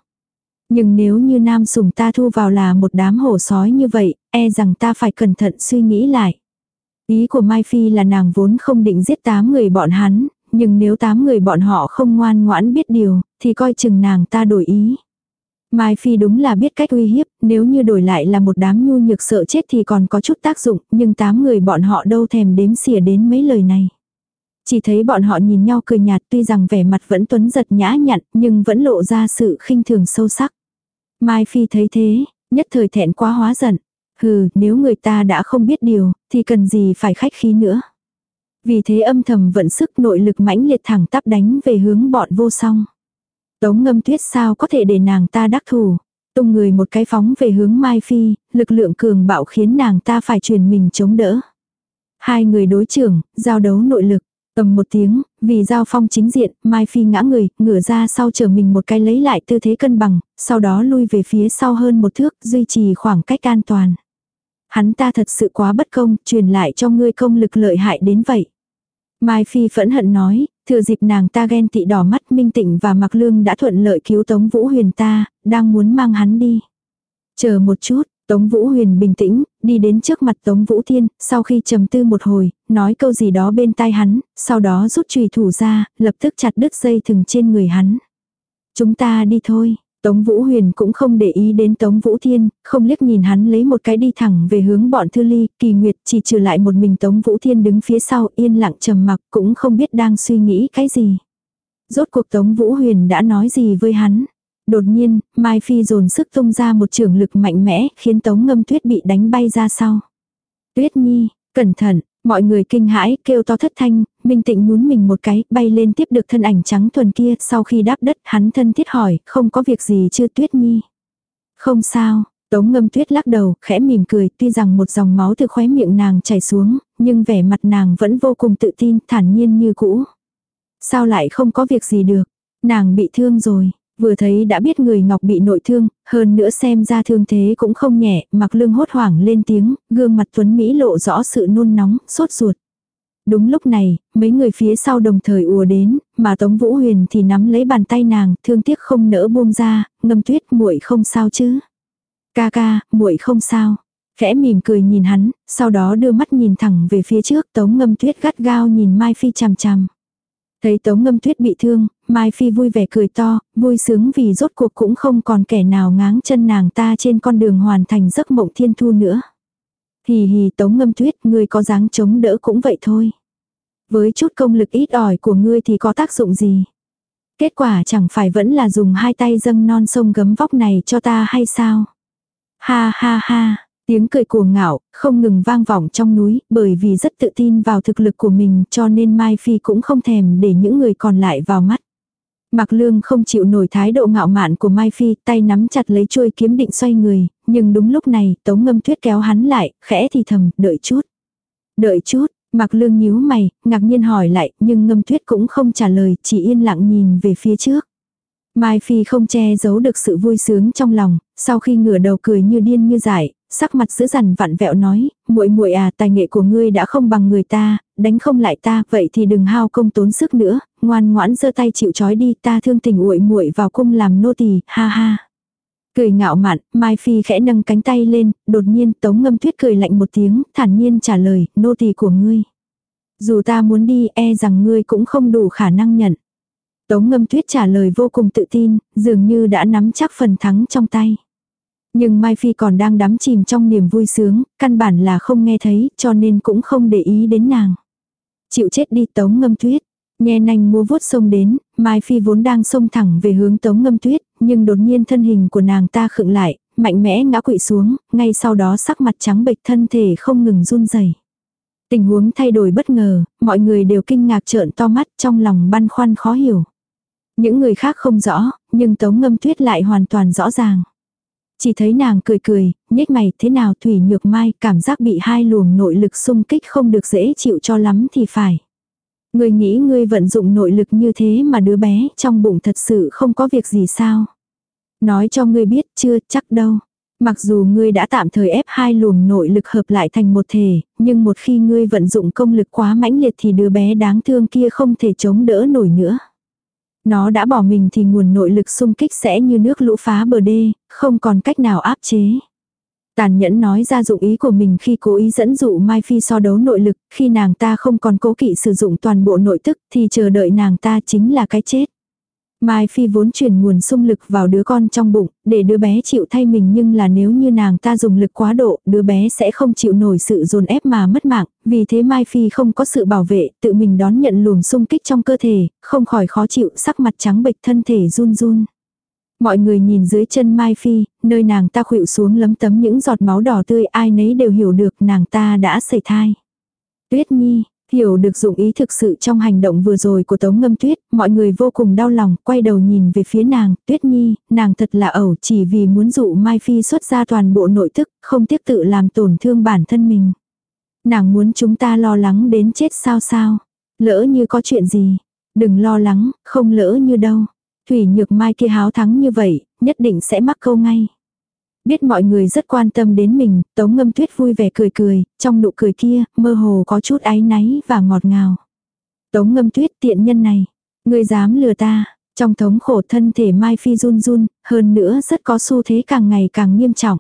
Nhưng nếu như nam sùng ta thu vào là một đám hổ sói như vậy, e rằng ta phải cẩn thận suy nghĩ lại. Ý của Mai Phi là nàng vốn không định giết tám người bọn hắn, nhưng nếu tám người bọn họ không ngoan ngoãn biết điều, thì coi chừng nàng ta đổi ý. Mai Phi đúng là biết cách uy hiếp, nếu như đổi lại là một đám nhu nhược sợ chết thì còn có chút tác dụng, nhưng tám người bọn họ đâu thèm đếm xỉa đến mấy lời này. Chỉ thấy bọn họ nhìn nhau cười nhạt tuy rằng vẻ mặt vẫn tuấn giật nhã nhặn, nhưng vẫn lộ ra sự khinh thường sâu sắc. Mai Phi thấy thế, nhất thời thẹn quá hóa giận. Hừ, nếu người ta đã không biết điều, thì cần gì phải khách khí nữa. Vì thế âm thầm vận sức nội lực mãnh liệt thẳng tắp đánh về hướng bọn vô song. Tống ngâm tuyết sao có thể để nàng ta đắc thủ. Tung người một cái phóng về hướng Mai Phi, lực lượng cường bạo khiến nàng ta phải truyền mình chống đỡ. Hai người đối trưởng, giao đấu nội lực. Tầm một tiếng, vì giao phong chính diện, Mai Phi ngã người, ngửa ra sau chờ mình một cái lấy lại tư thế cân bằng, sau đó lui về phía sau hơn một thước, duy trì khoảng cách an toàn. Hắn ta thật sự quá bất công, truyền lại cho ngươi công lực lợi hại đến vậy. Mai Phi phẫn hận nói, thừa dịp nàng ta ghen tị đỏ mắt Minh Tịnh và Mạc Lương đã thuận lợi cứu Tống Vũ Huyền ta, đang muốn mang hắn đi. Chờ một chút, Tống Vũ Huyền bình tĩnh, đi đến trước mặt Tống Vũ Thiên, sau khi trầm tư một hồi, nói câu gì đó bên tai hắn, sau đó rút chùy thủ ra, lập tức chặt đứt dây thừng trên người hắn. Chúng ta đi thôi. Tống Vũ Huyền cũng không để ý đến Tống Vũ Thiên, không liếc nhìn hắn lấy một cái đi thẳng về hướng bọn Thư Ly, Kỳ Nguyệt chỉ trừ lại một mình Tống Vũ Thiên đứng phía sau yên lặng trầm mặc cũng không biết đang suy nghĩ cái gì. Rốt cuộc Tống Vũ Huyền đã nói gì với hắn. Đột nhiên, Mai Phi dồn sức tung ra một trường lực mạnh mẽ, khiến Tống Ngâm Tuyết bị đánh bay ra sau. Tuyết Nhi, cẩn thận, mọi người kinh hãi, kêu to thất thanh, Minh Tịnh nhún mình một cái, bay lên tiếp được thân ảnh trắng thuần kia, sau khi đáp đất, hắn thân thiết hỏi, không có việc gì chưa Tuyết Nhi? Không sao, Tống ngâm tuyết lắc đầu, khẽ mỉm cười, tuy rằng một dòng máu từ khóe miệng nàng chảy xuống, nhưng vẻ mặt nàng vẫn vô cùng tự tin, thản nhiên như cũ. Sao lại không có việc gì được? Nàng bị thương rồi. Vừa thấy đã biết người Ngọc bị nội thương, hơn nữa xem ra thương thế cũng không nhẹ, mặc lương hốt hoảng lên tiếng, gương mặt Tuấn Mỹ lộ rõ sự nôn nóng, sốt ruột. Đúng lúc này, mấy người phía sau đồng thời ùa đến, mà Tống Vũ Huyền thì nắm lấy bàn tay nàng, thương tiếc không nỡ buông ra, ngâm tuyết muội không sao chứ. Ca ca, muội không sao. Khẽ mỉm cười nhìn hắn, sau đó đưa mắt nhìn thẳng về phía trước Tống ngâm tuyết gắt gao nhìn Mai Phi chằm chằm. Thấy Tống Ngâm Tuyết bị thương, Mai Phi vui vẻ cười to, vui sướng vì rốt cuộc cũng không còn kẻ nào ngáng chân nàng ta trên con đường hoàn thành giấc mộng thiên thu nữa. Hì hì Tống Ngâm Tuyết, ngươi có dáng chống đỡ cũng vậy thôi. Với chút công lực ít ỏi của ngươi thì có tác dụng gì? Kết quả chẳng phải vẫn là dùng hai tay dâng non sông gấm vóc này cho ta hay sao? Ha ha ha, Tiếng cười cuồng ngạo, không ngừng vang vọng trong núi, bởi vì rất tự tin vào thực lực của mình cho nên Mai Phi cũng không thèm để những người còn lại vào mắt. Mạc Lương không chịu nổi thái độ ngạo mạn của Mai Phi, tay nắm chặt lấy chuôi kiếm định xoay người, nhưng đúng lúc này, Tống Ngâm Tuyết kéo hắn lại, khẽ thì thầm, đợi chút. Đợi chút, Mạc Lương nhíu mày, ngạc nhiên hỏi lại, nhưng Ngâm Tuyết cũng không trả lời, chỉ yên lặng nhìn về phía trước. Mai Phi không che giấu được sự vui sướng trong lòng, sau khi ngửa đầu cười như điên như dại, sắc mặt dữ dằn vặn vẹo nói, muội muội à, tài nghệ của ngươi đã không bằng người ta, đánh không lại ta, vậy thì đừng hao công tốn sức nữa, ngoan ngoãn giơ tay chịu trói đi, ta thương tình muội muội vào cung làm nô tỳ, ha ha. Cười ngạo mạn, Mai Phi khẽ nâng cánh tay lên, đột nhiên Tống Ngâm Tuyết cười lạnh một tiếng, thản nhiên trả lời, nô tỳ của ngươi. Dù ta muốn đi, e rằng ngươi cũng không đủ khả năng nhận. Tống Ngâm Tuyết trả lời vô cùng tự tin, dường như đã nắm chắc phần thắng trong tay. Nhưng Mai Phi còn đang đắm chìm trong niềm vui sướng, căn bản là không nghe thấy, cho nên cũng không để ý đến nàng. Chịu chết đi tống ngâm tuyết. Nhe nanh mua vuốt sông đến, Mai Phi vốn đang xông thẳng về hướng tống ngâm tuyết, nhưng đột nhiên thân hình của nàng ta khựng lại, mạnh mẽ ngã quỵ xuống, ngay sau đó sắc mặt trắng bệch thân thể không ngừng run rẩy. Tình huống thay đổi bất ngờ, mọi người đều kinh ngạc trợn to mắt trong lòng băn khoăn khó hiểu. Những người khác không rõ, nhưng tống ngâm tuyết lại hoàn toàn rõ ràng. Chỉ thấy nàng cười cười, nhếch mày thế nào Thủy Nhược Mai cảm giác bị hai luồng nội lực xung kích không được dễ chịu cho lắm thì phải. người nghĩ ngươi vận dụng nội lực như thế mà đứa bé trong bụng thật sự không có việc gì sao? Nói cho ngươi biết chưa chắc đâu. Mặc dù ngươi đã tạm thời ép hai luồng nội lực hợp lại thành một thể, nhưng một khi ngươi vận dụng công lực quá mãnh liệt thì đứa bé đáng thương kia không thể chống đỡ nổi nữa. Nó đã bỏ mình thì nguồn nội lực xung kích sẽ như nước lũ phá bờ đê, không còn cách nào áp chế. Tàn nhẫn nói ra dụng ý của mình khi cố ý dẫn dụ Mai Phi so đấu nội lực, khi nàng ta không còn cố kỵ sử dụng toàn bộ nội tức thì chờ đợi nàng ta chính là cái chết. Mai Phi vốn chuyển nguồn sung lực vào đứa con trong bụng, để đứa bé chịu thay mình nhưng là nếu như nàng ta dùng lực quá độ, đứa bé sẽ không chịu nổi sự dồn ép mà mất mạng, vì thế Mai Phi không có sự bảo vệ, tự mình đón nhận luồng sung kích trong cơ thể, không khỏi khó chịu, sắc mặt trắng bệch thân thể run run. Mọi người nhìn dưới chân Mai Phi, nơi nàng ta khuỵu xuống lấm tấm những giọt máu đỏ tươi ai nấy đều hiểu được nàng ta đã sẩy thai. Tuyết Nhi, Hiểu được dụng ý thực sự trong hành động vừa rồi của Tống Ngâm Tuyết, mọi người vô cùng đau lòng, quay đầu nhìn về phía nàng, Tuyết Nhi, nàng thật là ẩu chỉ vì muốn dụ Mai Phi xuất ra toàn bộ nội thức, không tiếc tự làm tổn thương bản thân mình. Nàng muốn chúng ta lo lắng đến chết sao sao, lỡ như có chuyện gì, đừng lo lắng, không lỡ như đâu. Thủy Nhược Mai kia háo thắng như vậy, nhất định sẽ mắc câu ngay. Biết mọi người rất quan tâm đến mình, Tống Ngâm Tuyết vui vẻ cười cười, trong nụ cười kia, mơ hồ có chút áy náy và ngọt ngào. Tống Ngâm Tuyết tiện nhân này, ngươi dám lừa ta, trong thống khổ thân thể Mai Phi run run, hơn nữa rất có xu thế càng ngày càng nghiêm trọng.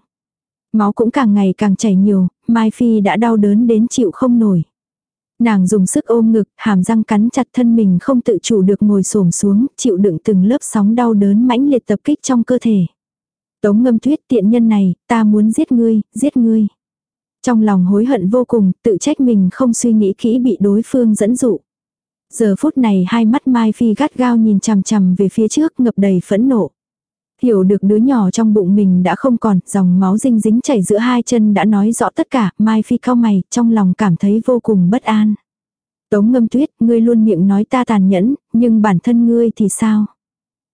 Máu cũng càng ngày càng chảy nhiều, Mai Phi đã đau đớn đến chịu không nổi. Nàng dùng sức ôm ngực, hàm răng cắn chặt thân mình không tự chủ được ngồi xổm xuống, chịu đựng từng lớp sóng đau đớn mãnh liệt tập kích trong cơ thể. Tống ngâm tuyết tiện nhân này, ta muốn giết ngươi, giết ngươi. Trong lòng hối hận vô cùng, tự trách mình không suy nghĩ kỹ bị đối phương dẫn dụ. Giờ phút này hai mắt Mai Phi gắt gao nhìn chằm chằm về phía trước ngập đầy phẫn nộ. Hiểu được đứa nhỏ trong bụng mình đã không còn, dòng máu dinh dính chảy giữa hai chân đã nói rõ tất cả, Mai Phi cao mày, trong lòng cảm thấy vô cùng bất an. Tống ngâm tuyết, ngươi luôn miệng nói ta tàn nhẫn, nhưng bản thân ngươi thì sao?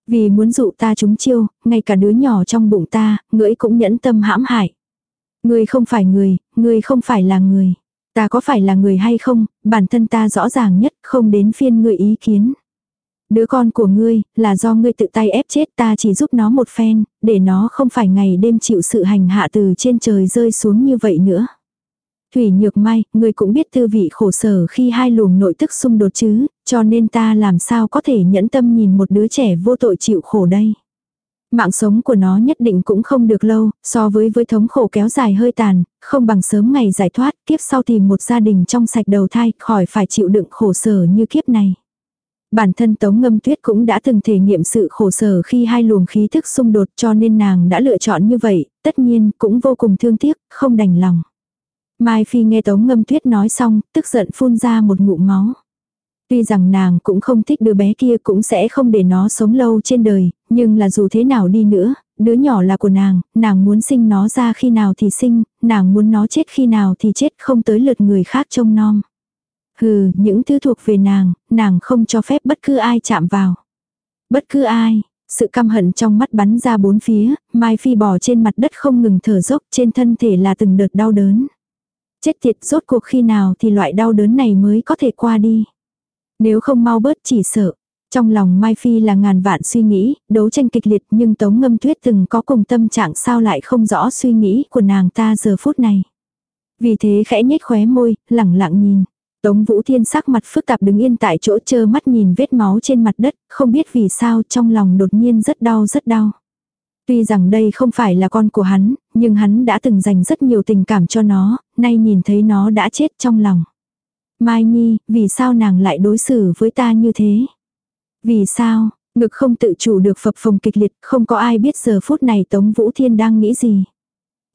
Vì muốn dụ ta trúng chiêu, ngay cả đứa nhỏ trong bụng ta, ngưỡi cũng nhẫn tâm hãm hại. Ngươi không phải người, ngươi không phải là người. Ta có phải là người hay không, bản thân ta rõ ràng nhất, không đến phiên ngươi ý kiến. Đứa con của ngươi, là do ngươi tự tay ép chết ta chỉ giúp nó một phen, để nó không phải ngày đêm chịu sự hành hạ từ trên trời rơi xuống như vậy nữa. Thủy Nhược Mai, người cũng biết tư vị khổ sở khi hai luồng nội tức xung đột chứ, cho nên ta làm sao có thể nhẫn tâm nhìn một đứa trẻ vô tội chịu khổ đây. Mạng sống của nó nhất định cũng không được lâu, so với với thống khổ kéo dài hơi tàn, không bằng sớm ngày giải thoát, kiếp sau tìm một gia đình trong sạch đầu thai, khỏi phải chịu đựng khổ sở như kiếp này. Bản thân Tống Ngâm Tuyết cũng đã từng thể nghiệm sự khổ sở khi hai luồng khí thức xung đột cho nên nàng đã lựa chọn như vậy, tất nhiên cũng vô cùng thương tiếc, không đành lòng. Mai Phi nghe Tống Ngâm Tuyết nói xong, tức giận phun ra một ngụm máu. Tuy rằng nàng cũng không thích đứa bé kia cũng sẽ không để nó sống lâu trên đời, nhưng là dù thế nào đi nữa, đứa nhỏ là của nàng, nàng muốn sinh nó ra khi nào thì sinh, nàng muốn nó chết khi nào thì chết không tới lượt người khác trông nom. Hừ, những thứ thuộc về nàng, nàng không cho phép bất cứ ai chạm vào. Bất cứ ai, sự căm hận trong mắt bắn ra bốn phía, Mai Phi bò trên mặt đất không ngừng thở dốc trên thân thể là từng đợt đau đớn. Chết tiệt rốt cuộc khi nào thì loại đau đớn này mới có thể qua đi. Nếu không mau bớt chỉ sợ. Trong lòng Mai Phi là ngàn vạn suy nghĩ, đấu tranh kịch liệt nhưng Tống Ngâm Tuyết từng có cùng tâm trạng sao lại không rõ suy nghĩ của nàng ta giờ phút này. Vì thế khẽ nhếch khóe môi, lẳng lặng nhìn. Tống Vũ Thiên sắc mặt phức tạp đứng yên tại chỗ chơ mắt nhìn vết máu trên mặt đất, không biết vì sao trong lòng đột nhiên rất đau rất đau. Tuy rằng đây không phải là con của hắn, nhưng hắn đã từng dành rất nhiều tình cảm cho nó, nay nhìn thấy nó đã chết trong lòng. Mai Nhi, vì sao nàng lại đối xử với ta như thế? Vì sao, ngực không tự chủ được phập phồng kịch liệt, không có ai biết giờ phút này Tống Vũ Thiên đang nghĩ gì.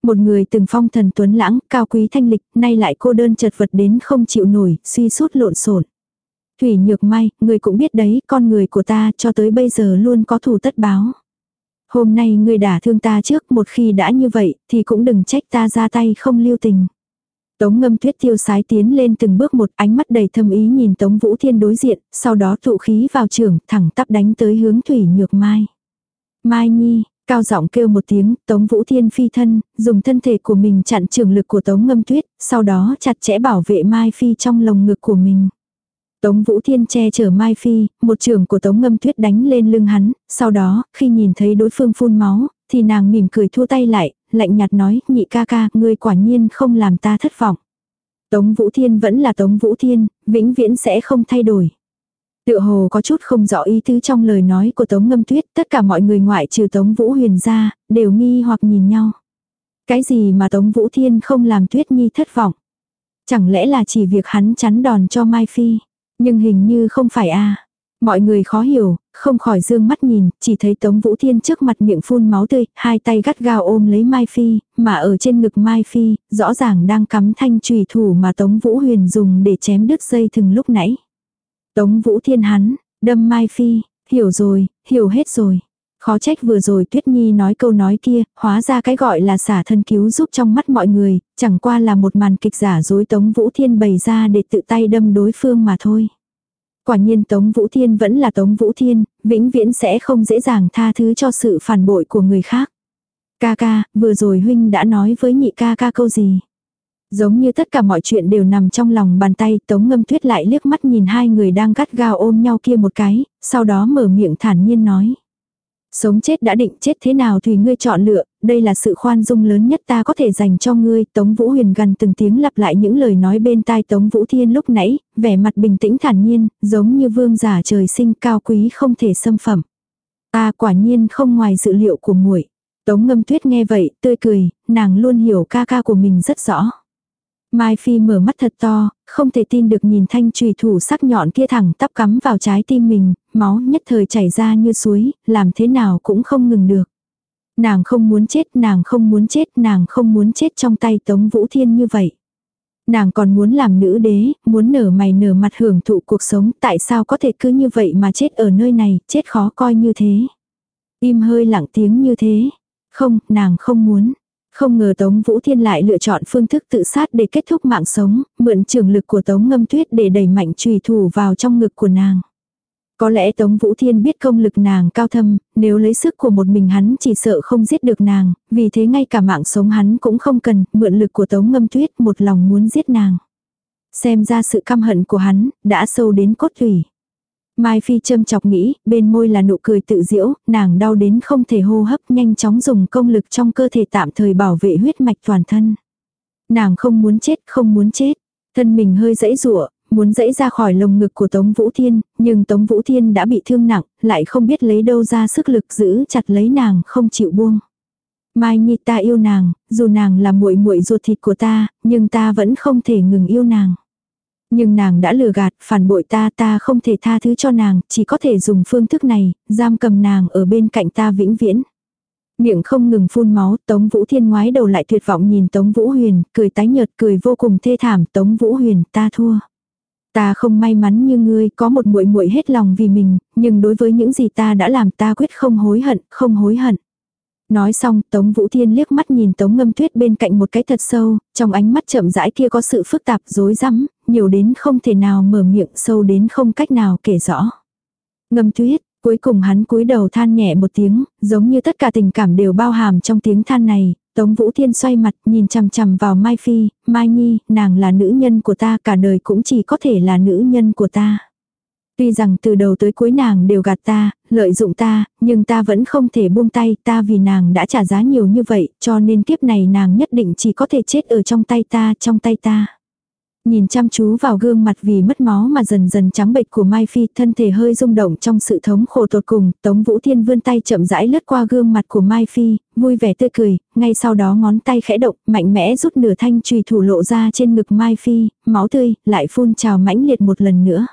Một người từng phong thần tuấn lãng, cao quý thanh lịch, nay lại cô đơn chật vật đến không chịu nổi, suy sút lộn xộn. Thủy Nhược Mai, người cũng biết đấy, con người của ta cho tới bây giờ luôn có thù tất báo. Hôm nay ngươi đả thương ta trước, một khi đã như vậy, thì cũng đừng trách ta ra tay không lưu tình. Tống ngâm tuyết tiêu sái tiến lên từng bước một ánh mắt đầy thâm ý nhìn Tống Vũ Thiên đối diện, sau đó tụ khí vào trường, thẳng tắp đánh tới hướng Thủy Nhược Mai. Mai Nhi, cao giọng kêu một tiếng, Tống Vũ Thiên phi thân, dùng thân thể của mình chặn trường lực của Tống ngâm tuyết, sau đó chặt chẽ bảo vệ Mai Phi trong lồng ngực của mình. Tống Vũ Thiên che chở Mai Phi, một trường của Tống Ngâm Tuyết đánh lên lưng hắn, sau đó, khi nhìn thấy đối phương phun máu, thì nàng mỉm cười thua tay lại, lạnh nhạt nói, nhị ca ca, ngươi quả nhiên không làm ta thất vọng. Tống Vũ Thiên vẫn là Tống Vũ Thiên, vĩnh viễn sẽ không thay đổi. Tựa hồ có chút không rõ ý tứ trong lời nói của Tống Ngâm Tuyết, tất cả mọi người ngoại trừ Tống Vũ Huyền ra, đều nghi hoặc nhìn nhau. Cái gì mà Tống Vũ Thiên không làm Tuyết Nhi thất vọng? Chẳng lẽ là chỉ việc hắn chắn đòn cho Mai Phi? Nhưng hình như không phải a Mọi người khó hiểu, không khỏi dương mắt nhìn, chỉ thấy Tống Vũ Thiên trước mặt miệng phun máu tươi, hai tay gắt gao ôm lấy Mai Phi, mà ở trên ngực Mai Phi, rõ ràng đang cắm thanh trùy thủ mà Tống Vũ Huyền dùng để chém đứt dây thừng lúc nãy. Tống Vũ Thiên hắn, đâm Mai Phi, hiểu rồi, hiểu hết rồi. Khó trách vừa rồi Tuyết Nhi nói câu nói kia, hóa ra cái gọi là xả thân cứu giúp trong mắt mọi người, chẳng qua là một màn kịch giả dối Tống Vũ Thiên bày ra để tự tay đâm đối phương mà thôi. Quả nhiên Tống Vũ Thiên vẫn là Tống Vũ Thiên, vĩnh viễn sẽ không dễ dàng tha thứ cho sự phản bội của người khác. Ca ca, vừa rồi huynh đã nói với nhị ca ca câu gì? Giống như tất cả mọi chuyện đều nằm trong lòng bàn tay, Tống Ngâm Tuyết lại liếc mắt nhìn hai người đang gắt gao ôm nhau kia một cái, sau đó mở miệng thản nhiên nói. Sống chết đã định chết thế nào tùy ngươi chọn lựa, đây là sự khoan dung lớn nhất ta có thể dành cho ngươi. Tống Vũ Huyền gần từng tiếng lặp lại những lời nói bên tai Tống Vũ Thiên lúc nãy, vẻ mặt bình tĩnh thản nhiên, giống như vương giả trời sinh cao quý không thể xâm phẩm. Ta quả nhiên không ngoài dự liệu của muội. Tống ngâm tuyết nghe vậy, tươi cười, nàng luôn hiểu ca ca của mình rất rõ. Mai Phi mở mắt thật to, không thể tin được nhìn thanh trùy thủ sắc nhọn kia thẳng tắp cắm vào trái tim mình, máu nhất thời chảy ra như suối, làm thế nào cũng không ngừng được. Nàng không muốn chết, nàng không muốn chết, nàng không muốn chết trong tay Tống Vũ Thiên như vậy. Nàng còn muốn làm nữ đế, muốn nở mày nở mặt hưởng thụ cuộc sống, tại sao có thể cứ như vậy mà chết ở nơi này, chết khó coi như thế. Im hơi lặng tiếng như thế. Không, nàng không muốn. Không ngờ Tống Vũ Thiên lại lựa chọn phương thức tự sát để kết thúc mạng sống, mượn trường lực của Tống Ngâm Tuyết để đẩy mạnh trùy thủ vào trong ngực của nàng. Có lẽ Tống Vũ Thiên biết công lực nàng cao thâm, nếu lấy sức của một mình hắn chỉ sợ không giết được nàng, vì thế ngay cả mạng sống hắn cũng không cần, mượn lực của Tống Ngâm Tuyết một lòng muốn giết nàng. Xem ra sự căm hận của hắn, đã sâu đến cốt thủy. Mai Phi châm chọc nghĩ, bên môi là nụ cười tự diễu, nàng đau đến không thể hô hấp nhanh chóng dùng công lực trong cơ thể tạm thời bảo vệ huyết mạch toàn thân. Nàng không muốn chết, không muốn chết. Thân mình hơi dãy rụa, muốn dãy ra khỏi lồng ngực của Tống Vũ Thiên, nhưng Tống Vũ Thiên đã bị thương nặng, lại không biết lấy đâu ra sức lực giữ chặt lấy nàng không chịu buông. Mai Nhi ta yêu nàng, dù nàng là muội muội ruột thịt của ta, nhưng ta vẫn không thể ngừng yêu nàng. Nhưng nàng đã lừa gạt, phản bội ta, ta không thể tha thứ cho nàng, chỉ có thể dùng phương thức này, giam cầm nàng ở bên cạnh ta vĩnh viễn. Miệng không ngừng phun máu, Tống Vũ Thiên ngoái đầu lại tuyệt vọng nhìn Tống Vũ Huyền, cười tái nhợt, cười vô cùng thê thảm, Tống Vũ Huyền, ta thua. Ta không may mắn như ngươi, có một muội muội hết lòng vì mình, nhưng đối với những gì ta đã làm ta quyết không hối hận, không hối hận. Nói xong, Tống Vũ Thiên liếc mắt nhìn Tống Ngâm Tuyết bên cạnh một cái thật sâu, trong ánh mắt chậm rãi kia có sự phức tạp rối rắm, nhiều đến không thể nào mở miệng sâu đến không cách nào kể rõ. Ngâm Tuyết, cuối cùng hắn cúi đầu than nhẹ một tiếng, giống như tất cả tình cảm đều bao hàm trong tiếng than này, Tống Vũ Thiên xoay mặt nhìn chằm chằm vào Mai Phi, Mai Nhi, nàng là nữ nhân của ta cả đời cũng chỉ có thể là nữ nhân của ta. Tuy rằng từ đầu tới cuối nàng đều gạt ta, lợi dụng ta, nhưng ta vẫn không thể buông tay ta vì nàng đã trả giá nhiều như vậy, cho nên kiếp này nàng nhất định chỉ có thể chết ở trong tay ta, trong tay ta. Nhìn chăm chú vào gương mặt vì mất máu mà dần dần trắng bệch của Mai Phi, thân thể hơi rung động trong sự thống khổ tột cùng, Tống Vũ Thiên vươn tay chậm rãi lướt qua gương mặt của Mai Phi, vui vẻ tươi cười, ngay sau đó ngón tay khẽ động, mạnh mẽ rút nửa thanh trùy thủ lộ ra trên ngực Mai Phi, máu tươi, lại phun trào mãnh liệt một lần nữa.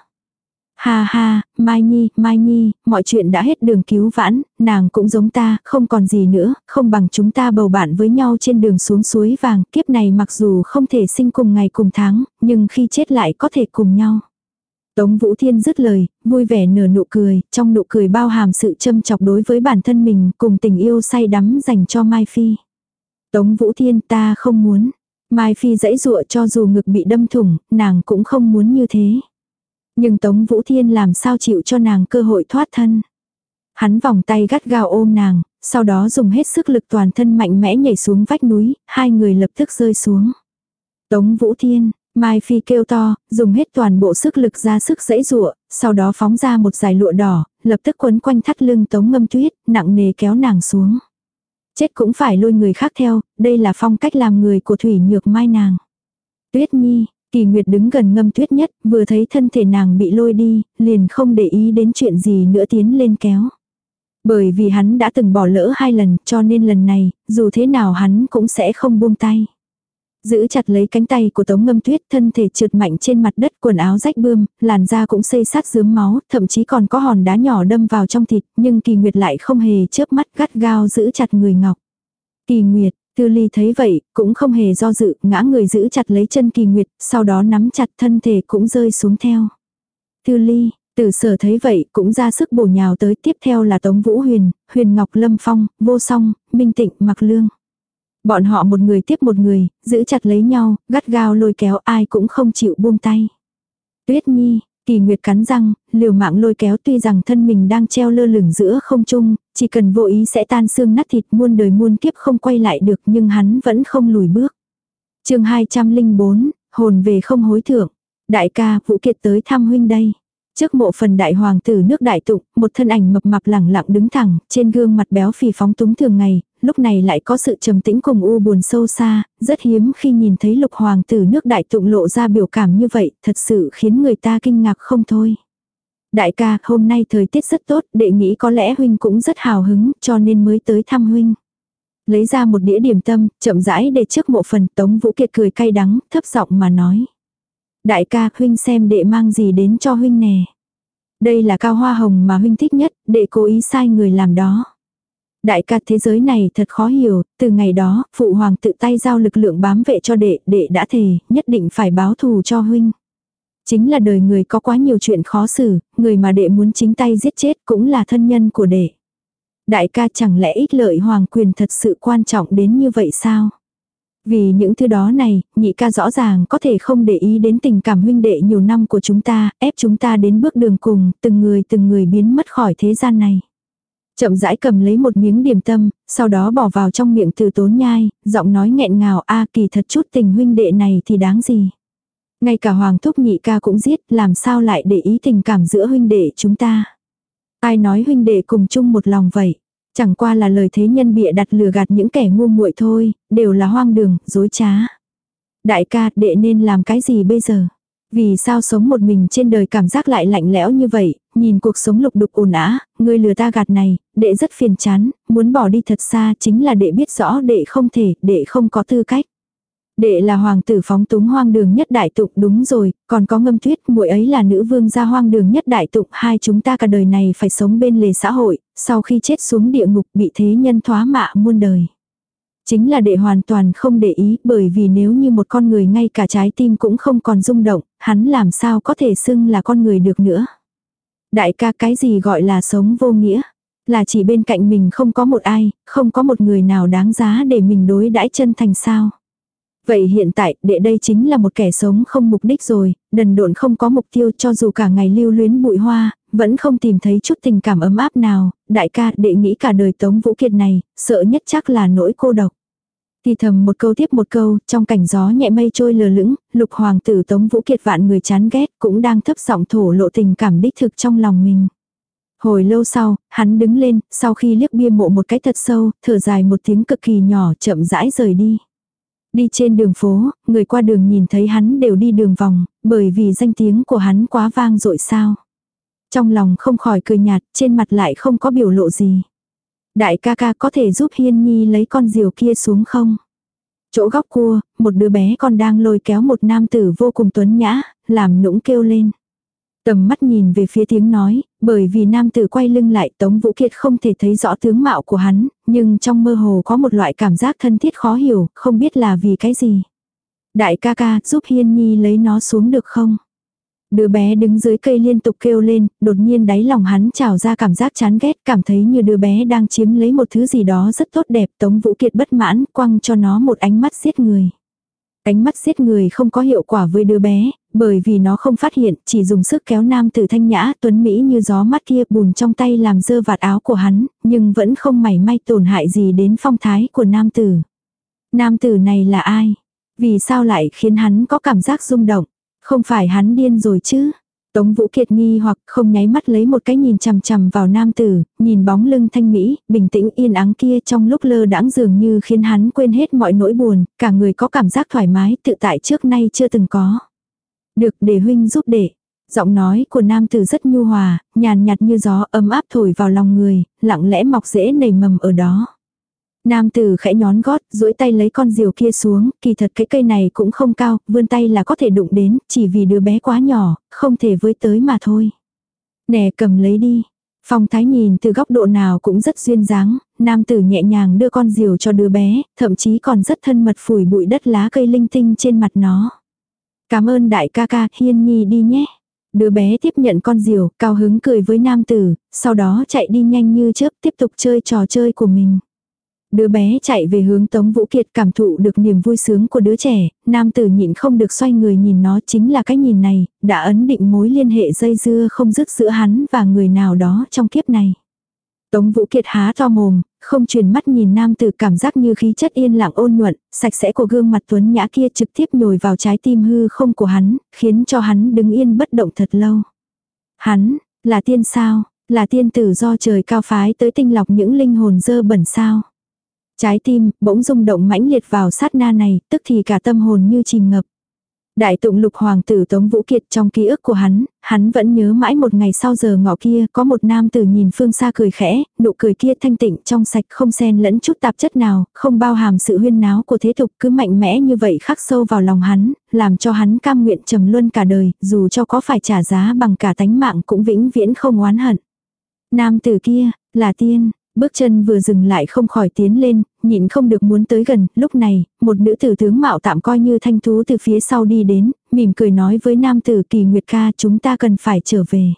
Ha ha, Mai Nhi, Mai Nhi, mọi chuyện đã hết đường cứu vãn, nàng cũng giống ta, không còn gì nữa, không bằng chúng ta bầu bạn với nhau trên đường xuống suối vàng, kiếp này mặc dù không thể sinh cùng ngày cùng tháng, nhưng khi chết lại có thể cùng nhau. Tống Vũ Thiên dứt lời, vui vẻ nở nụ cười, trong nụ cười bao hàm sự châm chọc đối với bản thân mình cùng tình yêu say đắm dành cho Mai Phi. Tống Vũ Thiên ta không muốn. Mai Phi dãy dụa cho dù ngực bị đâm thủng, nàng cũng không muốn như thế. Nhưng Tống Vũ Thiên làm sao chịu cho nàng cơ hội thoát thân. Hắn vòng tay gắt gao ôm nàng, sau đó dùng hết sức lực toàn thân mạnh mẽ nhảy xuống vách núi, hai người lập tức rơi xuống. Tống Vũ Thiên, Mai Phi kêu to, dùng hết toàn bộ sức lực ra sức dãy rụa, sau đó phóng ra một dải lụa đỏ, lập tức quấn quanh thắt lưng Tống Ngâm Tuyết, nặng nề kéo nàng xuống. Chết cũng phải lôi người khác theo, đây là phong cách làm người của Thủy Nhược Mai nàng. Tuyết Nhi, Kỳ Nguyệt đứng gần ngâm tuyết nhất, vừa thấy thân thể nàng bị lôi đi, liền không để ý đến chuyện gì nữa tiến lên kéo. Bởi vì hắn đã từng bỏ lỡ hai lần, cho nên lần này, dù thế nào hắn cũng sẽ không buông tay. Giữ chặt lấy cánh tay của Tống Ngâm Tuyết, thân thể trượt mạnh trên mặt đất, quần áo rách bươm, làn da cũng xây sát dướm máu, thậm chí còn có hòn đá nhỏ đâm vào trong thịt, nhưng Kỳ Nguyệt lại không hề chớp mắt gắt gao giữ chặt người ngọc. Kỳ Nguyệt, Tư ly thấy vậy, cũng không hề do dự, ngã người giữ chặt lấy chân kỳ nguyệt, sau đó nắm chặt thân thể cũng rơi xuống theo. Tư ly, tử sở thấy vậy, cũng ra sức bổ nhào tới, tiếp theo là Tống Vũ Huyền, Huyền Ngọc Lâm Phong, Vô Song, Minh Tịnh, Mặc Lương. Bọn họ một người tiếp một người, giữ chặt lấy nhau, gắt gao lôi kéo ai cũng không chịu buông tay. Tuyết Nhi, Kỳ Nguyệt cắn răng, liều mạng lôi kéo tuy rằng thân mình đang treo lơ lửng giữa không trung, chỉ cần vô ý sẽ tan xương nát thịt muôn đời muôn kiếp không quay lại được nhưng hắn vẫn không lùi bước. chương 204, hồn về không hối thượng. Đại ca, Vũ Kiệt tới thăm huynh đây. Trước mộ phần đại hoàng tử nước đại tụng, một thân ảnh mập mạp lẳng lặng đứng thẳng, trên gương mặt béo phì phóng túng thường ngày, lúc này lại có sự trầm tĩnh cùng u buồn sâu xa, rất hiếm khi nhìn thấy lục hoàng tử nước đại tụng lộ ra biểu cảm như vậy, thật sự khiến người ta kinh ngạc không thôi. Đại ca, hôm nay thời tiết rất tốt, đệ nghĩ có lẽ huynh cũng rất hào hứng, cho nên mới tới thăm huynh. Lấy ra một đĩa điểm tâm, chậm rãi để trước mộ phần, Tống Vũ Kiệt cười cay đắng, thấp giọng mà nói. Đại ca, huynh xem đệ mang gì đến cho huynh nè. Đây là cao hoa hồng mà huynh thích nhất, đệ cố ý sai người làm đó. Đại ca thế giới này thật khó hiểu, từ ngày đó, phụ hoàng tự tay giao lực lượng bám vệ cho đệ, đệ đã thề, nhất định phải báo thù cho huynh. Chính là đời người có quá nhiều chuyện khó xử, người mà đệ muốn chính tay giết chết cũng là thân nhân của đệ. Đại ca chẳng lẽ ích lợi hoàng quyền thật sự quan trọng đến như vậy sao? Vì những thứ đó này, nhị ca rõ ràng có thể không để ý đến tình cảm huynh đệ nhiều năm của chúng ta, ép chúng ta đến bước đường cùng, từng người từng người biến mất khỏi thế gian này. Chậm rãi cầm lấy một miếng điểm tâm, sau đó bỏ vào trong miệng từ tốn nhai, giọng nói nghẹn ngào a kỳ thật chút tình huynh đệ này thì đáng gì. Ngay cả hoàng thúc nhị ca cũng giết, làm sao lại để ý tình cảm giữa huynh đệ chúng ta. Ai nói huynh đệ cùng chung một lòng vậy. Chẳng qua là lời thế nhân bịa đặt lừa gạt những kẻ ngu muội thôi, đều là hoang đường, dối trá. Đại ca, đệ nên làm cái gì bây giờ? Vì sao sống một mình trên đời cảm giác lại lạnh lẽo như vậy, nhìn cuộc sống lục đục ồn ả, người lừa ta gạt này, đệ rất phiền chán, muốn bỏ đi thật xa chính là đệ biết rõ đệ không thể, đệ không có tư cách. Đệ là hoàng tử phóng túng hoang đường nhất đại tụng đúng rồi, còn có ngâm tuyết muội ấy là nữ vương gia hoang đường nhất đại tụng hai chúng ta cả đời này phải sống bên lề xã hội, sau khi chết xuống địa ngục bị thế nhân thoá mạ muôn đời. Chính là đệ hoàn toàn không để ý bởi vì nếu như một con người ngay cả trái tim cũng không còn rung động, hắn làm sao có thể xưng là con người được nữa. Đại ca cái gì gọi là sống vô nghĩa? Là chỉ bên cạnh mình không có một ai, không có một người nào đáng giá để mình đối đãi chân thành sao. Vậy hiện tại, đệ đây chính là một kẻ sống không mục đích rồi, đần độn không có mục tiêu cho dù cả ngày lưu luyến bụi hoa, vẫn không tìm thấy chút tình cảm ấm áp nào, đại ca đệ nghĩ cả đời Tống Vũ Kiệt này, sợ nhất chắc là nỗi cô độc. Thì thầm một câu tiếp một câu, trong cảnh gió nhẹ mây trôi lờ lững, lục hoàng tử Tống Vũ Kiệt vạn người chán ghét cũng đang thấp giọng thổ lộ tình cảm đích thực trong lòng mình. Hồi lâu sau, hắn đứng lên, sau khi liếc bia mộ một cái thật sâu, thở dài một tiếng cực kỳ nhỏ chậm rãi rời đi. Đi trên đường phố, người qua đường nhìn thấy hắn đều đi đường vòng, bởi vì danh tiếng của hắn quá vang dội sao. Trong lòng không khỏi cười nhạt, trên mặt lại không có biểu lộ gì. Đại ca ca có thể giúp Hiên Nhi lấy con diều kia xuống không? Chỗ góc cua, một đứa bé con đang lôi kéo một nam tử vô cùng tuấn nhã, làm nũng kêu lên. Tầm mắt nhìn về phía tiếng nói, bởi vì nam tử quay lưng lại Tống Vũ Kiệt không thể thấy rõ tướng mạo của hắn, nhưng trong mơ hồ có một loại cảm giác thân thiết khó hiểu, không biết là vì cái gì. Đại ca ca giúp Hiên Nhi lấy nó xuống được không? Đứa bé đứng dưới cây liên tục kêu lên, đột nhiên đáy lòng hắn trào ra cảm giác chán ghét, cảm thấy như đứa bé đang chiếm lấy một thứ gì đó rất tốt đẹp. Tống Vũ Kiệt bất mãn, quăng cho nó một ánh mắt giết người. Ánh mắt giết người không có hiệu quả với đứa bé, bởi vì nó không phát hiện, chỉ dùng sức kéo nam tử thanh nhã tuấn Mỹ như gió mắt kia bùn trong tay làm dơ vạt áo của hắn, nhưng vẫn không mảy may tổn hại gì đến phong thái của nam tử. Nam tử này là ai? Vì sao lại khiến hắn có cảm giác rung động? Không phải hắn điên rồi chứ? Tống Vũ Kiệt nghi hoặc không nháy mắt lấy một cái nhìn chằm chằm vào nam tử, nhìn bóng lưng thanh mỹ, bình tĩnh yên ắng kia trong lúc lơ đãng dường như khiến hắn quên hết mọi nỗi buồn, cả người có cảm giác thoải mái tự tại trước nay chưa từng có. Được để huynh giúp để. Giọng nói của nam tử rất nhu hòa, nhàn nhạt như gió ấm áp thổi vào lòng người, lặng lẽ mọc rễ nảy mầm ở đó. Nam tử khẽ nhón gót, duỗi tay lấy con diều kia xuống, kỳ thật cái cây này cũng không cao, vươn tay là có thể đụng đến, chỉ vì đứa bé quá nhỏ, không thể với tới mà thôi. Nè cầm lấy đi. Phong thái nhìn từ góc độ nào cũng rất duyên dáng, nam tử nhẹ nhàng đưa con diều cho đứa bé, thậm chí còn rất thân mật phủi bụi đất lá cây linh tinh trên mặt nó. Cảm ơn đại ca ca, hiên nhi đi nhé. Đứa bé tiếp nhận con diều, cao hứng cười với nam tử, sau đó chạy đi nhanh như chớp tiếp tục chơi trò chơi của mình. Đứa bé chạy về hướng Tống Vũ Kiệt cảm thụ được niềm vui sướng của đứa trẻ, nam tử nhịn không được xoay người nhìn nó chính là cái nhìn này, đã ấn định mối liên hệ dây dưa không dứt giữa hắn và người nào đó trong kiếp này. Tống Vũ Kiệt há to mồm, không truyền mắt nhìn nam tử cảm giác như khí chất yên lặng ôn nhuận, sạch sẽ của gương mặt tuấn nhã kia trực tiếp nhồi vào trái tim hư không của hắn, khiến cho hắn đứng yên bất động thật lâu. Hắn, là tiên sao, là tiên tử do trời cao phái tới tinh lọc những linh hồn dơ bẩn sao. Trái tim bỗng rung động mãnh liệt vào sát na này, tức thì cả tâm hồn như chìm ngập. Đại tụng lục hoàng tử Tống Vũ Kiệt trong ký ức của hắn, hắn vẫn nhớ mãi một ngày sau giờ ngọ kia có một nam tử nhìn phương xa cười khẽ, nụ cười kia thanh tịnh trong sạch không xen lẫn chút tạp chất nào, không bao hàm sự huyên náo của thế tục cứ mạnh mẽ như vậy khắc sâu vào lòng hắn, làm cho hắn cam nguyện trầm luân cả đời, dù cho có phải trả giá bằng cả tánh mạng cũng vĩnh viễn không oán hận. Nam tử kia, là tiên, Bước chân vừa dừng lại không khỏi tiến lên, nhịn không được muốn tới gần, lúc này, một nữ tử tướng mạo tạm coi như thanh thú từ phía sau đi đến, mỉm cười nói với nam tử kỳ nguyệt ca chúng ta cần phải trở về.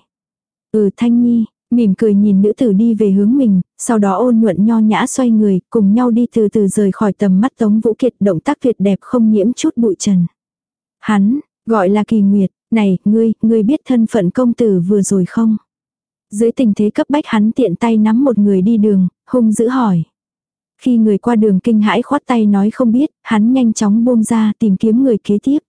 Ừ thanh nhi, mỉm cười nhìn nữ tử đi về hướng mình, sau đó ôn nhuận nho nhã xoay người, cùng nhau đi từ từ rời khỏi tầm mắt Tống Vũ Kiệt động tác tuyệt đẹp không nhiễm chút bụi trần. Hắn, gọi là kỳ nguyệt, này, ngươi, ngươi biết thân phận công tử vừa rồi không? Dưới tình thế cấp bách hắn tiện tay nắm một người đi đường, hung dữ hỏi. Khi người qua đường kinh hãi khoát tay nói không biết, hắn nhanh chóng buông ra tìm kiếm người kế tiếp.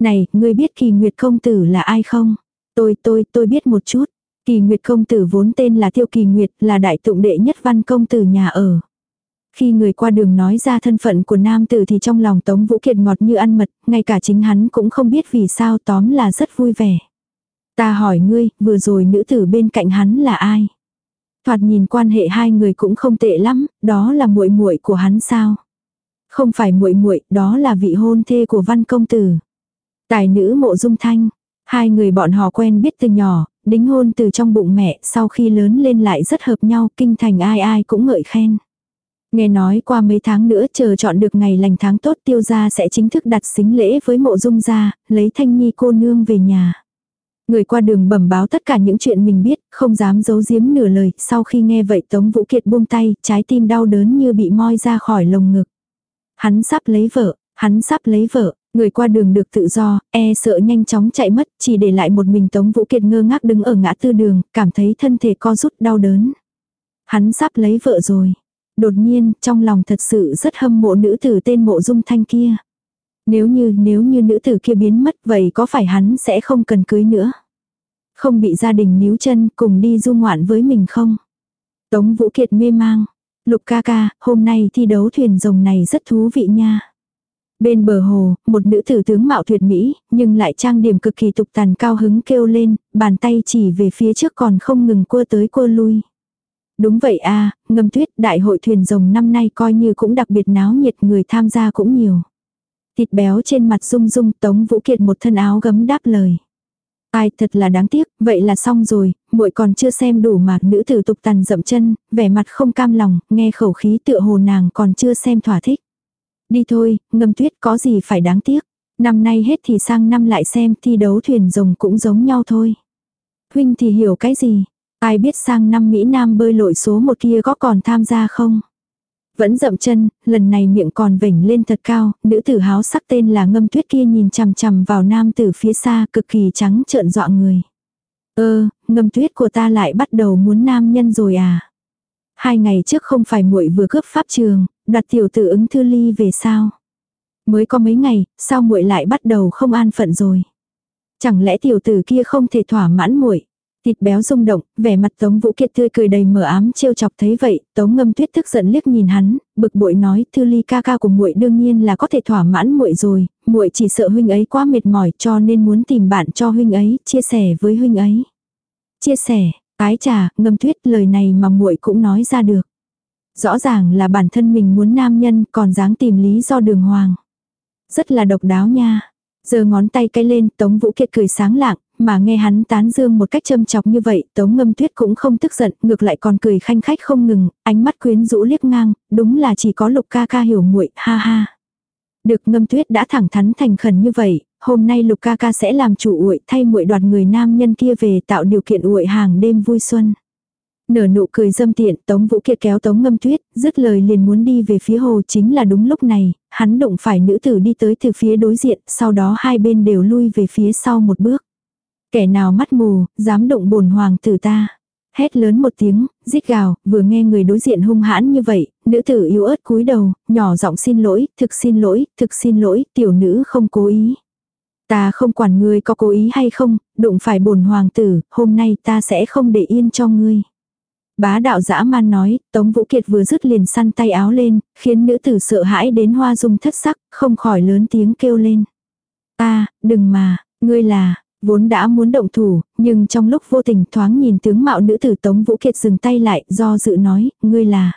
Này, ngươi biết kỳ nguyệt công tử là ai không? Tôi, tôi, tôi biết một chút. Kỳ nguyệt công tử vốn tên là Tiêu Kỳ Nguyệt, là đại tụng đệ nhất văn công tử nhà ở. Khi người qua đường nói ra thân phận của nam tử thì trong lòng Tống Vũ Kiệt ngọt như ăn mật, ngay cả chính hắn cũng không biết vì sao tóm là rất vui vẻ. Ta hỏi ngươi, vừa rồi nữ tử bên cạnh hắn là ai? Thoạt nhìn quan hệ hai người cũng không tệ lắm, đó là muội muội của hắn sao? Không phải muội muội, đó là vị hôn thê của văn công tử. Tài nữ mộ dung thanh, hai người bọn họ quen biết từ nhỏ, đính hôn từ trong bụng mẹ, sau khi lớn lên lại rất hợp nhau, kinh thành ai ai cũng ngợi khen. Nghe nói qua mấy tháng nữa chờ chọn được ngày lành tháng tốt tiêu gia sẽ chính thức đặt xính lễ với mộ dung gia, lấy thanh nhi cô nương về nhà. Người qua đường bẩm báo tất cả những chuyện mình biết, không dám giấu giếm nửa lời, sau khi nghe vậy Tống Vũ Kiệt buông tay, trái tim đau đớn như bị moi ra khỏi lồng ngực. Hắn sắp lấy vợ, hắn sắp lấy vợ, người qua đường được tự do, e sợ nhanh chóng chạy mất, chỉ để lại một mình Tống Vũ Kiệt ngơ ngác đứng ở ngã tư đường, cảm thấy thân thể co rút đau đớn. Hắn sắp lấy vợ rồi. Đột nhiên, trong lòng thật sự rất hâm mộ nữ tử tên mộ dung thanh kia. Nếu như, nếu như nữ tử kia biến mất vậy có phải hắn sẽ không cần cưới nữa? Không bị gia đình níu chân cùng đi du ngoạn với mình không? Tống Vũ Kiệt mê mang. Lục ca ca, hôm nay thi đấu thuyền rồng này rất thú vị nha. Bên bờ hồ, một nữ tử tướng mạo tuyệt mỹ, nhưng lại trang điểm cực kỳ tục tàn cao hứng kêu lên, bàn tay chỉ về phía trước còn không ngừng cua tới cua lui. Đúng vậy a ngâm tuyết đại hội thuyền rồng năm nay coi như cũng đặc biệt náo nhiệt người tham gia cũng nhiều. Thịt béo trên mặt rung rung Tống Vũ Kiệt một thân áo gấm đáp lời. Ai thật là đáng tiếc, vậy là xong rồi, muội còn chưa xem đủ mà nữ tử tục tàn dậm chân, vẻ mặt không cam lòng, nghe khẩu khí tựa hồ nàng còn chưa xem thỏa thích. Đi thôi, ngâm tuyết có gì phải đáng tiếc. Năm nay hết thì sang năm lại xem thi đấu thuyền rồng cũng giống nhau thôi. Huynh thì hiểu cái gì? Ai biết sang năm Mỹ Nam bơi lội số một kia có còn tham gia không? Vẫn dậm chân, lần này miệng còn vểnh lên thật cao, nữ tử háo sắc tên là ngâm tuyết kia nhìn chằm chằm vào nam tử phía xa cực kỳ trắng trợn dọa người. Ơ, ngâm tuyết của ta lại bắt đầu muốn nam nhân rồi à? Hai ngày trước không phải muội vừa cướp pháp trường, đặt tiểu tử ứng thư ly về sao? Mới có mấy ngày, sao muội lại bắt đầu không an phận rồi? Chẳng lẽ tiểu tử kia không thể thỏa mãn muội? Thịt béo rung động, vẻ mặt Tống Vũ Kiệt tươi cười đầy mờ ám trêu chọc thấy vậy, Tống Ngâm Tuyết tức giận liếc nhìn hắn, bực bội nói, "Thư Ly ca ca của muội đương nhiên là có thể thỏa mãn muội rồi, muội chỉ sợ huynh ấy quá mệt mỏi cho nên muốn tìm bạn cho huynh ấy, chia sẻ với huynh ấy." Chia sẻ, cái trà, Ngâm Tuyết lời này mà muội cũng nói ra được. Rõ ràng là bản thân mình muốn nam nhân, còn dáng tìm lý do đường hoàng. Rất là độc đáo nha. Giờ ngón tay cái lên, Tống Vũ Kiệt cười sáng lạng, mà nghe hắn tán dương một cách châm chọc như vậy, Tống Ngâm Tuyết cũng không tức giận, ngược lại còn cười khanh khách không ngừng, ánh mắt quyến rũ liếc ngang, đúng là chỉ có Lục ca ca hiểu muội, ha ha. Được Ngâm Tuyết đã thẳng thắn thành khẩn như vậy, hôm nay Lục ca ca sẽ làm chủ uội thay muội đoạt người nam nhân kia về tạo điều kiện uội hàng đêm vui xuân. Nở nụ cười dâm tiện, Tống Vũ Kiệt kéo Tống Ngâm Tuyết, dứt lời liền muốn đi về phía hồ chính là đúng lúc này, hắn đụng phải nữ tử đi tới từ phía đối diện, sau đó hai bên đều lui về phía sau một bước. Kẻ nào mắt mù, dám động bổn hoàng tử ta. Hét lớn một tiếng, rít gào, vừa nghe người đối diện hung hãn như vậy, nữ tử yếu ớt cúi đầu, nhỏ giọng xin lỗi, thực xin lỗi, thực xin lỗi, tiểu nữ không cố ý. Ta không quản ngươi có cố ý hay không, đụng phải bổn hoàng tử, hôm nay ta sẽ không để yên cho ngươi. Bá đạo dã man nói, Tống Vũ Kiệt vừa dứt liền săn tay áo lên, khiến nữ tử sợ hãi đến hoa dung thất sắc, không khỏi lớn tiếng kêu lên. ta đừng mà, ngươi là, vốn đã muốn động thủ, nhưng trong lúc vô tình thoáng nhìn tướng mạo nữ tử Tống Vũ Kiệt dừng tay lại, do dự nói, ngươi là.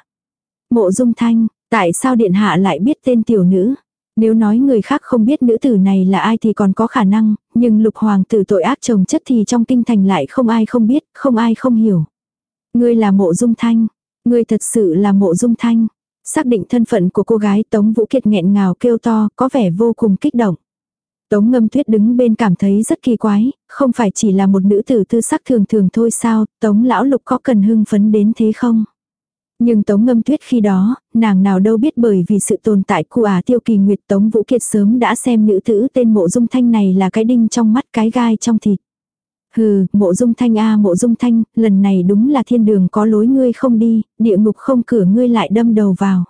Mộ Dung Thanh, tại sao điện hạ lại biết tên tiểu nữ? Nếu nói người khác không biết nữ tử này là ai thì còn có khả năng, nhưng lục hoàng tử tội ác chồng chất thì trong kinh thành lại không ai không biết, không ai không hiểu. Ngươi là mộ dung thanh, ngươi thật sự là mộ dung thanh. Xác định thân phận của cô gái Tống Vũ Kiệt nghẹn ngào kêu to, có vẻ vô cùng kích động. Tống ngâm tuyết đứng bên cảm thấy rất kỳ quái, không phải chỉ là một nữ tử tư sắc thường thường thôi sao, Tống lão lục có cần hưng phấn đến thế không? Nhưng Tống Ngâm Tuyết khi đó, nàng nào đâu biết bởi vì sự tồn tại của ả tiêu kỳ nguyệt Tống Vũ Kiệt sớm đã xem nữ tử tên mộ dung thanh này là cái đinh trong mắt cái gai trong thịt. Hừ, mộ dung thanh a mộ dung thanh, lần này đúng là thiên đường có lối ngươi không đi, địa ngục không cửa ngươi lại đâm đầu vào.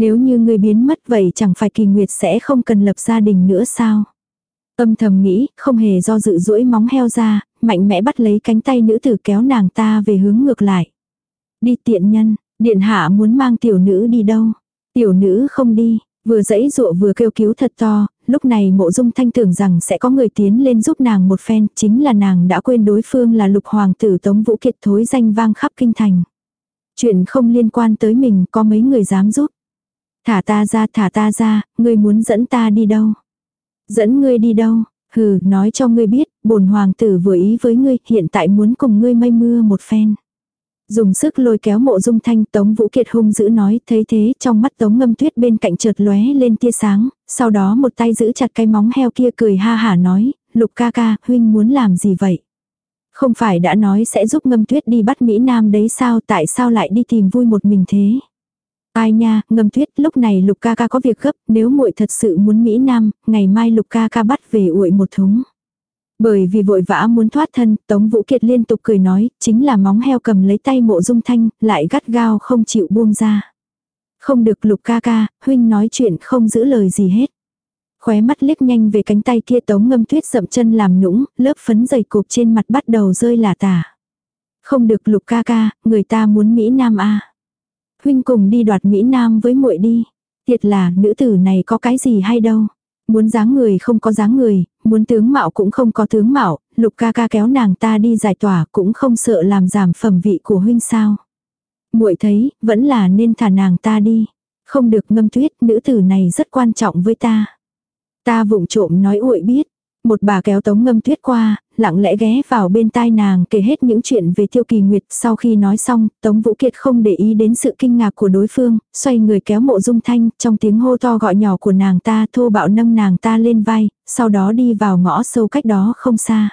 Nếu như ngươi biến mất vậy chẳng phải kỳ nguyệt sẽ không cần lập gia đình nữa sao? Âm thầm nghĩ, không hề do dự duỗi móng heo ra, mạnh mẽ bắt lấy cánh tay nữ tử kéo nàng ta về hướng ngược lại. Đi tiện nhân, điện hạ muốn mang tiểu nữ đi đâu? Tiểu nữ không đi, vừa dẫy dụa vừa kêu cứu thật to, lúc này mộ dung thanh tưởng rằng sẽ có người tiến lên giúp nàng một phen, chính là nàng đã quên đối phương là lục hoàng tử tống vũ kiệt thối danh vang khắp kinh thành. Chuyện không liên quan tới mình có mấy người dám giúp. Thả ta ra thả ta ra, ngươi muốn dẫn ta đi đâu? Dẫn ngươi đi đâu? Hừ, nói cho ngươi biết, bổn hoàng tử vừa ý với ngươi, hiện tại muốn cùng ngươi mây mưa một phen. Dùng sức lôi kéo mộ dung thanh Tống Vũ Kiệt hung dữ nói thấy thế trong mắt Tống ngâm tuyết bên cạnh chợt lóe lên tia sáng, sau đó một tay giữ chặt cái móng heo kia cười ha hả nói, lục ca ca, huynh muốn làm gì vậy? Không phải đã nói sẽ giúp ngâm tuyết đi bắt Mỹ Nam đấy sao tại sao lại đi tìm vui một mình thế? Ai nha, ngâm tuyết, lúc này lục ca ca có việc gấp, nếu muội thật sự muốn Mỹ Nam, ngày mai lục ca ca bắt về uội một thúng. Bởi vì vội vã muốn thoát thân, Tống Vũ Kiệt liên tục cười nói, chính là móng heo cầm lấy tay mộ dung thanh, lại gắt gao không chịu buông ra. Không được lục ca ca, huynh nói chuyện không giữ lời gì hết. Khóe mắt liếc nhanh về cánh tay kia tống ngâm tuyết dậm chân làm nũng, lớp phấn dày cục trên mặt bắt đầu rơi lả tả. Không được lục ca ca, người ta muốn Mỹ Nam a Huynh cùng đi đoạt Mỹ Nam với muội đi. Thiệt là nữ tử này có cái gì hay đâu. Muốn dáng người không có dáng người, muốn tướng mạo cũng không có tướng mạo, lục ca ca kéo nàng ta đi giải tỏa cũng không sợ làm giảm phẩm vị của huynh sao. muội thấy, vẫn là nên thả nàng ta đi. Không được ngâm tuyết, nữ tử này rất quan trọng với ta. Ta vụng trộm nói uội biết, một bà kéo tống ngâm tuyết qua, lặng lẽ ghé vào bên tai nàng kể hết những chuyện về tiêu kỳ nguyệt. Sau khi nói xong, tống vũ kiệt không để ý đến sự kinh ngạc của đối phương, xoay người kéo mộ dung thanh, trong tiếng hô to gọi nhỏ của nàng ta thô bạo nâng nàng ta lên vai, sau đó đi vào ngõ sâu cách đó không xa.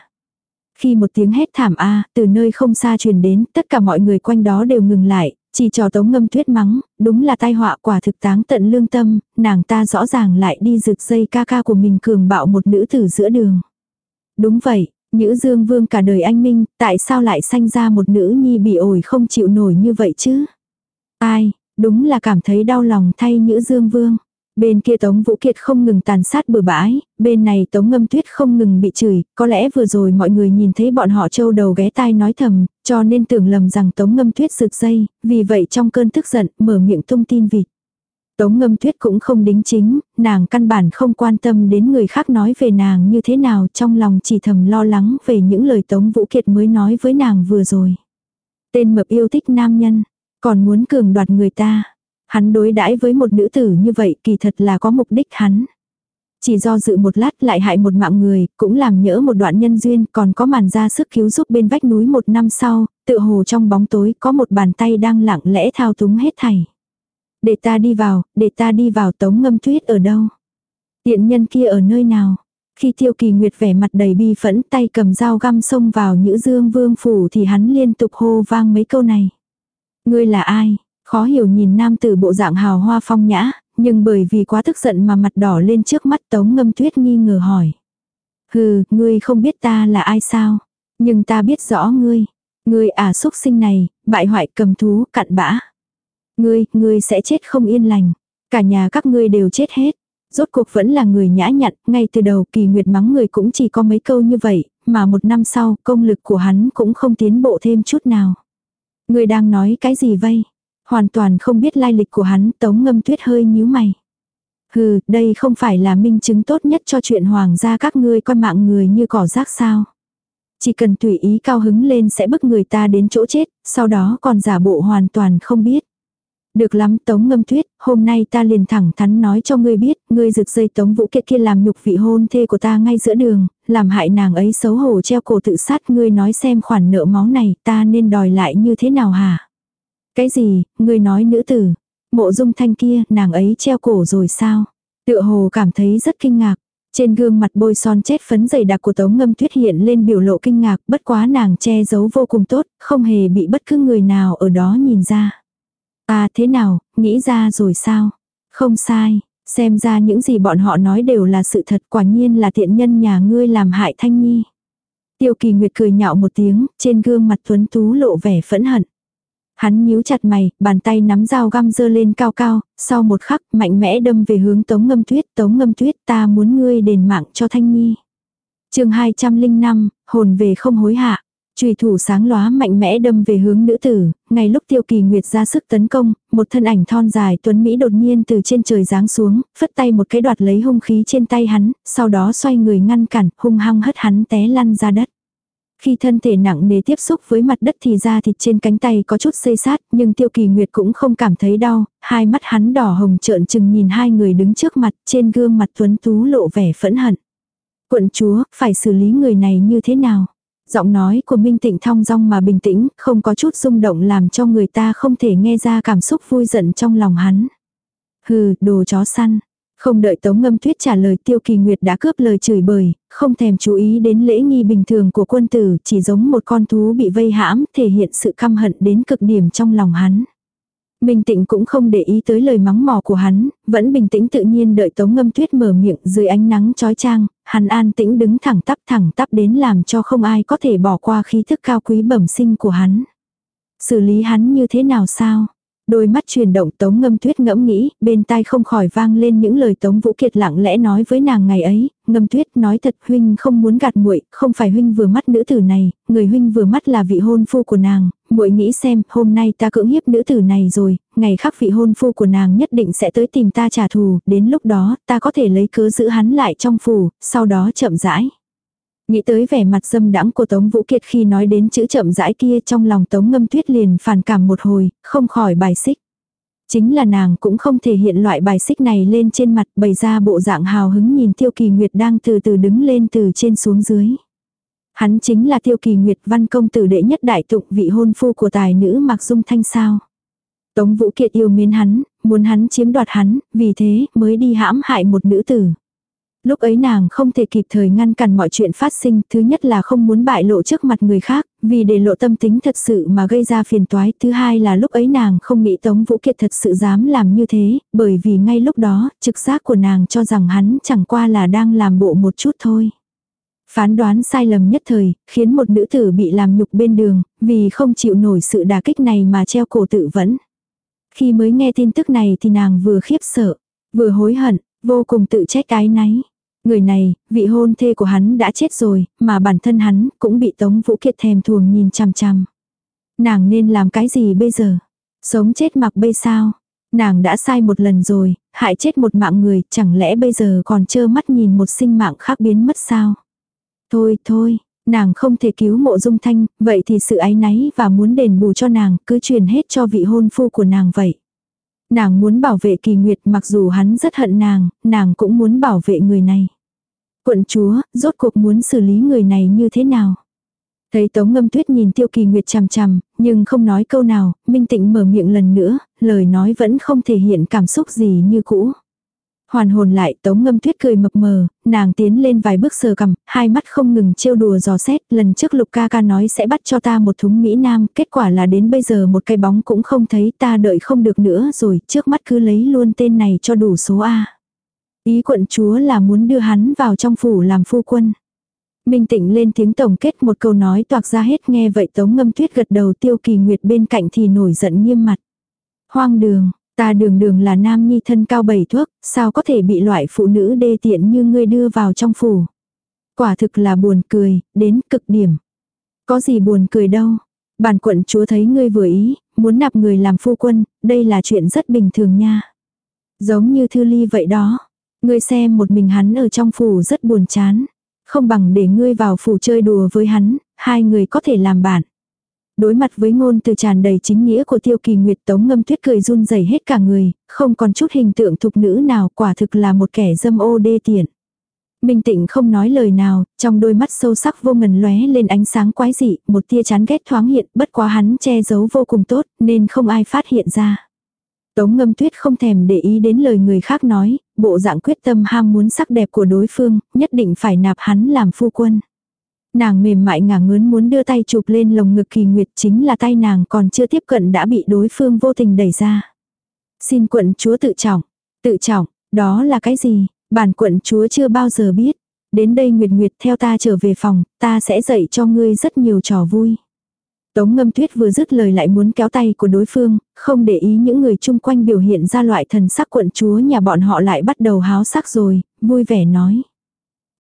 Khi một tiếng hét thảm a từ nơi không xa truyền đến, tất cả mọi người quanh đó đều ngừng lại, chỉ trò tống ngâm tuyết mắng, đúng là tai họa quả thực táng tận lương tâm, nàng ta rõ ràng lại đi rực dây ca ca của mình cường bạo một nữ tử giữa đường. Đúng vậy, nữ Dương Vương cả đời anh minh, tại sao lại sanh ra một nữ nhi bị ổi không chịu nổi như vậy chứ? Ai, đúng là cảm thấy đau lòng thay nữ Dương Vương. Bên kia Tống Vũ Kiệt không ngừng tàn sát bừa bãi, bên này Tống Ngâm Tuyết không ngừng bị chửi, có lẽ vừa rồi mọi người nhìn thấy bọn họ trâu đầu ghé tai nói thầm, cho nên tưởng lầm rằng Tống Ngâm Tuyết rực dây, vì vậy trong cơn tức giận mở miệng tung tin vịt. Tống Ngâm Tuyết cũng không đính chính, nàng căn bản không quan tâm đến người khác nói về nàng như thế nào trong lòng chỉ thầm lo lắng về những lời Tống Vũ Kiệt mới nói với nàng vừa rồi. Tên mập yêu thích nam nhân, còn muốn cường đoạt người ta. Hắn đối đãi với một nữ tử như vậy kỳ thật là có mục đích hắn. Chỉ do dự một lát lại hại một mạng người, cũng làm nhỡ một đoạn nhân duyên, còn có màn ra sức cứu giúp bên vách núi một năm sau, tự hồ trong bóng tối có một bàn tay đang lặng lẽ thao túng hết thảy. Để ta đi vào, để ta đi vào tống ngâm tuyết ở đâu? Tiện nhân kia ở nơi nào? Khi tiêu kỳ nguyệt vẻ mặt đầy bi phẫn tay cầm dao găm xông vào nhữ dương vương phủ thì hắn liên tục hô vang mấy câu này. Ngươi là ai? Khó hiểu nhìn nam tử bộ dạng hào hoa phong nhã, nhưng bởi vì quá tức giận mà mặt đỏ lên trước mắt tống ngâm tuyết nghi ngờ hỏi. Hừ, ngươi không biết ta là ai sao? Nhưng ta biết rõ ngươi. Ngươi à xúc sinh này, bại hoại cầm thú, cặn bã. Ngươi, ngươi sẽ chết không yên lành. Cả nhà các ngươi đều chết hết. Rốt cuộc vẫn là người nhã nhặn, ngay từ đầu kỳ nguyệt mắng người cũng chỉ có mấy câu như vậy, mà một năm sau công lực của hắn cũng không tiến bộ thêm chút nào. Ngươi đang nói cái gì vây? Hoàn toàn không biết lai lịch của hắn, tống ngâm tuyết hơi nhíu mày. Hừ, đây không phải là minh chứng tốt nhất cho chuyện hoàng gia các ngươi coi mạng người như cỏ rác sao. Chỉ cần tùy ý cao hứng lên sẽ bức người ta đến chỗ chết, sau đó còn giả bộ hoàn toàn không biết. Được lắm Tống Ngâm Tuyết, hôm nay ta liền thẳng thắn nói cho ngươi biết, ngươi rực dây Tống Vũ Kiệt kia làm nhục vị hôn thê của ta ngay giữa đường, làm hại nàng ấy xấu hổ treo cổ tự sát ngươi nói xem khoản nợ máu này ta nên đòi lại như thế nào hả? Cái gì, ngươi nói nữ tử, mộ dung thanh kia, nàng ấy treo cổ rồi sao? Tựa hồ cảm thấy rất kinh ngạc. Trên gương mặt bôi son chết phấn dày đặc của Tống Ngâm Tuyết hiện lên biểu lộ kinh ngạc, bất quá nàng che giấu vô cùng tốt, không hề bị bất cứ người nào ở đó nhìn ra. À thế nào, nghĩ ra rồi sao? Không sai, xem ra những gì bọn họ nói đều là sự thật quả nhiên là thiện nhân nhà ngươi làm hại Thanh Nhi. Tiêu kỳ nguyệt cười nhạo một tiếng, trên gương mặt tuấn tú lộ vẻ phẫn hận. Hắn nhíu chặt mày, bàn tay nắm dao găm dơ lên cao cao, sau một khắc mạnh mẽ đâm về hướng tống ngâm tuyết, tống ngâm tuyết ta muốn ngươi đền mạng cho Thanh Nhi. chương 205, hồn về không hối hạ. Trùy thủ sáng lóa mạnh mẽ đâm về hướng nữ tử, ngay lúc tiêu kỳ nguyệt ra sức tấn công, một thân ảnh thon dài tuấn Mỹ đột nhiên từ trên trời giáng xuống, phất tay một cái đoạt lấy hung khí trên tay hắn, sau đó xoay người ngăn cản, hung hăng hất hắn té lăn ra đất. Khi thân thể nặng nề tiếp xúc với mặt đất thì da thịt trên cánh tay có chút xây sát, nhưng tiêu kỳ nguyệt cũng không cảm thấy đau, hai mắt hắn đỏ hồng trợn trừng nhìn hai người đứng trước mặt, trên gương mặt tuấn tú lộ vẻ phẫn hận. Quận chúa, phải xử lý người này như thế nào? Giọng nói của Minh Tịnh thong dong mà bình tĩnh, không có chút rung động làm cho người ta không thể nghe ra cảm xúc vui giận trong lòng hắn. Hừ, đồ chó săn. Không đợi Tống Ngâm Tuyết trả lời Tiêu Kỳ Nguyệt đã cướp lời chửi bời, không thèm chú ý đến lễ nghi bình thường của quân tử, chỉ giống một con thú bị vây hãm, thể hiện sự căm hận đến cực điểm trong lòng hắn. Minh Tịnh cũng không để ý tới lời mắng mỏ của hắn, vẫn bình tĩnh tự nhiên đợi Tống Ngâm Tuyết mở miệng dưới ánh nắng chói chang, hắn an tĩnh đứng thẳng tắp thẳng tắp đến làm cho không ai có thể bỏ qua khí thức cao quý bẩm sinh của hắn. Xử lý hắn như thế nào sao? Đôi mắt chuyển động Tống Ngâm Tuyết ngẫm nghĩ, bên tai không khỏi vang lên những lời Tống Vũ Kiệt lặng lẽ nói với nàng ngày ấy, Ngâm Tuyết nói thật huynh không muốn gạt muội, không phải huynh vừa mắt nữ tử này, người huynh vừa mắt là vị hôn phu của nàng, muội nghĩ xem, hôm nay ta cưỡng hiếp nữ tử này rồi, ngày khác vị hôn phu của nàng nhất định sẽ tới tìm ta trả thù, đến lúc đó, ta có thể lấy cớ giữ hắn lại trong phủ, sau đó chậm rãi. Nghĩ tới vẻ mặt dâm đãng của Tống Vũ Kiệt khi nói đến chữ chậm rãi kia trong lòng Tống Ngâm Tuyết liền phản cảm một hồi, không khỏi bài xích. Chính là nàng cũng không thể hiện loại bài xích này lên trên mặt bày ra bộ dạng hào hứng nhìn Tiêu Kỳ Nguyệt đang từ từ đứng lên từ trên xuống dưới. Hắn chính là Tiêu Kỳ Nguyệt văn công tử đệ nhất đại tụng vị hôn phu của tài nữ Mạc Dung Thanh sao. Tống Vũ Kiệt yêu mến hắn, muốn hắn chiếm đoạt hắn, vì thế mới đi hãm hại một nữ tử. Lúc ấy nàng không thể kịp thời ngăn cản mọi chuyện phát sinh, thứ nhất là không muốn bại lộ trước mặt người khác, vì để lộ tâm tính thật sự mà gây ra phiền toái, thứ hai là lúc ấy nàng không nghĩ Tống Vũ Kiệt thật sự dám làm như thế, bởi vì ngay lúc đó, trực giác của nàng cho rằng hắn chẳng qua là đang làm bộ một chút thôi. Phán đoán sai lầm nhất thời, khiến một nữ tử bị làm nhục bên đường, vì không chịu nổi sự đả kích này mà treo cổ tự vẫn. Khi mới nghe tin tức này thì nàng vừa khiếp sợ, vừa hối hận, vô cùng tự trách cái náy. Người này, vị hôn thê của hắn đã chết rồi, mà bản thân hắn cũng bị Tống Vũ Kiệt thèm thuồng nhìn chằm chằm. Nàng nên làm cái gì bây giờ? Sống chết mặc bây sao? Nàng đã sai một lần rồi, hại chết một mạng người, chẳng lẽ bây giờ còn trơ mắt nhìn một sinh mạng khác biến mất sao? Thôi thôi, nàng không thể cứu mộ dung thanh, vậy thì sự ái náy và muốn đền bù cho nàng cứ truyền hết cho vị hôn phu của nàng vậy. Nàng muốn bảo vệ kỳ nguyệt mặc dù hắn rất hận nàng, nàng cũng muốn bảo vệ người này. Quận chúa, rốt cuộc muốn xử lý người này như thế nào? Thấy Tống Ngâm Tuyết nhìn Tiêu Kỳ Nguyệt chằm chằm, nhưng không nói câu nào, Minh Tịnh mở miệng lần nữa, lời nói vẫn không thể hiện cảm xúc gì như cũ. Hoàn hồn lại Tống Ngâm Tuyết cười mập mờ, nàng tiến lên vài bước sờ cầm, hai mắt không ngừng trêu đùa dò xét, lần trước Lục ca ca nói sẽ bắt cho ta một thúng Mỹ Nam, kết quả là đến bây giờ một cái bóng cũng không thấy ta đợi không được nữa rồi, trước mắt cứ lấy luôn tên này cho đủ số A. Ý quận chúa là muốn đưa hắn vào trong phủ làm phu quân. Minh tịnh lên tiếng tổng kết một câu nói toạc ra hết nghe vậy tống ngâm tuyết gật đầu tiêu kỳ nguyệt bên cạnh thì nổi giận nghiêm mặt. Hoang đường, ta đường đường là nam nhi thân cao bảy thước, sao có thể bị loại phụ nữ đê tiện như ngươi đưa vào trong phủ. Quả thực là buồn cười, đến cực điểm. Có gì buồn cười đâu. Bản quận chúa thấy ngươi vừa ý, muốn nạp người làm phu quân, đây là chuyện rất bình thường nha. Giống như Thư Ly vậy đó. Ngươi xem một mình hắn ở trong phủ rất buồn chán. Không bằng để ngươi vào phủ chơi đùa với hắn, hai người có thể làm bạn. Đối mặt với ngôn từ tràn đầy chính nghĩa của tiêu kỳ nguyệt tống ngâm tuyết cười run rẩy hết cả người, không còn chút hình tượng thục nữ nào quả thực là một kẻ dâm ô đê tiện. Minh tịnh không nói lời nào, trong đôi mắt sâu sắc vô ngần lóe lên ánh sáng quái dị, một tia chán ghét thoáng hiện, bất quá hắn che giấu vô cùng tốt, nên không ai phát hiện ra. Tống ngâm tuyết không thèm để ý đến lời người khác nói, bộ dạng quyết tâm ham muốn sắc đẹp của đối phương, nhất định phải nạp hắn làm phu quân. Nàng mềm mại ngả ngớn muốn đưa tay chụp lên lồng ngực kỳ nguyệt chính là tay nàng còn chưa tiếp cận đã bị đối phương vô tình đẩy ra. Xin quận chúa tự trọng, tự trọng, đó là cái gì, bản quận chúa chưa bao giờ biết. Đến đây Nguyệt Nguyệt theo ta trở về phòng, ta sẽ dạy cho ngươi rất nhiều trò vui. Tống ngâm tuyết vừa dứt lời lại muốn kéo tay của đối phương, không để ý những người chung quanh biểu hiện ra loại thần sắc quận chúa nhà bọn họ lại bắt đầu háo sắc rồi, vui vẻ nói.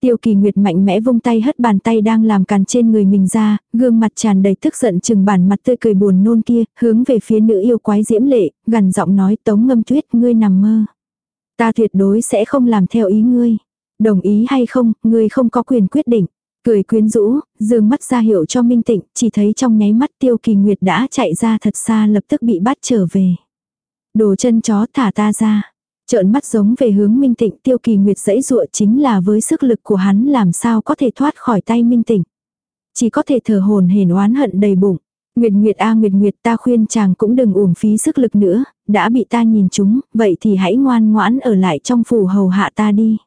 Tiêu kỳ nguyệt mạnh mẽ vung tay hất bàn tay đang làm càn trên người mình ra, gương mặt tràn đầy tức giận chừng bản mặt tươi cười buồn nôn kia, hướng về phía nữ yêu quái diễm lệ, gần giọng nói tống ngâm tuyết ngươi nằm mơ. Ta tuyệt đối sẽ không làm theo ý ngươi. Đồng ý hay không, ngươi không có quyền quyết định. Cười quyến rũ, dương mắt ra hiệu cho Minh Tịnh, chỉ thấy trong nháy mắt tiêu kỳ nguyệt đã chạy ra thật xa lập tức bị bắt trở về. Đồ chân chó thả ta ra. Trợn mắt giống về hướng Minh Tịnh tiêu kỳ nguyệt dãy dụa chính là với sức lực của hắn làm sao có thể thoát khỏi tay Minh Tịnh. Chỉ có thể thở hồn hển oán hận đầy bụng. Nguyệt Nguyệt a Nguyệt Nguyệt ta khuyên chàng cũng đừng uổng phí sức lực nữa, đã bị ta nhìn chúng, vậy thì hãy ngoan ngoãn ở lại trong phủ hầu hạ ta đi.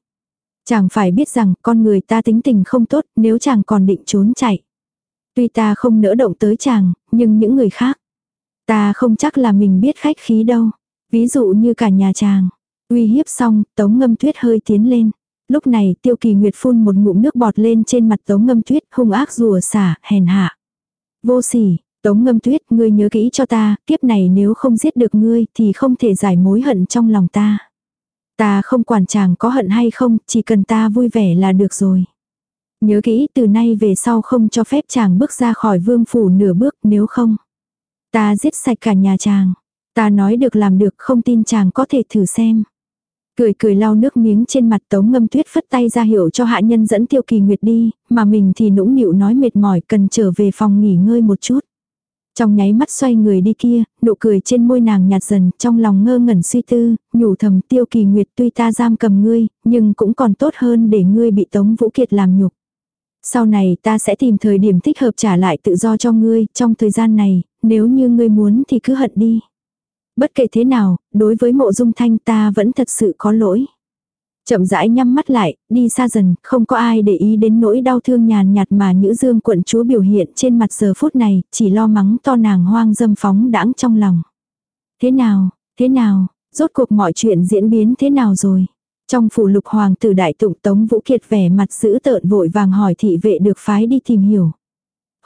Chàng phải biết rằng con người ta tính tình không tốt nếu chàng còn định trốn chạy. Tuy ta không nỡ động tới chàng, nhưng những người khác. Ta không chắc là mình biết khách khí đâu. Ví dụ như cả nhà chàng. Uy hiếp xong, tống ngâm tuyết hơi tiến lên. Lúc này tiêu kỳ nguyệt phun một ngụm nước bọt lên trên mặt tống ngâm tuyết hung ác rùa xả, hèn hạ. Vô sỉ, tống ngâm tuyết ngươi nhớ kỹ cho ta, kiếp này nếu không giết được ngươi thì không thể giải mối hận trong lòng ta. Ta không quản chàng có hận hay không, chỉ cần ta vui vẻ là được rồi. Nhớ kỹ từ nay về sau không cho phép chàng bước ra khỏi vương phủ nửa bước nếu không. Ta giết sạch cả nhà chàng. Ta nói được làm được không tin chàng có thể thử xem. Cười cười lau nước miếng trên mặt tống ngâm tuyết phất tay ra hiệu cho hạ nhân dẫn tiêu kỳ nguyệt đi, mà mình thì nũng nịu nói mệt mỏi cần trở về phòng nghỉ ngơi một chút. Trong nháy mắt xoay người đi kia, nụ cười trên môi nàng nhạt dần, trong lòng ngơ ngẩn suy tư, nhủ thầm tiêu kỳ nguyệt tuy ta giam cầm ngươi, nhưng cũng còn tốt hơn để ngươi bị Tống Vũ Kiệt làm nhục. Sau này ta sẽ tìm thời điểm thích hợp trả lại tự do cho ngươi, trong thời gian này, nếu như ngươi muốn thì cứ hận đi. Bất kể thế nào, đối với mộ dung thanh ta vẫn thật sự có lỗi. Chậm rãi nhắm mắt lại, đi xa dần, không có ai để ý đến nỗi đau thương nhàn nhạt mà Nhữ Dương quận chúa biểu hiện trên mặt giờ phút này, chỉ lo mắng to nàng hoang dâm phóng đãng trong lòng. Thế nào, thế nào, rốt cuộc mọi chuyện diễn biến thế nào rồi? Trong phủ lục hoàng tử đại tụng Tống Vũ Kiệt vẻ mặt giữ tợn vội vàng hỏi thị vệ được phái đi tìm hiểu.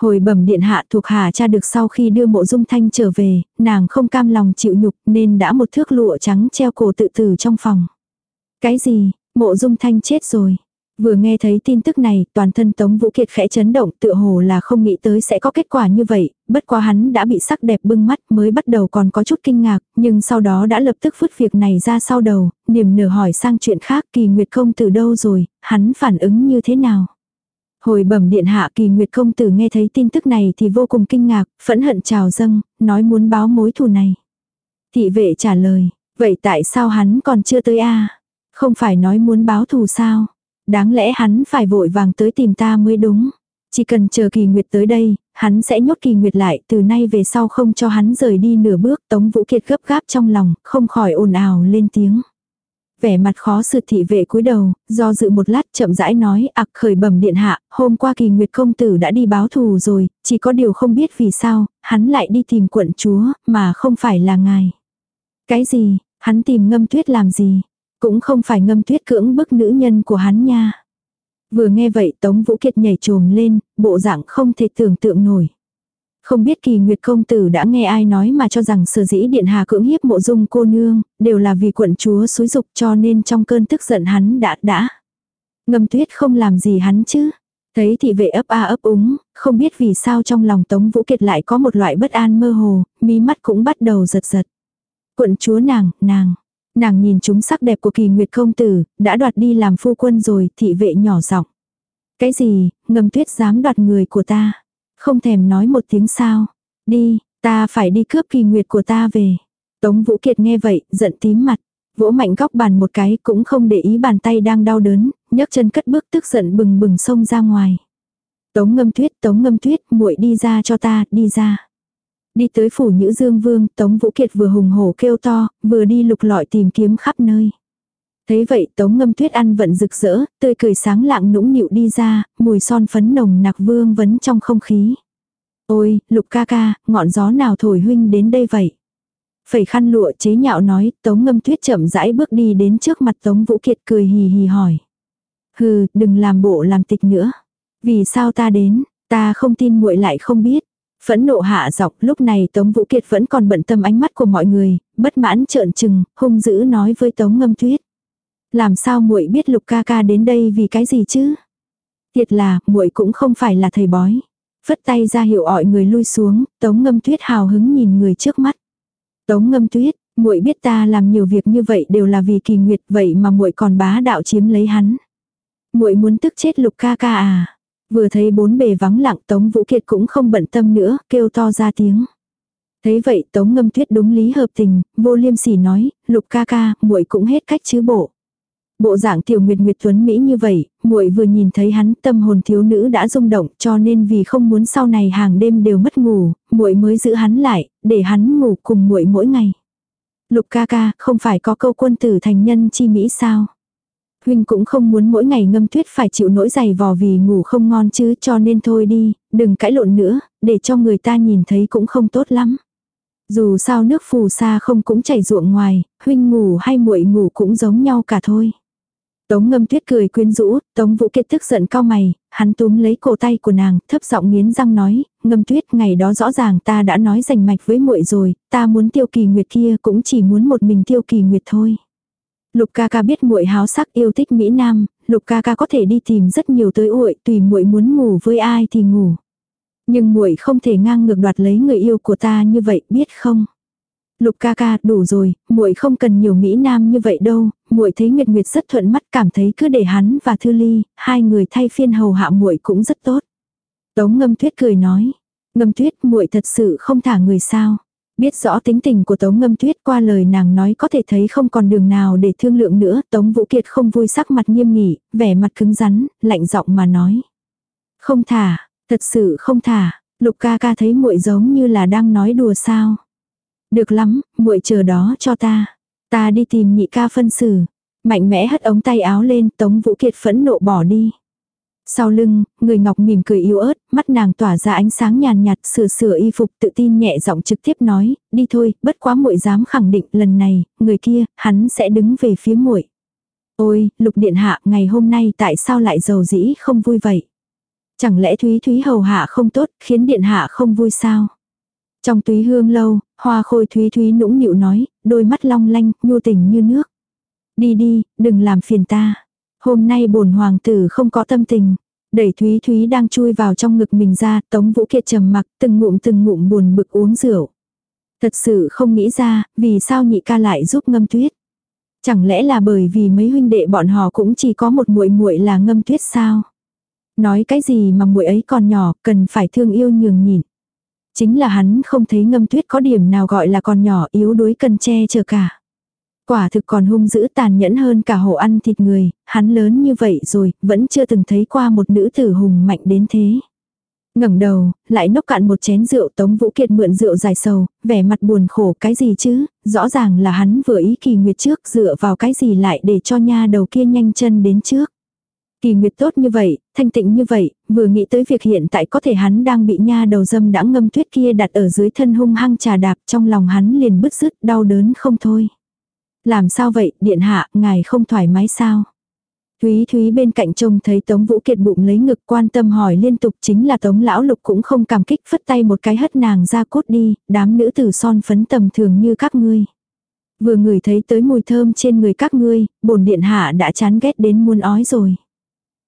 Hồi bẩm điện hạ thuộc hạ cha được sau khi đưa mộ dung thanh trở về, nàng không cam lòng chịu nhục nên đã một thước lụa trắng treo cổ tự tử trong phòng. Cái gì, mộ dung thanh chết rồi. Vừa nghe thấy tin tức này, toàn thân Tống Vũ Kiệt khẽ chấn động tựa hồ là không nghĩ tới sẽ có kết quả như vậy, bất quá hắn đã bị sắc đẹp bưng mắt mới bắt đầu còn có chút kinh ngạc, nhưng sau đó đã lập tức vứt việc này ra sau đầu, niềm nở hỏi sang chuyện khác kỳ nguyệt công từ đâu rồi, hắn phản ứng như thế nào. Hồi bẩm điện hạ kỳ nguyệt công tử nghe thấy tin tức này thì vô cùng kinh ngạc, phẫn hận trào dâng, nói muốn báo mối thù này. Thị vệ trả lời, vậy tại sao hắn còn chưa tới a không phải nói muốn báo thù sao? Đáng lẽ hắn phải vội vàng tới tìm ta mới đúng. Chỉ cần chờ kỳ nguyệt tới đây, hắn sẽ nhốt kỳ nguyệt lại, từ nay về sau không cho hắn rời đi nửa bước. Tống Vũ Kiệt gấp gáp trong lòng, không khỏi ồn ào lên tiếng. Vẻ mặt khó xử thị vệ cúi đầu, do dự một lát chậm rãi nói, ạc khởi bẩm điện hạ, hôm qua kỳ nguyệt công tử đã đi báo thù rồi, chỉ có điều không biết vì sao, hắn lại đi tìm quận chúa, mà không phải là ngài. Cái gì, hắn tìm ngâm tuyết làm gì? Cũng không phải ngâm tuyết cưỡng bức nữ nhân của hắn nha. Vừa nghe vậy Tống Vũ Kiệt nhảy trồm lên, bộ dạng không thể tưởng tượng nổi. Không biết kỳ nguyệt công tử đã nghe ai nói mà cho rằng sở dĩ điện hà cưỡng hiếp mộ dung cô nương, đều là vì quận chúa xúi dục cho nên trong cơn tức giận hắn đã đã. Ngâm tuyết không làm gì hắn chứ. Thấy thị vệ ấp a ấp úng, không biết vì sao trong lòng Tống Vũ Kiệt lại có một loại bất an mơ hồ, mí mắt cũng bắt đầu giật giật. Quận chúa nàng, nàng, Nàng nhìn chúng sắc đẹp của kỳ nguyệt công tử, đã đoạt đi làm phu quân rồi, thị vệ nhỏ giọng. Cái gì, ngâm tuyết dám đoạt người của ta. Không thèm nói một tiếng sao. Đi, ta phải đi cướp kỳ nguyệt của ta về. Tống Vũ Kiệt nghe vậy, giận tím mặt. Vỗ mạnh góc bàn một cái cũng không để ý bàn tay đang đau đớn, nhấc chân cất bước tức giận bừng bừng xông ra ngoài. Tống ngâm tuyết, tống ngâm tuyết, muội đi ra cho ta, đi ra. Đi tới phủ Nhữ Dương Vương, Tống Vũ Kiệt vừa hùng hổ kêu to, vừa đi lục lọi tìm kiếm khắp nơi. Thấy vậy Tống Ngâm Tuyết ăn vận rực rỡ, tươi cười sáng lạng nũng nịu đi ra, mùi son phấn nồng nặc vương vấn trong không khí. Ôi, lục ca ca, ngọn gió nào thổi huynh đến đây vậy? Phẩy khăn lụa chế nhạo nói, Tống Ngâm Tuyết chậm rãi bước đi đến trước mặt Tống Vũ Kiệt cười hì hì hỏi. Hừ, đừng làm bộ làm tịch nữa. Vì sao ta đến, ta không tin muội lại không biết. Phẫn nộ hạ dọc, lúc này Tống Vũ Kiệt vẫn còn bận tâm ánh mắt của mọi người, bất mãn trợn trừng, hung dữ nói với Tống Ngâm Tuyết. Làm sao muội biết Lục ca ca đến đây vì cái gì chứ? Thiệt là, muội cũng không phải là thầy bói. Phất tay ra hiệu ỏi người lui xuống, Tống Ngâm Tuyết hào hứng nhìn người trước mắt. Tống Ngâm Tuyết, muội biết ta làm nhiều việc như vậy đều là vì kỳ nguyệt vậy mà muội còn bá đạo chiếm lấy hắn. Muội muốn tức chết Lục ca ca à? Vừa thấy bốn bề vắng lặng Tống Vũ Kiệt cũng không bận tâm nữa, kêu to ra tiếng. Thấy vậy Tống Ngâm Tuyết đúng lý hợp tình, vô liêm sỉ nói, Lục ca ca, muội cũng hết cách chứ bộ. Bộ dạng tiểu nguyệt nguyệt tuấn Mỹ như vậy, muội vừa nhìn thấy hắn tâm hồn thiếu nữ đã rung động cho nên vì không muốn sau này hàng đêm đều mất ngủ, muội mới giữ hắn lại, để hắn ngủ cùng muội mỗi ngày. Lục ca ca, không phải có câu quân tử thành nhân chi Mỹ sao? Huynh cũng không muốn mỗi ngày ngâm tuyết phải chịu nỗi dày vò vì ngủ không ngon chứ cho nên thôi đi, đừng cãi lộn nữa, để cho người ta nhìn thấy cũng không tốt lắm. Dù sao nước phù sa không cũng chảy ruộng ngoài, huynh ngủ hay muội ngủ cũng giống nhau cả thôi. Tống ngâm tuyết cười quyến rũ, tống vũ kiệt tức giận cao mày, hắn túm lấy cổ tay của nàng, thấp giọng nghiến răng nói, ngâm tuyết ngày đó rõ ràng ta đã nói rành mạch với muội rồi, ta muốn tiêu kỳ nguyệt kia cũng chỉ muốn một mình tiêu kỳ nguyệt thôi. Lục ca ca biết muội háo sắc yêu thích Mỹ Nam, Lục ca ca có thể đi tìm rất nhiều tới uội, tùy muội muốn ngủ với ai thì ngủ. Nhưng muội không thể ngang ngược đoạt lấy người yêu của ta như vậy, biết không? Lục ca ca, đủ rồi, muội không cần nhiều mỹ nam như vậy đâu, muội thấy Nguyệt Nguyệt rất thuận mắt, cảm thấy cứ để hắn và Thư Ly, hai người thay phiên hầu hạ muội cũng rất tốt. Tống Ngâm Tuyết cười nói, Ngâm Tuyết, muội thật sự không thả người sao? Biết rõ tính tình của Tống Ngâm Tuyết qua lời nàng nói có thể thấy không còn đường nào để thương lượng nữa, Tống Vũ Kiệt không vui sắc mặt nghiêm nghị, vẻ mặt cứng rắn, lạnh giọng mà nói. Không thả, thật sự không thả, Lục ca ca thấy muội giống như là đang nói đùa sao. Được lắm, muội chờ đó cho ta. Ta đi tìm nhị ca phân xử. Mạnh mẽ hất ống tay áo lên, Tống Vũ Kiệt phẫn nộ bỏ đi. Sau lưng, người ngọc mỉm cười yếu ớt, mắt nàng tỏa ra ánh sáng nhàn nhạt, sửa sửa y phục tự tin nhẹ giọng trực tiếp nói, đi thôi, bất quá muội dám khẳng định lần này, người kia, hắn sẽ đứng về phía muội. Ôi, lục điện hạ, ngày hôm nay tại sao lại giàu dĩ không vui vậy? Chẳng lẽ Thúy Thúy hầu hạ không tốt, khiến điện hạ không vui sao? Trong túy hương lâu, hoa khôi Thúy Thúy nũng nịu nói, đôi mắt long lanh, nhu tình như nước. Đi đi, đừng làm phiền ta. Hôm nay bổn hoàng tử không có tâm tình. Đẩy Thúy Thúy đang chui vào trong ngực mình ra, Tống Vũ Kiệt trầm mặc, từng ngụm từng ngụm buồn bực uống rượu. Thật sự không nghĩ ra, vì sao nhị ca lại giúp ngâm tuyết. Chẳng lẽ là bởi vì mấy huynh đệ bọn họ cũng chỉ có một muội muội là ngâm tuyết sao? Nói cái gì mà muội ấy còn nhỏ, cần phải thương yêu nhường nhịn. Chính là hắn không thấy ngâm tuyết có điểm nào gọi là còn nhỏ yếu đuối cần che chở cả. Quả thực còn hung dữ tàn nhẫn hơn cả hổ ăn thịt người, hắn lớn như vậy rồi, vẫn chưa từng thấy qua một nữ tử hùng mạnh đến thế. ngẩng đầu, lại nốc cạn một chén rượu Tống Vũ Kiệt mượn rượu dài sầu, vẻ mặt buồn khổ cái gì chứ, rõ ràng là hắn vừa ý kỳ nguyệt trước dựa vào cái gì lại để cho nha đầu kia nhanh chân đến trước. Kỳ nguyệt tốt như vậy, thanh tịnh như vậy, vừa nghĩ tới việc hiện tại có thể hắn đang bị nha đầu dâm đã ngâm tuyết kia đặt ở dưới thân hung hăng trà đạp trong lòng hắn liền bứt rứt đau đớn không thôi. Làm sao vậy, điện hạ, ngài không thoải mái sao? Thúy Thúy bên cạnh trông thấy Tống Vũ Kiệt bụng lấy ngực quan tâm hỏi liên tục chính là Tống Lão Lục cũng không cảm kích phất tay một cái hất nàng ra cốt đi, đám nữ tử son phấn tầm thường như các ngươi. Vừa ngửi thấy tới mùi thơm trên người các ngươi, bổn điện hạ đã chán ghét đến muôn ói rồi.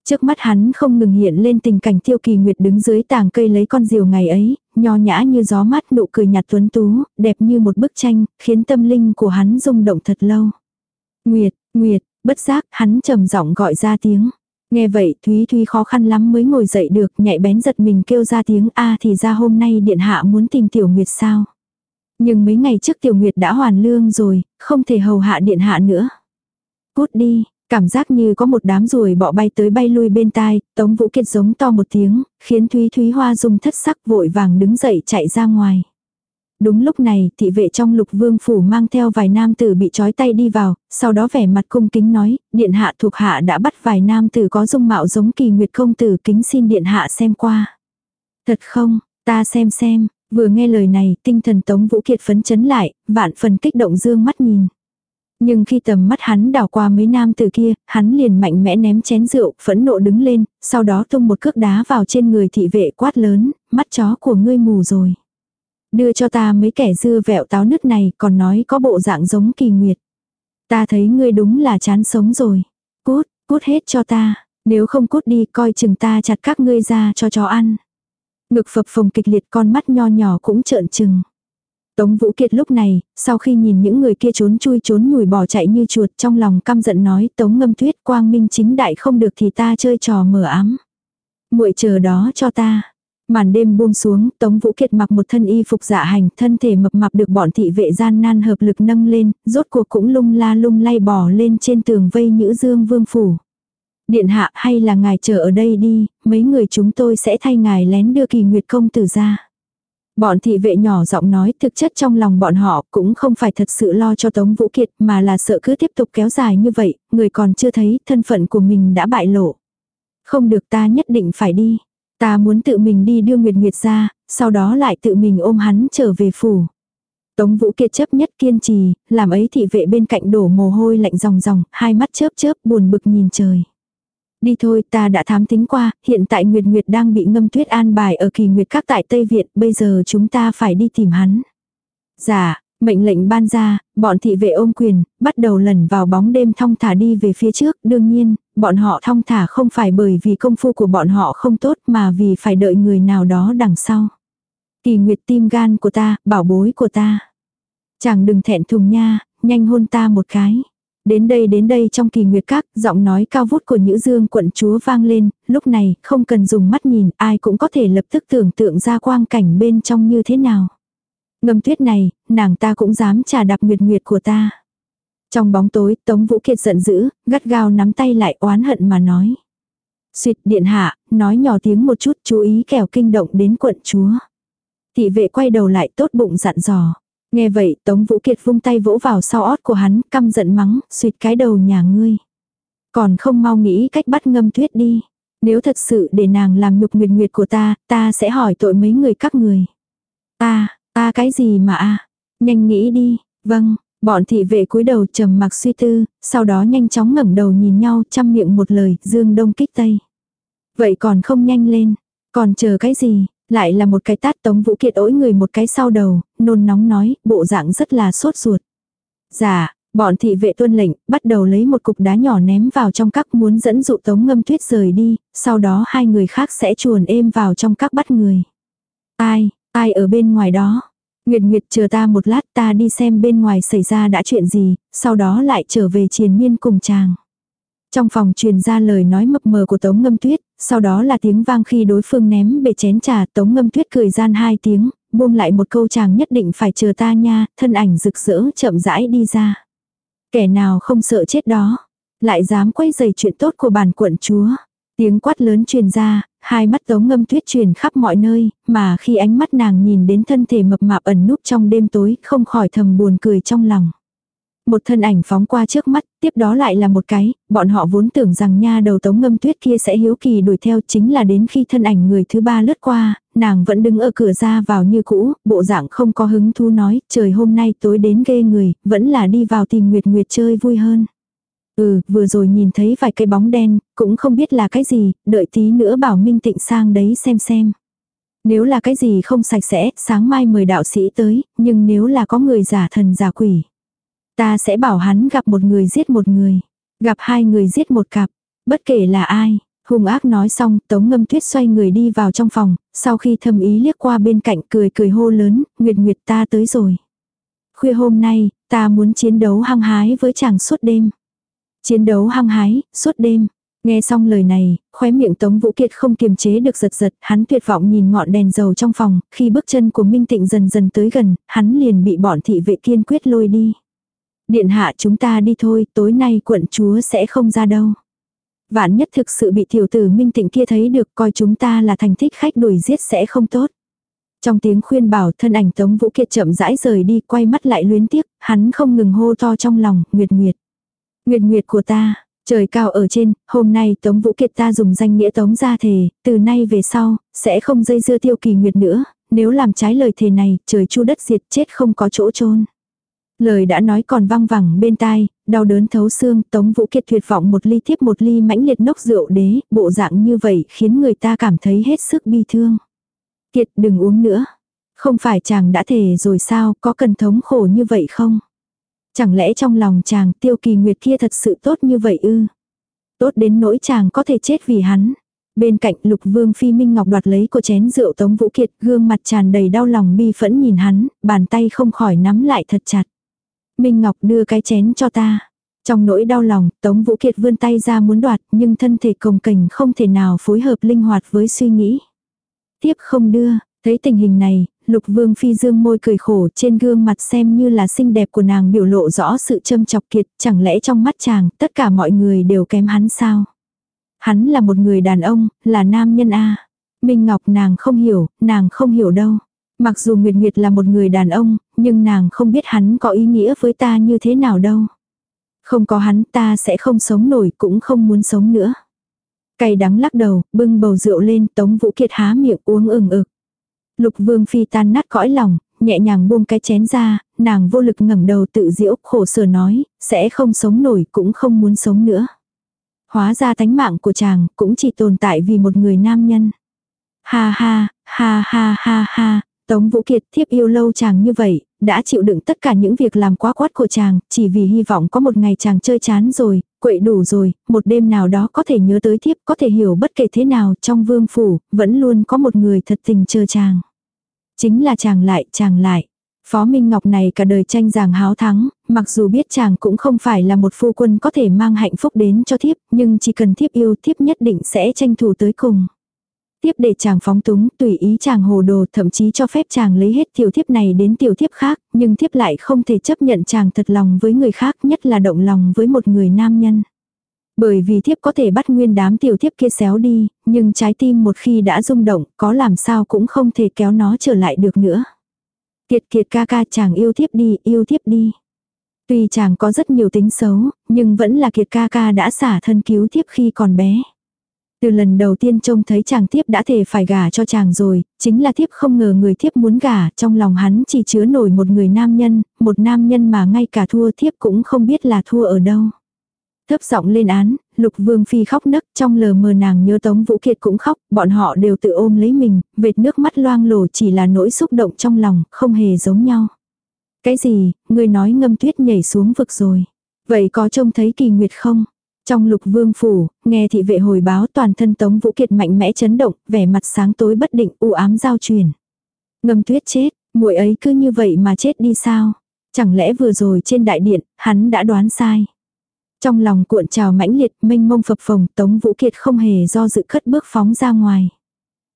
Trước mắt hắn không ngừng hiện lên tình cảnh tiêu kỳ nguyệt đứng dưới tàng cây lấy con diều ngày ấy, nho nhã như gió mát nụ cười nhạt tuấn tú, đẹp như một bức tranh, khiến tâm linh của hắn rung động thật lâu. Nguyệt, Nguyệt, bất giác hắn trầm giọng gọi ra tiếng. Nghe vậy Thúy Thúy khó khăn lắm mới ngồi dậy được nhạy bén giật mình kêu ra tiếng A thì ra hôm nay điện hạ muốn tìm Tiểu Nguyệt sao. Nhưng mấy ngày trước Tiểu Nguyệt đã hoàn lương rồi, không thể hầu hạ điện hạ nữa. Cút đi, cảm giác như có một đám ruồi bọ bay tới bay lui bên tai, Tống Vũ Kiệt giống to một tiếng, khiến Thúy Thúy Hoa dung thất sắc vội vàng đứng dậy chạy ra ngoài. Đúng lúc này, thị vệ trong lục vương phủ mang theo vài nam tử bị trói tay đi vào, sau đó vẻ mặt cung kính nói, điện hạ thuộc hạ đã bắt vài nam tử có dung mạo giống kỳ nguyệt công tử kính xin điện hạ xem qua. Thật không, ta xem xem, vừa nghe lời này, tinh thần tống vũ kiệt phấn chấn lại, vạn phần kích động dương mắt nhìn. Nhưng khi tầm mắt hắn đảo qua mấy nam tử kia, hắn liền mạnh mẽ ném chén rượu, phẫn nộ đứng lên, sau đó tung một cước đá vào trên người thị vệ quát lớn, mắt chó của ngươi mù rồi. Đưa cho ta mấy kẻ dưa vẹo táo nứt này còn nói có bộ dạng giống kỳ nguyệt. Ta thấy ngươi đúng là chán sống rồi. Cút, cút hết cho ta. Nếu không cút đi coi chừng ta chặt các ngươi ra cho chó ăn. Ngực phập phồng kịch liệt con mắt nho nhỏ cũng trợn trừng. Tống Vũ Kiệt lúc này, sau khi nhìn những người kia trốn chui trốn nhủi bỏ chạy như chuột trong lòng căm giận nói Tống ngâm tuyết quang minh chính đại không được thì ta chơi trò mở ám. muội chờ đó cho ta. Màn đêm buông xuống, Tống Vũ Kiệt mặc một thân y phục dạ hành, thân thể mập mạp được bọn thị vệ gian nan hợp lực nâng lên, rốt cuộc cũng lung la lung lay bò lên trên tường vây Nhữ Dương Vương Phủ. Điện hạ hay là ngài chờ ở đây đi, mấy người chúng tôi sẽ thay ngài lén đưa kỳ nguyệt công tử ra. Bọn thị vệ nhỏ giọng nói thực chất trong lòng bọn họ cũng không phải thật sự lo cho Tống Vũ Kiệt mà là sợ cứ tiếp tục kéo dài như vậy, người còn chưa thấy thân phận của mình đã bại lộ. Không được ta nhất định phải đi. Ta muốn tự mình đi đưa Nguyệt Nguyệt ra, sau đó lại tự mình ôm hắn trở về phủ. Tống Vũ Kiệt chấp nhất kiên trì, làm ấy thị vệ bên cạnh đổ mồ hôi lạnh ròng ròng, hai mắt chớp chớp buồn bực nhìn trời. Đi thôi ta đã thám tính qua, hiện tại Nguyệt Nguyệt đang bị ngâm tuyết an bài ở kỳ Nguyệt các tại Tây Viện, bây giờ chúng ta phải đi tìm hắn. Dạ, Mệnh lệnh ban ra, bọn thị vệ ôm quyền, bắt đầu lần vào bóng đêm thong thả đi về phía trước. Đương nhiên, bọn họ thong thả không phải bởi vì công phu của bọn họ không tốt mà vì phải đợi người nào đó đằng sau. Kỳ nguyệt tim gan của ta, bảo bối của ta. Chàng đừng thẹn thùng nha, nhanh hôn ta một cái. Đến đây đến đây trong kỳ nguyệt các, giọng nói cao vút của Nhữ Dương quận chúa vang lên, lúc này, không cần dùng mắt nhìn, ai cũng có thể lập tức tưởng tượng ra quang cảnh bên trong như thế nào. Ngâm tuyết này, nàng ta cũng dám trà đạp nguyệt nguyệt của ta. Trong bóng tối, Tống Vũ Kiệt giận dữ, gắt gao nắm tay lại oán hận mà nói. Xuyệt điện hạ, nói nhỏ tiếng một chút chú ý kẻo kinh động đến quận chúa. Thị vệ quay đầu lại tốt bụng dặn dò. Nghe vậy Tống Vũ Kiệt vung tay vỗ vào sau ót của hắn, căm giận mắng, suyệt cái đầu nhà ngươi. Còn không mau nghĩ cách bắt ngâm tuyết đi. Nếu thật sự để nàng làm nhục nguyệt nguyệt của ta, ta sẽ hỏi tội mấy người các người. Ta, Ta cái gì mà a Nhanh nghĩ đi. Vâng, bọn thị vệ cúi đầu trầm mặc suy tư, sau đó nhanh chóng ngẩng đầu nhìn nhau chăm miệng một lời, dương đông kích tây. Vậy còn không nhanh lên, còn chờ cái gì, lại là một cái tát tống vũ kiệt ỗi người một cái sau đầu, nôn nóng nói, bộ dạng rất là sốt ruột. Dạ, bọn thị vệ tuân lệnh, bắt đầu lấy một cục đá nhỏ ném vào trong các muốn dẫn dụ tống ngâm tuyết rời đi, sau đó hai người khác sẽ chuồn êm vào trong các bắt người. Ai, Ai ở bên ngoài đó? Nguyệt Nguyệt chờ ta một lát ta đi xem bên ngoài xảy ra đã chuyện gì, sau đó lại trở về triền miên cùng chàng. Trong phòng truyền ra lời nói mập mờ của Tống Ngâm Tuyết, sau đó là tiếng vang khi đối phương ném bể chén trà Tống Ngâm Tuyết cười gian hai tiếng, buông lại một câu chàng nhất định phải chờ ta nha, thân ảnh rực rỡ chậm rãi đi ra. Kẻ nào không sợ chết đó, lại dám quay dày chuyện tốt của bản quận chúa. Tiếng quát lớn truyền ra, hai mắt tống ngâm tuyết truyền khắp mọi nơi, mà khi ánh mắt nàng nhìn đến thân thể mập mạp ẩn núp trong đêm tối, không khỏi thầm buồn cười trong lòng. Một thân ảnh phóng qua trước mắt, tiếp đó lại là một cái, bọn họ vốn tưởng rằng nha đầu tống ngâm tuyết kia sẽ hiếu kỳ đuổi theo chính là đến khi thân ảnh người thứ ba lướt qua, nàng vẫn đứng ở cửa ra vào như cũ, bộ dạng không có hứng thú nói, trời hôm nay tối đến ghê người, vẫn là đi vào tìm Nguyệt Nguyệt chơi vui hơn. Ừ, vừa rồi nhìn thấy vài cây bóng đen, cũng không biết là cái gì, đợi tí nữa bảo Minh Tịnh sang đấy xem xem. Nếu là cái gì không sạch sẽ, sáng mai mời đạo sĩ tới, nhưng nếu là có người giả thần giả quỷ. Ta sẽ bảo hắn gặp một người giết một người, gặp hai người giết một cặp, bất kể là ai. Hung ác nói xong, Tống Ngâm Tuyết xoay người đi vào trong phòng, sau khi thầm ý liếc qua bên cạnh cười cười hô lớn, Nguyệt Nguyệt ta tới rồi. khuya hôm nay, ta muốn chiến đấu hăng hái với chàng suốt đêm. Chiến đấu hăng hái, suốt đêm. Nghe xong lời này, khóe miệng Tống Vũ Kiệt không kiềm chế được giật giật, hắn tuyệt vọng nhìn ngọn đèn dầu trong phòng, khi bước chân của Minh Tịnh dần dần tới gần, hắn liền bị bọn thị vệ kiên quyết lôi đi. Điện hạ chúng ta đi thôi, tối nay quận chúa sẽ không ra đâu. Vạn nhất thực sự bị tiểu tử Minh Tịnh kia thấy được coi chúng ta là thành thích khách đuổi giết sẽ không tốt. Trong tiếng khuyên bảo thân ảnh Tống Vũ Kiệt chậm rãi rời đi quay mắt lại luyến tiếc, hắn không ngừng hô to trong lòng, Nguyệt Nguyệt. Nguyệt Nguyệt của ta, Trời cao ở trên, hôm nay Tống Vũ Kiệt ta dùng danh nghĩa Tống gia thề, từ nay về sau, sẽ không dây dưa tiêu kỳ nguyệt nữa, nếu làm trái lời thề này, trời chu đất diệt chết không có chỗ chôn Lời đã nói còn văng vẳng bên tai, đau đớn thấu xương, Tống Vũ Kiệt tuyệt vọng một ly tiếp một ly mãnh liệt nốc rượu đế, bộ dạng như vậy khiến người ta cảm thấy hết sức bi thương. Kiệt đừng uống nữa. Không phải chàng đã thề rồi sao, có cần thống khổ như vậy không? Chẳng lẽ trong lòng chàng tiêu kỳ nguyệt kia thật sự tốt như vậy ư? Tốt đến nỗi chàng có thể chết vì hắn. Bên cạnh lục vương phi minh ngọc đoạt lấy của chén rượu tống vũ kiệt gương mặt tràn đầy đau lòng bi phẫn nhìn hắn, bàn tay không khỏi nắm lại thật chặt. Minh ngọc đưa cái chén cho ta. Trong nỗi đau lòng, Tống Vũ Kiệt vươn tay ra muốn đoạt, nhưng thân thể cồng cành không thể nào phối hợp linh hoạt với suy nghĩ. Tiếp không đưa, thấy tình hình này, Lục Vương Phi dương môi cười khổ trên gương mặt xem như là xinh đẹp của nàng biểu lộ rõ sự châm chọc kiệt, chẳng lẽ trong mắt chàng tất cả mọi người đều kém hắn sao? Hắn là một người đàn ông, là nam nhân A. Minh Ngọc nàng không hiểu, nàng không hiểu đâu. Mặc dù Nguyệt Nguyệt là một người đàn ông, nhưng nàng không biết hắn có ý nghĩa với ta như thế nào đâu. Không có hắn ta sẽ không sống nổi cũng không muốn sống nữa. cày đắng lắc đầu, bưng bầu rượu lên Tống Vũ Kiệt há miệng uống ừng ực. Lục Vương Phi tan nát cõi lòng, nhẹ nhàng buông cái chén ra, nàng vô lực ngẩng đầu tự diễu khổ sở nói, sẽ không sống nổi cũng không muốn sống nữa. Hóa ra tánh mạng của chàng cũng chỉ tồn tại vì một người nam nhân. Ha ha, ha ha ha ha, Tống Vũ Kiệt thiếp yêu lâu chàng như vậy, đã chịu đựng tất cả những việc làm quá quát của chàng, chỉ vì hy vọng có một ngày chàng chơi chán rồi, quậy đủ rồi, một đêm nào đó có thể nhớ tới thiếp, có thể hiểu bất kể thế nào trong vương phủ, vẫn luôn có một người thật tình chờ chàng. Chính là chàng lại, chàng lại. Phó Minh Ngọc này cả đời tranh giảng háo thắng, mặc dù biết chàng cũng không phải là một phu quân có thể mang hạnh phúc đến cho thiếp, nhưng chỉ cần thiếp yêu thiếp nhất định sẽ tranh thủ tới cùng. Tiếp để chàng phóng túng, tùy ý chàng hồ đồ, thậm chí cho phép chàng lấy hết tiểu thiếp này đến tiểu thiếp khác, nhưng thiếp lại không thể chấp nhận chàng thật lòng với người khác, nhất là động lòng với một người nam nhân. Bởi vì thiếp có thể bắt nguyên đám tiểu thiếp kia xéo đi, nhưng trái tim một khi đã rung động, có làm sao cũng không thể kéo nó trở lại được nữa. Kiệt kiệt ca ca chàng yêu thiếp đi, yêu thiếp đi. Tuy chàng có rất nhiều tính xấu, nhưng vẫn là kiệt ca ca đã xả thân cứu thiếp khi còn bé. Từ lần đầu tiên trông thấy chàng thiếp đã thể phải gả cho chàng rồi, chính là thiếp không ngờ người thiếp muốn gả, trong lòng hắn chỉ chứa nổi một người nam nhân, một nam nhân mà ngay cả thua thiếp cũng không biết là thua ở đâu. Thấp giọng lên án, lục vương phi khóc nấc trong lờ mờ nàng nhớ tống vũ kiệt cũng khóc, bọn họ đều tự ôm lấy mình, vệt nước mắt loang lổ chỉ là nỗi xúc động trong lòng, không hề giống nhau. Cái gì, người nói ngâm tuyết nhảy xuống vực rồi. Vậy có trông thấy kỳ nguyệt không? Trong lục vương phủ, nghe thị vệ hồi báo toàn thân Tống Vũ Kiệt mạnh mẽ chấn động, vẻ mặt sáng tối bất định u ám giao truyền. Ngâm tuyết chết, muội ấy cứ như vậy mà chết đi sao? Chẳng lẽ vừa rồi trên đại điện, hắn đã đoán sai? Trong lòng cuộn trào mãnh liệt, mênh mông phập phồng, Tống Vũ Kiệt không hề do dự khất bước phóng ra ngoài.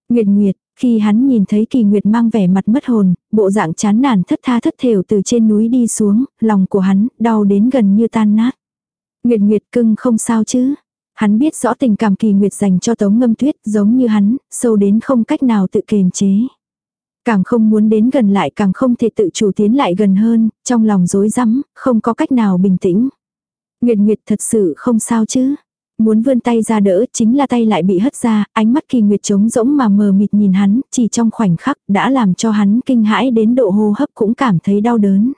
Nguyệt Nguyệt, khi hắn nhìn thấy kỳ Nguyệt mang vẻ mặt mất hồn, bộ dạng chán nản thất tha thất thểu từ trên núi đi xuống, lòng của hắn đau đến gần như tan nát. Nguyệt Nguyệt cưng không sao chứ. Hắn biết rõ tình cảm kỳ Nguyệt dành cho Tống Ngâm Tuyết giống như hắn, sâu đến không cách nào tự kiềm chế. Càng không muốn đến gần lại càng không thể tự chủ tiến lại gần hơn, trong lòng rối rắm, không có cách nào bình tĩnh. Nguyệt Nguyệt thật sự không sao chứ. Muốn vươn tay ra đỡ chính là tay lại bị hất ra, ánh mắt kỳ Nguyệt trống rỗng mà mờ mịt nhìn hắn, chỉ trong khoảnh khắc đã làm cho hắn kinh hãi đến độ hô hấp cũng cảm thấy đau đớn.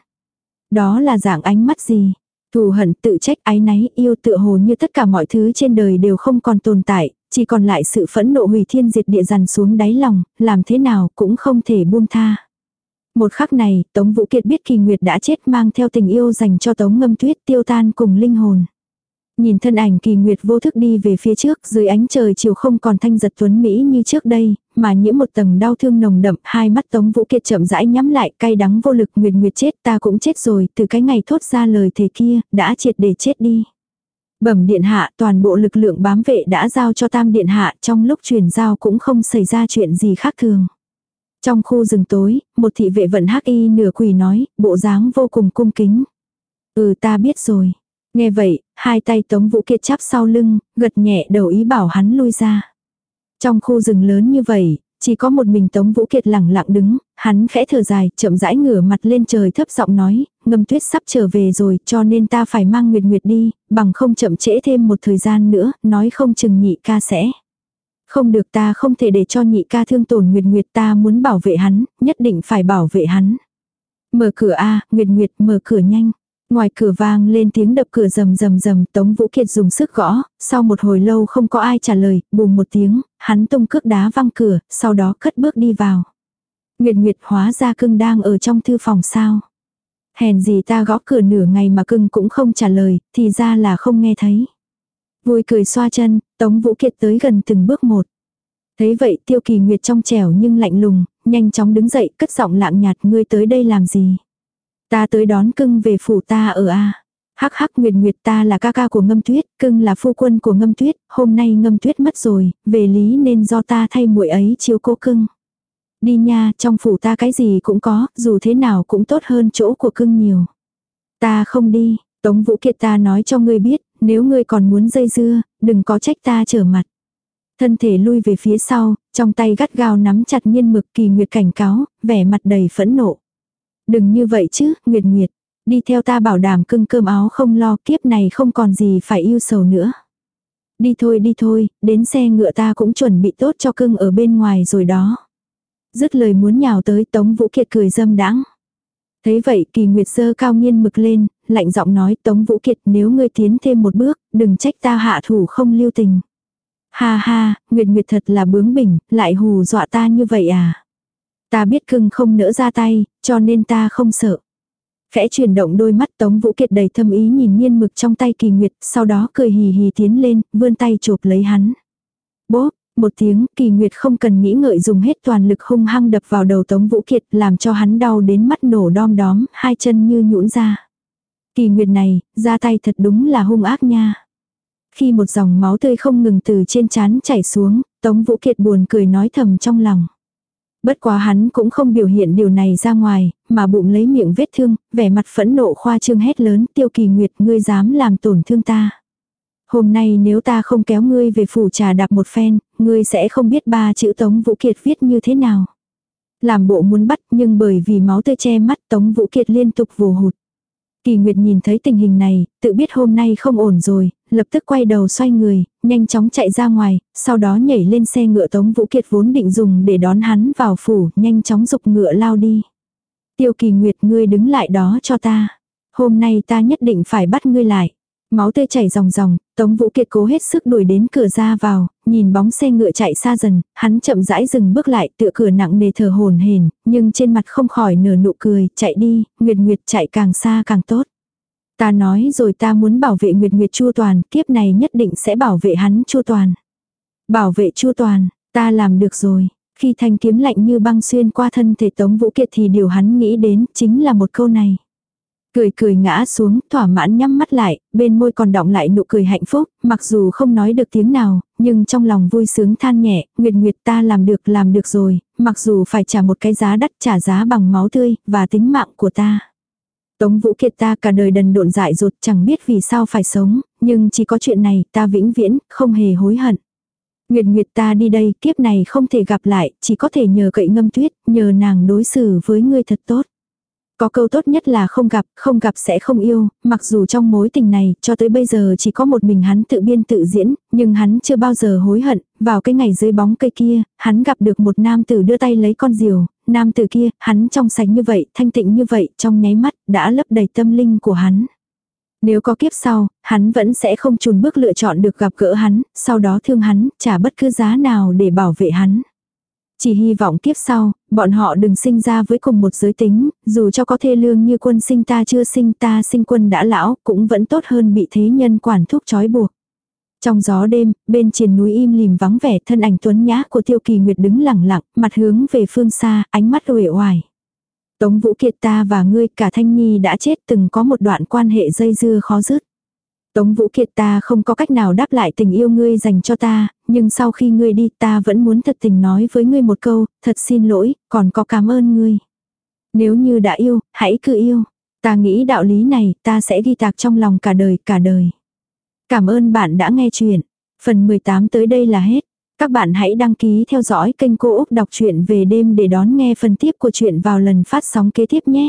Đó là dạng ánh mắt gì? Thù hận tự trách ái náy yêu tựa hồ như tất cả mọi thứ trên đời đều không còn tồn tại, chỉ còn lại sự phẫn nộ hủy thiên diệt địa dằn xuống đáy lòng, làm thế nào cũng không thể buông tha. Một khắc này, Tống Vũ Kiệt biết Kỳ Nguyệt đã chết mang theo tình yêu dành cho Tống Ngâm Tuyết tiêu tan cùng linh hồn. Nhìn thân ảnh kỳ nguyệt vô thức đi về phía trước, dưới ánh trời chiều không còn thanh giật tuấn Mỹ như trước đây, mà nhiễm một tầng đau thương nồng đậm, hai mắt Tống Vũ Kiệt chậm rãi nhắm lại, cay đắng vô lực nguyệt nguyệt chết ta cũng chết rồi, từ cái ngày thốt ra lời thề kia, đã triệt để chết đi. Bẩm điện hạ, toàn bộ lực lượng bám vệ đã giao cho tam điện hạ, trong lúc truyền giao cũng không xảy ra chuyện gì khác thường. Trong khu rừng tối, một thị vệ vận hắc y nửa quỳ nói, bộ dáng vô cùng cung kính. Ừ ta biết rồi. Nghe vậy, hai tay Tống Vũ Kiệt chắp sau lưng, gật nhẹ đầu ý bảo hắn lui ra. Trong khu rừng lớn như vậy, chỉ có một mình Tống Vũ Kiệt lẳng lặng đứng, hắn khẽ thở dài, chậm rãi ngửa mặt lên trời thấp giọng nói, ngâm tuyết sắp trở về rồi cho nên ta phải mang Nguyệt Nguyệt đi, bằng không chậm trễ thêm một thời gian nữa, nói không chừng nhị ca sẽ. Không được ta không thể để cho nhị ca thương tổn Nguyệt Nguyệt ta muốn bảo vệ hắn, nhất định phải bảo vệ hắn. Mở cửa A, Nguyệt Nguyệt mở cửa nhanh. Ngoài cửa vang lên tiếng đập cửa rầm rầm rầm, Tống Vũ Kiệt dùng sức gõ, sau một hồi lâu không có ai trả lời, bùm một tiếng, hắn tung cước đá văng cửa, sau đó cất bước đi vào. Nguyệt Nguyệt hóa ra cưng đang ở trong thư phòng sao. Hèn gì ta gõ cửa nửa ngày mà cưng cũng không trả lời, thì ra là không nghe thấy. Vui cười xoa chân, Tống Vũ Kiệt tới gần từng bước một. Thấy vậy tiêu kỳ Nguyệt trong trẻo nhưng lạnh lùng, nhanh chóng đứng dậy cất giọng lạng nhạt ngươi tới đây làm gì. Ta tới đón cưng về phủ ta ở A. Hắc hắc Nguyệt Nguyệt ta là ca ca của ngâm tuyết, cưng là phu quân của ngâm tuyết, hôm nay ngâm tuyết mất rồi, về lý nên do ta thay muội ấy chiếu cố cưng. Đi nha, trong phủ ta cái gì cũng có, dù thế nào cũng tốt hơn chỗ của cưng nhiều. Ta không đi, Tống Vũ Kiệt ta nói cho ngươi biết, nếu ngươi còn muốn dây dưa, đừng có trách ta trở mặt. Thân thể lui về phía sau, trong tay gắt gao nắm chặt nhiên mực kỳ nguyệt cảnh cáo, vẻ mặt đầy phẫn nộ. Đừng như vậy chứ, Nguyệt Nguyệt. Đi theo ta bảo đảm cưng cơm áo không lo kiếp này không còn gì phải yêu sầu nữa. Đi thôi đi thôi, đến xe ngựa ta cũng chuẩn bị tốt cho cưng ở bên ngoài rồi đó. Dứt lời muốn nhào tới Tống Vũ Kiệt cười dâm đãng. Thấy vậy kỳ nguyệt sơ cao nghiên mực lên, lạnh giọng nói Tống Vũ Kiệt nếu ngươi tiến thêm một bước, đừng trách ta hạ thủ không lưu tình. Ha ha, Nguyệt Nguyệt thật là bướng bỉnh, lại hù dọa ta như vậy à. Ta biết cưng không nỡ ra tay, cho nên ta không sợ. Khẽ chuyển động đôi mắt Tống Vũ Kiệt đầy thâm ý nhìn nhiên mực trong tay kỳ nguyệt, sau đó cười hì hì tiến lên, vươn tay chộp lấy hắn. Bốp, một tiếng, kỳ nguyệt không cần nghĩ ngợi dùng hết toàn lực hung hăng đập vào đầu Tống Vũ Kiệt làm cho hắn đau đến mắt nổ đom đóm, hai chân như nhũn ra. Kỳ nguyệt này, ra tay thật đúng là hung ác nha. Khi một dòng máu tươi không ngừng từ trên trán chảy xuống, Tống Vũ Kiệt buồn cười nói thầm trong lòng. Bất quá hắn cũng không biểu hiện điều này ra ngoài, mà bụng lấy miệng vết thương, vẻ mặt phẫn nộ khoa trương hét lớn tiêu kỳ nguyệt ngươi dám làm tổn thương ta. Hôm nay nếu ta không kéo ngươi về phủ trà đạp một phen, ngươi sẽ không biết ba chữ Tống Vũ Kiệt viết như thế nào. Làm bộ muốn bắt nhưng bởi vì máu tươi che mắt Tống Vũ Kiệt liên tục vồ hụt. Kỳ Nguyệt nhìn thấy tình hình này, tự biết hôm nay không ổn rồi, lập tức quay đầu xoay người, nhanh chóng chạy ra ngoài, sau đó nhảy lên xe ngựa Tống Vũ Kiệt vốn định dùng để đón hắn vào phủ, nhanh chóng dục ngựa lao đi. Tiêu Kỳ Nguyệt ngươi đứng lại đó cho ta. Hôm nay ta nhất định phải bắt ngươi lại. Máu tươi chảy ròng ròng, Tống Vũ Kiệt cố hết sức đuổi đến cửa ra vào, nhìn bóng xe ngựa chạy xa dần, hắn chậm rãi dừng bước lại tựa cửa nặng nề thở hồn hển, nhưng trên mặt không khỏi nở nụ cười, chạy đi, Nguyệt Nguyệt chạy càng xa càng tốt. Ta nói rồi ta muốn bảo vệ Nguyệt Nguyệt Chu Toàn, kiếp này nhất định sẽ bảo vệ hắn Chu Toàn. Bảo vệ Chu Toàn, ta làm được rồi. Khi thanh kiếm lạnh như băng xuyên qua thân thể Tống Vũ Kiệt thì điều hắn nghĩ đến chính là một câu này. Cười cười ngã xuống, thỏa mãn nhắm mắt lại, bên môi còn đọng lại nụ cười hạnh phúc, mặc dù không nói được tiếng nào, nhưng trong lòng vui sướng than nhẹ, Nguyệt Nguyệt ta làm được làm được rồi, mặc dù phải trả một cái giá đắt trả giá bằng máu tươi, và tính mạng của ta. Tống Vũ Kiệt ta cả đời đần độn dại dột chẳng biết vì sao phải sống, nhưng chỉ có chuyện này ta vĩnh viễn, không hề hối hận. Nguyệt Nguyệt ta đi đây, kiếp này không thể gặp lại, chỉ có thể nhờ cậy ngâm tuyết, nhờ nàng đối xử với ngươi thật tốt. Có câu tốt nhất là không gặp, không gặp sẽ không yêu, mặc dù trong mối tình này, cho tới bây giờ chỉ có một mình hắn tự biên tự diễn, nhưng hắn chưa bao giờ hối hận, vào cái ngày dưới bóng cây kia, hắn gặp được một nam tử đưa tay lấy con diều, nam tử kia, hắn trong sạch như vậy, thanh tịnh như vậy, trong nháy mắt, đã lấp đầy tâm linh của hắn. Nếu có kiếp sau, hắn vẫn sẽ không chùn bước lựa chọn được gặp gỡ hắn, sau đó thương hắn, trả bất cứ giá nào để bảo vệ hắn. Chỉ hy vọng kiếp sau, bọn họ đừng sinh ra với cùng một giới tính, dù cho có thê lương như quân sinh ta chưa sinh ta sinh quân đã lão, cũng vẫn tốt hơn bị thế nhân quản thúc trói buộc. Trong gió đêm, bên trên núi im lìm vắng vẻ thân ảnh tuấn nhã của tiêu kỳ nguyệt đứng lẳng lặng, mặt hướng về phương xa, ánh mắt uể oải. Tống Vũ Kiệt ta và ngươi cả Thanh Nhi đã chết từng có một đoạn quan hệ dây dưa khó dứt. Tống Vũ Kiệt ta không có cách nào đáp lại tình yêu ngươi dành cho ta, nhưng sau khi ngươi đi ta vẫn muốn thật tình nói với ngươi một câu, thật xin lỗi, còn có cảm ơn ngươi. Nếu như đã yêu, hãy cứ yêu. Ta nghĩ đạo lý này ta sẽ ghi tạc trong lòng cả đời, cả đời. Cảm ơn bạn đã nghe chuyện. Phần 18 tới đây là hết. Các bạn hãy đăng ký theo dõi kênh Cô Úc Đọc truyện về đêm để đón nghe phần tiếp của chuyện vào lần phát sóng kế tiếp nhé.